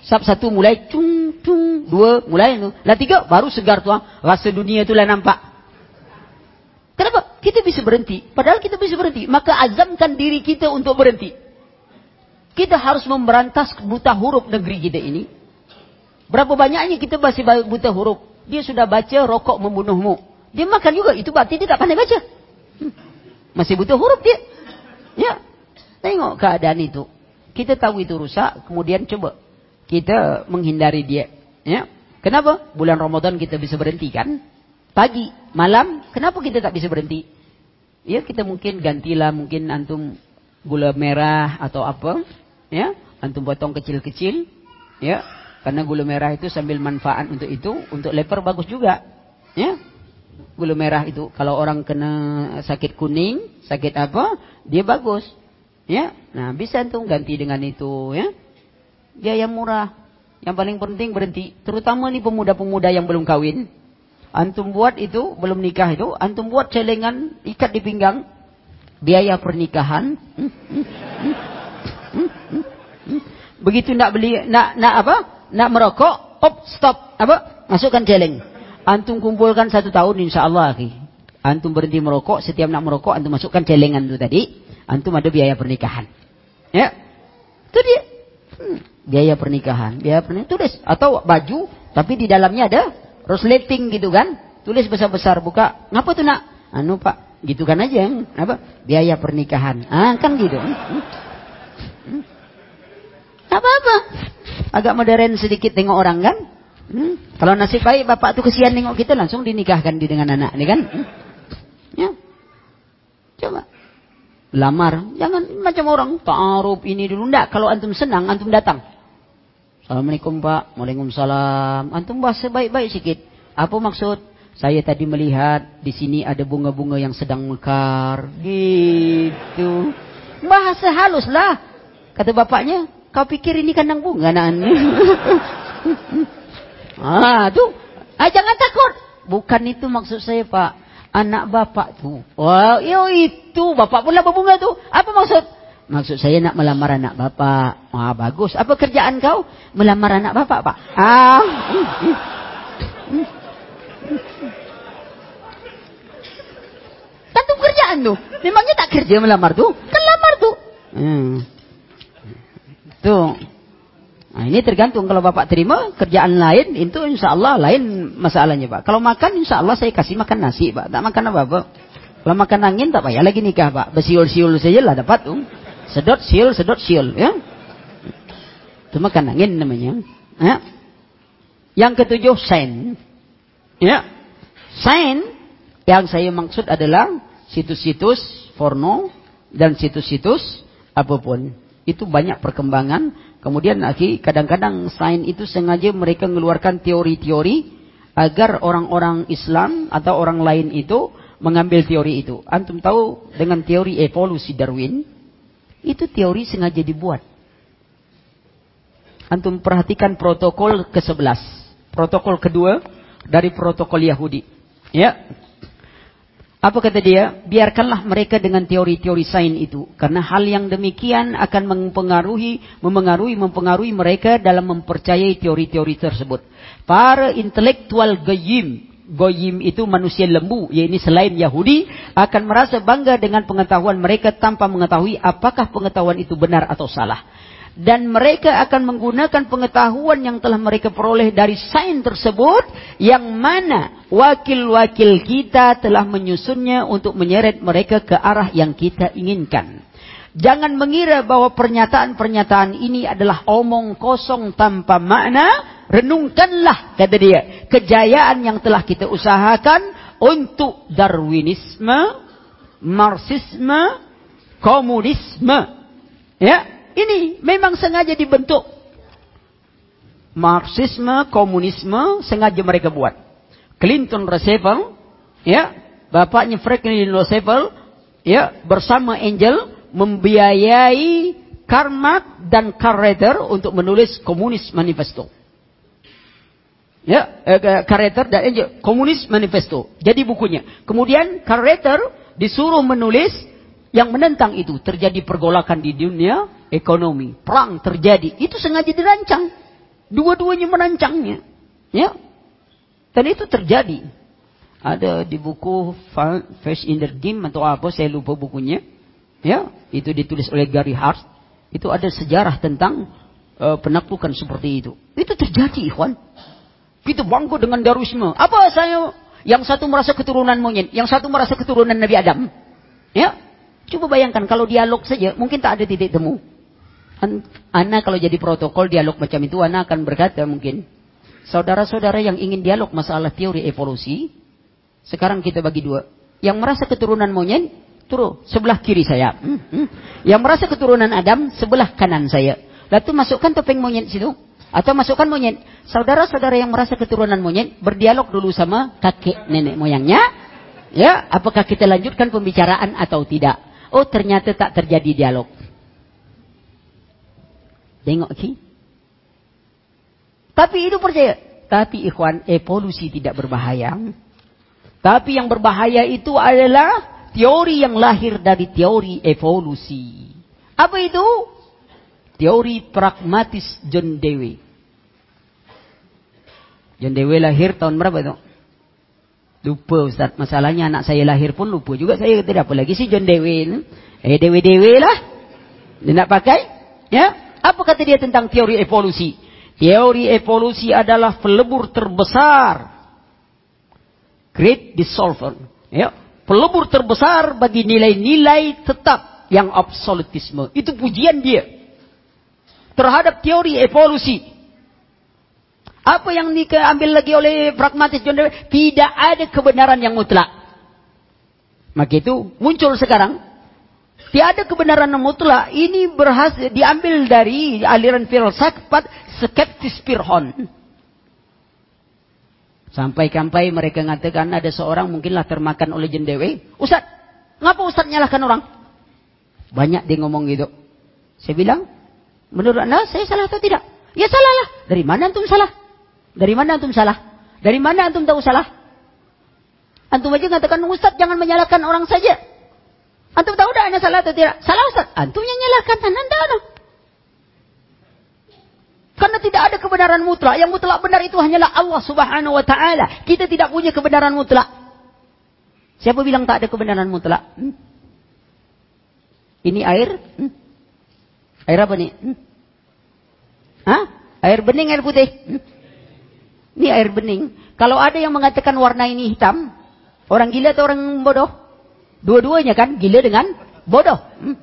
Speaker 1: Sab satu mulai cung cung, dua mulai tu. Lah tiga baru segar tuan. Rasa dunia itulah nampak. Kenapa? Kita bisa berhenti. Padahal kita bisa berhenti. Maka azamkan diri kita untuk berhenti. Kita harus memberantas buta huruf negeri kita ini. Berapa banyaknya kita masih buta huruf. Dia sudah baca rokok membunuhmu. Dia makan juga. Itu berarti dia tak pandai baca. Hmm. Masih buta huruf dia. Ya. Tengok keadaan itu. Kita tahu itu rusak. Kemudian coba kita menghindari dia. Ya. Kenapa? Bulan Ramadan kita bisa berhenti kan? Pagi, malam, kenapa kita tak bisa berhenti? Ya kita mungkin gantilah mungkin antum gula merah atau apa. Ya, antum potong kecil-kecil. Ya, karena gula merah itu sambil manfaat untuk itu, untuk leper bagus juga. Ya, gula merah itu kalau orang kena sakit kuning, sakit apa, dia bagus. Ya, nah bisa antum ganti dengan itu. Ya, biaya murah. Yang paling penting berhenti. Terutama nih pemuda-pemuda yang belum kawin. Antum buat itu, belum nikah itu. Antum buat celengan, ikat di pinggang. Biaya pernikahan. Begitu nak beli, nak nak apa? Nak merokok, op, stop. Apa? Masukkan celeng. Antum kumpulkan satu tahun insya Allah. Antum berhenti merokok, setiap nak merokok, antum masukkan celengan itu tadi. Antum ada biaya pernikahan. Ya. Itu dia. Hmm biaya pernikahan. Biaya pernikahan tulis atau baju tapi di dalamnya ada resleting gitu kan. Tulis besar-besar buka. Ngapa tuh nak? Anu Pak, gitu kan aja. Apa? Biaya pernikahan. Ah kan gitu. Apa-apa. Agak modern sedikit tengok orang kan. Hmm. Kalau nasib baik bapak tuh kesian tengok kita langsung dinikahkan di dengan anak ini kan. Hmm. Ya. Coba. Lamar. Jangan macam orang. Ta'aruf ini dulu. Enggak. Kalau antum senang, antum datang. Assalamualaikum Pak. Waalaikumsalam. Antum bahasa baik-baik sikit. Apa maksud? Saya tadi melihat di sini ada bunga-bunga yang sedang mekar. Gitu. Bahasa halus lah. Kata bapaknya, kau pikir ini kandang bunga nak ah, tu. Ah, jangan takut. Bukan itu maksud saya, Pak. Anak bapak tu. Wah, yo itu. Bapak pula berbunga tu. Apa maksud? Maksud saya nak melamar anak bapak. Wah, bagus. Apa kerjaan kau? Melamar anak bapak, Pak. Ah. Tentu kerjaan tu. Memangnya tak kerja melamar tu? Kan lamar tu. Hmm. Tu. Nah, ini tergantung kalau bapak terima kerjaan lain itu insya Allah lain masalahnya pak. Kalau makan insya Allah saya kasih makan nasi pak. Tak makan apa apa. Kalau makan angin tak payah lagi nikah pak. Bersiul-siul saja lah dapat tu. Sedot siul, sedot siul ya. Itu makan angin namanya. Ya. Yang ketujuh sen. Ya. Sen yang saya maksud adalah situs-situs porno dan situs-situs apapun. Itu banyak perkembangan. Kemudian lagi kadang-kadang sains itu sengaja mereka mengeluarkan teori-teori agar orang-orang Islam atau orang lain itu mengambil teori itu. Antum tahu dengan teori evolusi Darwin, itu teori sengaja dibuat. Antum perhatikan protokol ke-11. Protokol kedua dari protokol Yahudi. Ya, apa kata dia? Biarkanlah mereka dengan teori-teori sains itu. Karena hal yang demikian akan mempengaruhi, mempengaruhi, mempengaruhi mereka dalam mempercayai teori-teori tersebut. Para intelektual goyim, goyim itu manusia lembu, yaitu selain Yahudi, akan merasa bangga dengan pengetahuan mereka tanpa mengetahui apakah pengetahuan itu benar atau salah dan mereka akan menggunakan pengetahuan yang telah mereka peroleh dari sains tersebut yang mana wakil-wakil kita telah menyusunnya untuk menyeret mereka ke arah yang kita inginkan. Jangan mengira bahwa pernyataan-pernyataan ini adalah omong kosong tanpa makna. Renungkanlah, kata dia, kejayaan yang telah kita usahakan untuk Darwinisme, Marxisme, Komunisme. Ya, ini memang sengaja dibentuk. Marxisme, komunisme sengaja mereka buat. Clinton Roosevelt, ya, bapaknya Franklin Roosevelt, ya, bersama Angel membiayai Karl Marx dan Karl untuk menulis Komunis Manifesto. Ya, eh, Karl Rather dan Angel Komunis Manifesto. Jadi bukunya. Kemudian Karl disuruh menulis yang menentang itu terjadi pergolakan di dunia ekonomi, perang terjadi. Itu sengaja dirancang. Dua-duanya merancangnya. Ya. Dan itu terjadi. Ada di buku Face in the Dim atau apa, saya lupa bukunya. Ya, itu ditulis oleh Gary Hart. Itu ada sejarah tentang uh, penaklukan seperti itu. Itu terjadi, ikhwan. Kita bangga dengan Darwisme. Apa saya yang satu merasa keturunan monyet, yang satu merasa keturunan Nabi Adam. Ya, Coba bayangkan kalau dialog saja mungkin tak ada titik temu. Ana kalau jadi protokol dialog macam itu, Ana akan berkata mungkin, saudara-saudara yang ingin dialog masalah teori evolusi, sekarang kita bagi dua. Yang merasa keturunan monyet, turu sebelah kiri saya. Hmm, hmm. Yang merasa keturunan Adam, sebelah kanan saya. Lalu masukkan topeng monyet situ. Atau masukkan monyet. Saudara-saudara yang merasa keturunan monyet, berdialog dulu sama kakek nenek moyangnya. Ya, apakah kita lanjutkan pembicaraan atau tidak? Oh ternyata tak terjadi dialog. Tengok ki. Tapi itu percaya. Tapi ikhwan, evolusi tidak berbahaya. Tapi yang berbahaya itu adalah teori yang lahir dari teori evolusi. Apa itu? Teori pragmatis John Dewey. John Dewey lahir tahun berapa itu? Lupa Ustaz. Masalahnya anak saya lahir pun lupa juga. Saya kata apa lagi sih John Dewey. Eh Dewey lah. Dia nak pakai. Ya. Apa kata dia tentang teori evolusi? Teori evolusi adalah pelebur terbesar. Great dissolver. Ya. Pelebur terbesar bagi nilai-nilai tetap yang absolutisme. Itu pujian dia. Terhadap teori evolusi. Apa yang diambil lagi oleh pragmatis John Dewey? Tidak ada kebenaran yang mutlak. Maka itu muncul sekarang Tiada kebenaran mutlak. Ini berhasil diambil dari aliran filsafat skeptis pirhon. Sampai-sampai mereka mengatakan ada seorang mungkinlah termakan oleh jendewe. Ustaz, ngapa Ustaz nyalahkan orang? Banyak dia ngomong gitu. Saya bilang, menurut anda saya salah atau tidak? Ya salah lah. Dari mana antum salah? Dari mana antum salah? Dari mana antum tahu salah? Antum aja mengatakan Ustaz jangan menyalahkan orang saja. Antum tahu dah anda salah atau tidak? Salah Ustaz. Antum yang nyalahkan anda. Karena tidak ada kebenaran mutlak. Yang mutlak benar itu hanyalah Allah subhanahu wa ta'ala. Kita tidak punya kebenaran mutlak. Siapa bilang tak ada kebenaran mutlak? Hmm? Ini air? Hmm? Air apa nih? Hmm? Hah? Air bening, air putih? Hmm? Ini air bening. Kalau ada yang mengatakan warna ini hitam, orang gila atau orang bodoh? Dua-duanya kan, gila dengan bodoh. Hmm?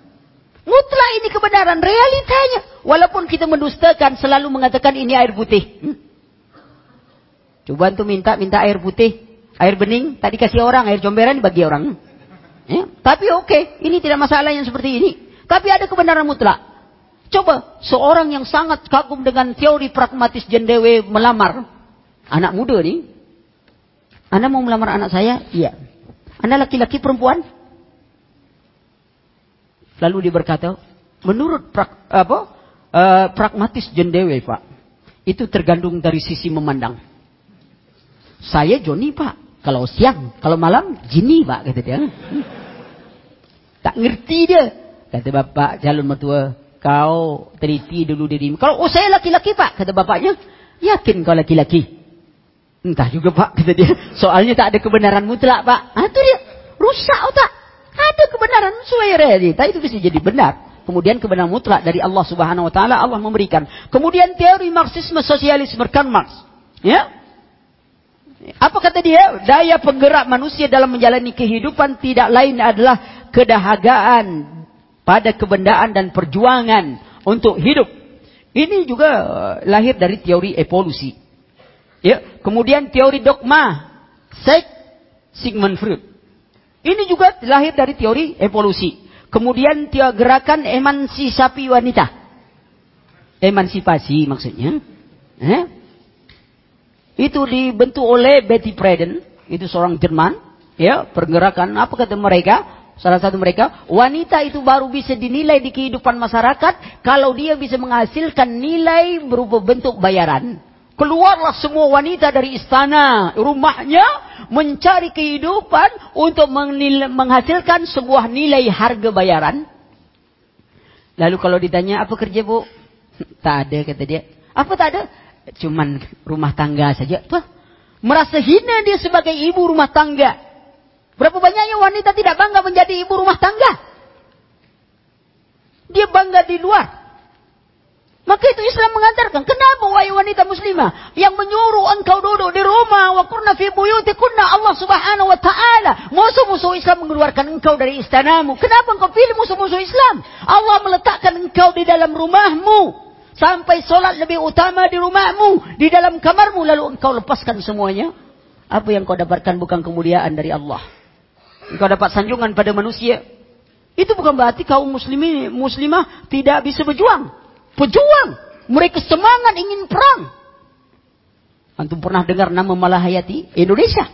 Speaker 1: Mutlak ini kebenaran, realitanya. Walaupun kita mendustakan selalu mengatakan ini air putih. Hmm. Coba tu minta, minta air putih. Air bening, tak dikasih orang. Air comberan bagi orang. Ya? Tapi oke, okay. ini tidak masalah yang seperti ini. Tapi ada kebenaran mutlak. Coba, seorang yang sangat kagum dengan teori pragmatis jendewe melamar. Anak muda ni. Anda mau melamar anak saya? Iya. Anda laki-laki perempuan? Lalu dia berkata, menurut pra, apa, uh, pragmatis jendewe pak, itu tergantung dari sisi memandang. Saya Joni pak, kalau siang, kalau malam jini pak kata dia. Tak ngerti dia. Kata bapak calon mertua, kau teliti dulu diri. Kalau oh saya laki-laki pak, kata bapaknya, yakin kau laki-laki. Entah juga pak, kata dia. Soalnya tak ada kebenaran mutlak pak. Ah itu dia, rusak otak. Ada kebenaran sesuai realita itu bisa jadi benar. Kemudian kebenaran mutlak dari Allah Subhanahu wa taala Allah memberikan. Kemudian teori marxisme sosialisme Karl Marx. Ya? Apa kata dia? Daya penggerak manusia dalam menjalani kehidupan tidak lain adalah kedahagaan pada kebendaan dan perjuangan untuk hidup. Ini juga uh, lahir dari teori evolusi. Ya, kemudian teori dogma, Sek Sigmund Freud. Ini juga lahir dari teori evolusi. Kemudian dia gerakan emansipasi wanita. Emansipasi maksudnya. Eh? Itu dibentuk oleh Betty Friedan. Itu seorang Jerman. Ya, pergerakan apa kata mereka? Salah satu mereka, wanita itu baru bisa dinilai di kehidupan masyarakat kalau dia bisa menghasilkan nilai berupa bentuk bayaran. Keluarlah semua wanita dari istana rumahnya mencari kehidupan untuk menghasilkan sebuah nilai harga bayaran. Lalu kalau ditanya apa kerja bu? Tak ada kata dia. Apa tak ada? Cuman rumah tangga saja. Tuh, merasa hina dia sebagai ibu rumah tangga. Berapa banyaknya wanita tidak bangga menjadi ibu rumah tangga? Dia bangga di luar. Maka itu Islam mengantarkan. Kenapa wahai wanita muslimah yang menyuruh engkau duduk di rumah wa kurna fi buyutikunna Allah Subhanahu wa taala. Musuh-musuh Islam mengeluarkan engkau dari istanamu. Kenapa engkau pilih musuh-musuh Islam? Allah meletakkan engkau di dalam rumahmu. Sampai solat lebih utama di rumahmu, di dalam kamarmu lalu engkau lepaskan semuanya. Apa yang kau dapatkan bukan kemuliaan dari Allah. Engkau dapat sanjungan pada manusia. Itu bukan berarti kaum muslimin muslimah tidak bisa berjuang. Pejuang. Mereka semangat ingin perang. Antum pernah dengar nama Malahayati? Indonesia.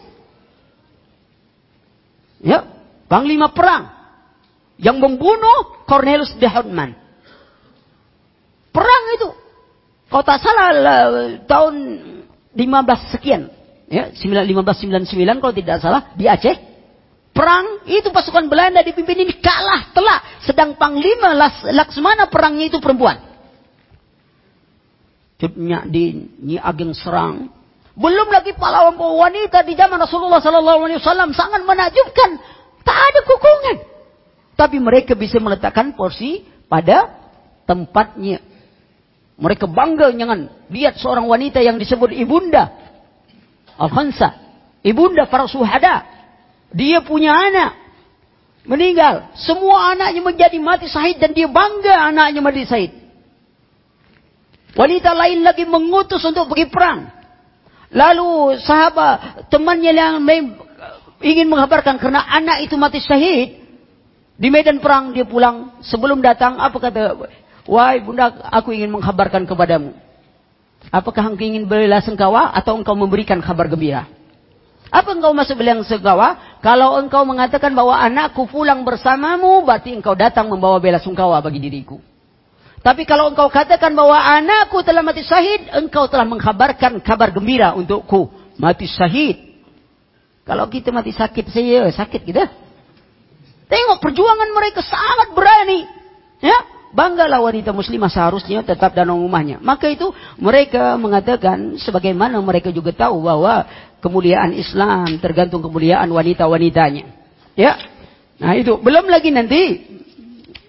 Speaker 1: Ya. Panglima perang. Yang membunuh Cornelius de Houtman. Perang itu. Kalau tak salah tahun 15 sekian. Ya, 1599 kalau tidak salah di Aceh. Perang itu pasukan Belanda dipimpin ini kalah telak. Sedang Panglima Laksmana perangnya itu perempuan. Cutnya di Nyi Ageng Serang. Belum lagi pahlawan wanita di zaman Rasulullah Sallallahu Alaihi Wasallam sangat menakjubkan. Tak ada kukungan. Tapi mereka bisa meletakkan porsi pada tempatnya. Mereka bangga jangan lihat seorang wanita yang disebut ibunda. Al-Khansa. Ibunda para suhada. Dia punya anak. Meninggal. Semua anaknya menjadi mati sahid dan dia bangga anaknya mati sahid. Wanita lain lagi mengutus untuk pergi perang. Lalu sahabat temannya yang ingin mengabarkan kerana anak itu mati syahid. Di medan perang dia pulang. Sebelum datang apa kata. Wahai bunda aku ingin menghabarkan kepadamu. Apakah engkau ingin bela sengkawa atau engkau memberikan kabar gembira? Apa engkau masuk bela sengkawa? Kalau engkau mengatakan bahwa anakku pulang bersamamu, berarti engkau datang membawa bela sungkawa bagi diriku. Tapi kalau engkau katakan bahwa anakku telah mati syahid, engkau telah mengkhabarkan kabar gembira untukku. Mati syahid. Kalau kita mati sakit, saya sakit kita. Tengok perjuangan mereka sangat berani. Ya, Banggalah wanita muslimah seharusnya tetap dalam rumahnya. Maka itu mereka mengatakan sebagaimana mereka juga tahu bahwa kemuliaan Islam tergantung kemuliaan wanita-wanitanya. Ya. Nah itu belum lagi nanti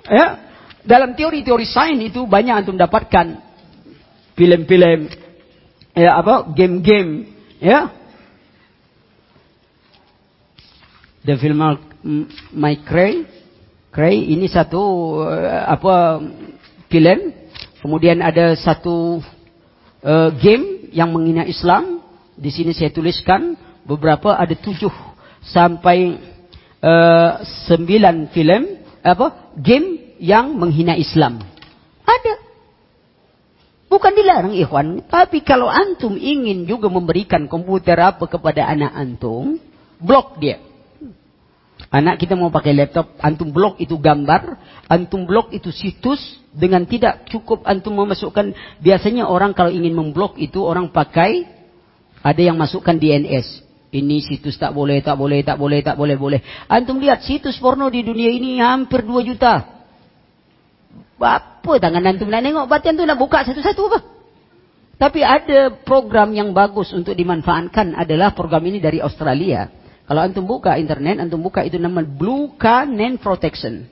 Speaker 1: ya dalam teori-teori sains itu banyak antum dapatkan film-film ya apa game-game ya The film My Cray Cray ini satu uh, apa film, kemudian ada satu uh, game yang menghina Islam. Di sini saya tuliskan beberapa ada tujuh sampai uh, sembilan film apa game yang menghina Islam. Ada. Bukan dilarang ikhwan, tapi kalau antum ingin juga memberikan komputer apa kepada anak antum, blok dia. Anak kita mau pakai laptop, antum blok itu gambar, antum blok itu situs dengan tidak cukup antum memasukkan. Biasanya orang kalau ingin memblok itu orang pakai ada yang masukkan DNS. Ini situs tak boleh, tak boleh, tak boleh, tak boleh, boleh. Antum lihat situs porno di dunia ini hampir 2 juta. Apa tangan antum nak tengok? Berarti antum nak buka satu-satu apa? Tapi ada program yang bagus untuk dimanfaatkan adalah program ini dari Australia. Kalau antum buka internet, antum buka itu nama Blue Canen Protection.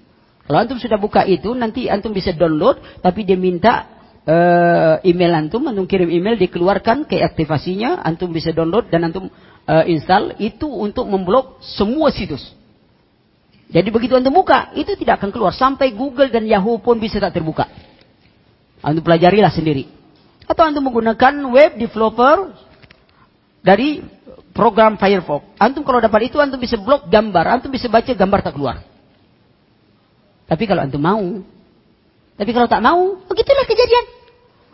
Speaker 1: Kalau antum sudah buka itu, nanti antum bisa download, tapi dia minta uh, email antum, antum kirim email, dikeluarkan ke aktivasinya, antum bisa download dan antum uh, install, itu untuk memblok semua situs. Jadi begitu antum buka, itu tidak akan keluar. Sampai Google dan Yahoo pun bisa tak terbuka. Antum pelajarilah sendiri. Atau antum menggunakan web developer dari program Firefox. Antum kalau dapat itu antum bisa blok gambar, antum bisa baca gambar tak keluar. Tapi kalau antum mau, tapi kalau tak mau, begitulah kejadian.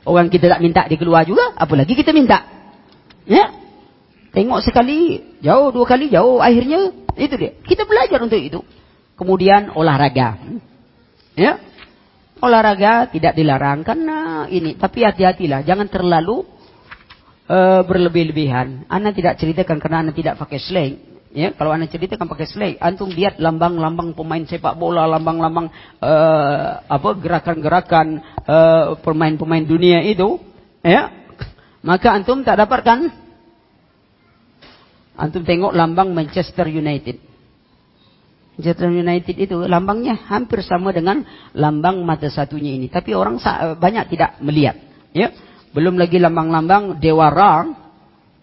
Speaker 1: Orang kita tak minta dia keluar juga, apalagi kita minta. Ya, tengok sekali jauh, dua kali jauh, akhirnya itu dia. Kita belajar untuk itu. Kemudian olahraga. Ya, olahraga tidak dilarang karena ini, tapi hati-hatilah, jangan terlalu uh, berlebih-lebihan. Anda tidak ceritakan karena anda tidak pakai slang. Ya, kalau anda ceritakan pakai slang, antum lihat lambang-lambang pemain sepak bola, lambang-lambang uh, apa gerakan-gerakan uh, pemain-pemain dunia itu, ya, maka antum tak dapatkan. Antum tengok lambang Manchester United. Manchester United itu lambangnya hampir sama dengan lambang mata satunya ini, tapi orang banyak tidak melihat. Ya, belum lagi lambang-lambang Dewa Ra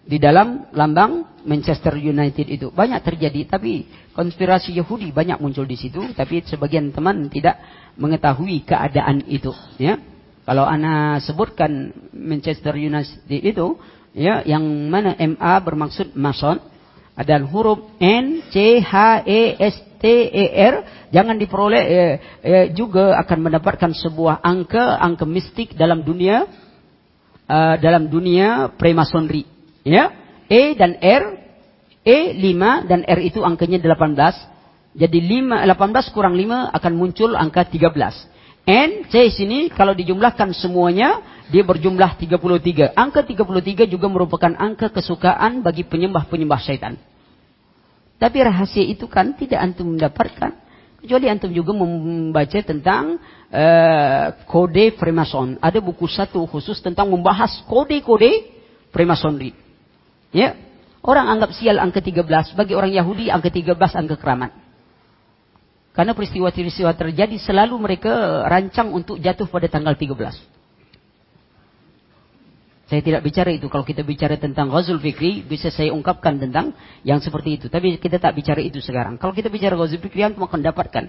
Speaker 1: di dalam lambang Manchester United itu. Banyak terjadi. Tapi konspirasi Yahudi banyak muncul di situ. Tapi sebagian teman tidak mengetahui keadaan itu. Ya. Kalau ana sebutkan Manchester United itu, ya, yang mana MA bermaksud Mason, ada huruf N, C, H, E, S, T, E, R, jangan diperoleh eh, eh, juga akan mendapatkan sebuah angka, angka mistik dalam dunia uh, dalam dunia premasonri. Ya, E dan R, E 5 dan R itu angkanya 18. Jadi 5, 18 kurang 5 akan muncul angka 13. N, C sini kalau dijumlahkan semuanya dia berjumlah 33. Angka 33 juga merupakan angka kesukaan bagi penyembah-penyembah syaitan. Tapi rahasia itu kan tidak antum mendapatkan Kecuali antum juga membaca tentang uh, kode Freemason. Ada buku satu khusus tentang membahas kode-kode Freemasonry. Ya. Orang anggap sial angka 13, bagi orang Yahudi angka 13 angka keramat. Karena peristiwa-peristiwa terjadi selalu mereka rancang untuk jatuh pada tanggal 13. Saya tidak bicara itu. Kalau kita bicara tentang Ghazul Fikri, bisa saya ungkapkan tentang yang seperti itu. Tapi kita tak bicara itu sekarang. Kalau kita bicara Ghazul Fikri, antum akan dapatkan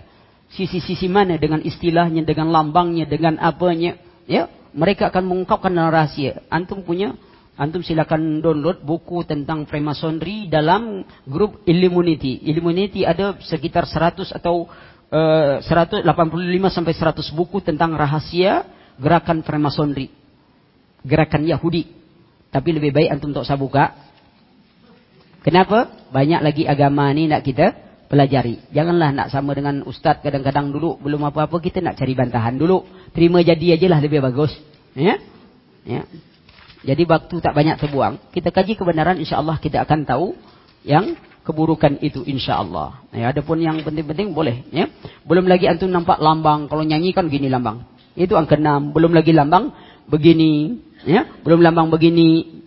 Speaker 1: sisi-sisi mana dengan istilahnya, dengan lambangnya, dengan apanya. Ya, mereka akan mengungkapkan rahasia. Antum punya, antum silakan download buku tentang Freemasonry dalam grup Illuminati. Illuminati ada sekitar 100 atau uh, 185 sampai 100 buku tentang rahasia gerakan Freemasonry. Gerakan Yahudi. Tapi lebih baik antum tak usah buka. Kenapa? Banyak lagi agama ni nak kita pelajari. Janganlah nak sama dengan ustaz kadang-kadang dulu belum apa-apa kita nak cari bantahan dulu. Terima jadi ajalah lebih bagus. Ya? Ya. Jadi waktu tak banyak terbuang, kita kaji kebenaran insya-Allah kita akan tahu yang keburukan itu insya-Allah. Ya, adapun yang penting-penting boleh, ya. Belum lagi antum nampak lambang, kalau nyanyi kan gini lambang. Itu angka 6, belum lagi lambang begini, ya. Belum lambang begini.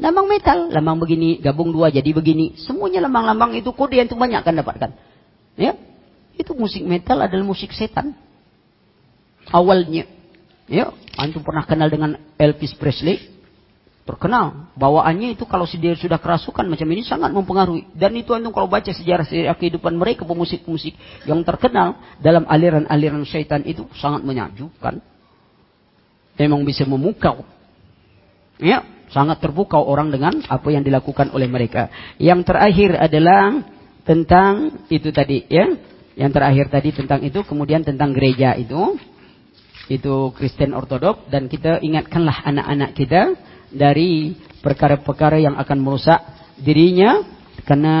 Speaker 1: Lambang metal, lambang begini, gabung dua jadi begini. Semuanya lambang-lambang itu kode yang banyak akan dapatkan. Ya. Itu musik metal adalah musik setan. Awalnya. Ya, antum pernah kenal dengan Elvis Presley? terkenal. Bawaannya itu kalau dia sudah kerasukan macam ini sangat mempengaruhi. Dan itu antum kalau baca sejarah, sejarah kehidupan mereka pemusik-pemusik yang terkenal dalam aliran-aliran syaitan itu sangat menyakjubkan. Memang bisa memukau. Ya, sangat terpukau orang dengan apa yang dilakukan oleh mereka. Yang terakhir adalah tentang itu tadi ya. Yang terakhir tadi tentang itu kemudian tentang gereja itu. Itu Kristen Ortodok dan kita ingatkanlah anak-anak kita dari perkara-perkara yang akan merusak dirinya karena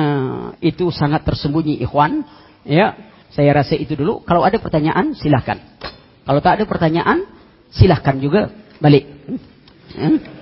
Speaker 1: itu sangat tersembunyi ikhwan ya saya rasa itu dulu kalau ada pertanyaan silahkan kalau tak ada pertanyaan silahkan juga balik hmm?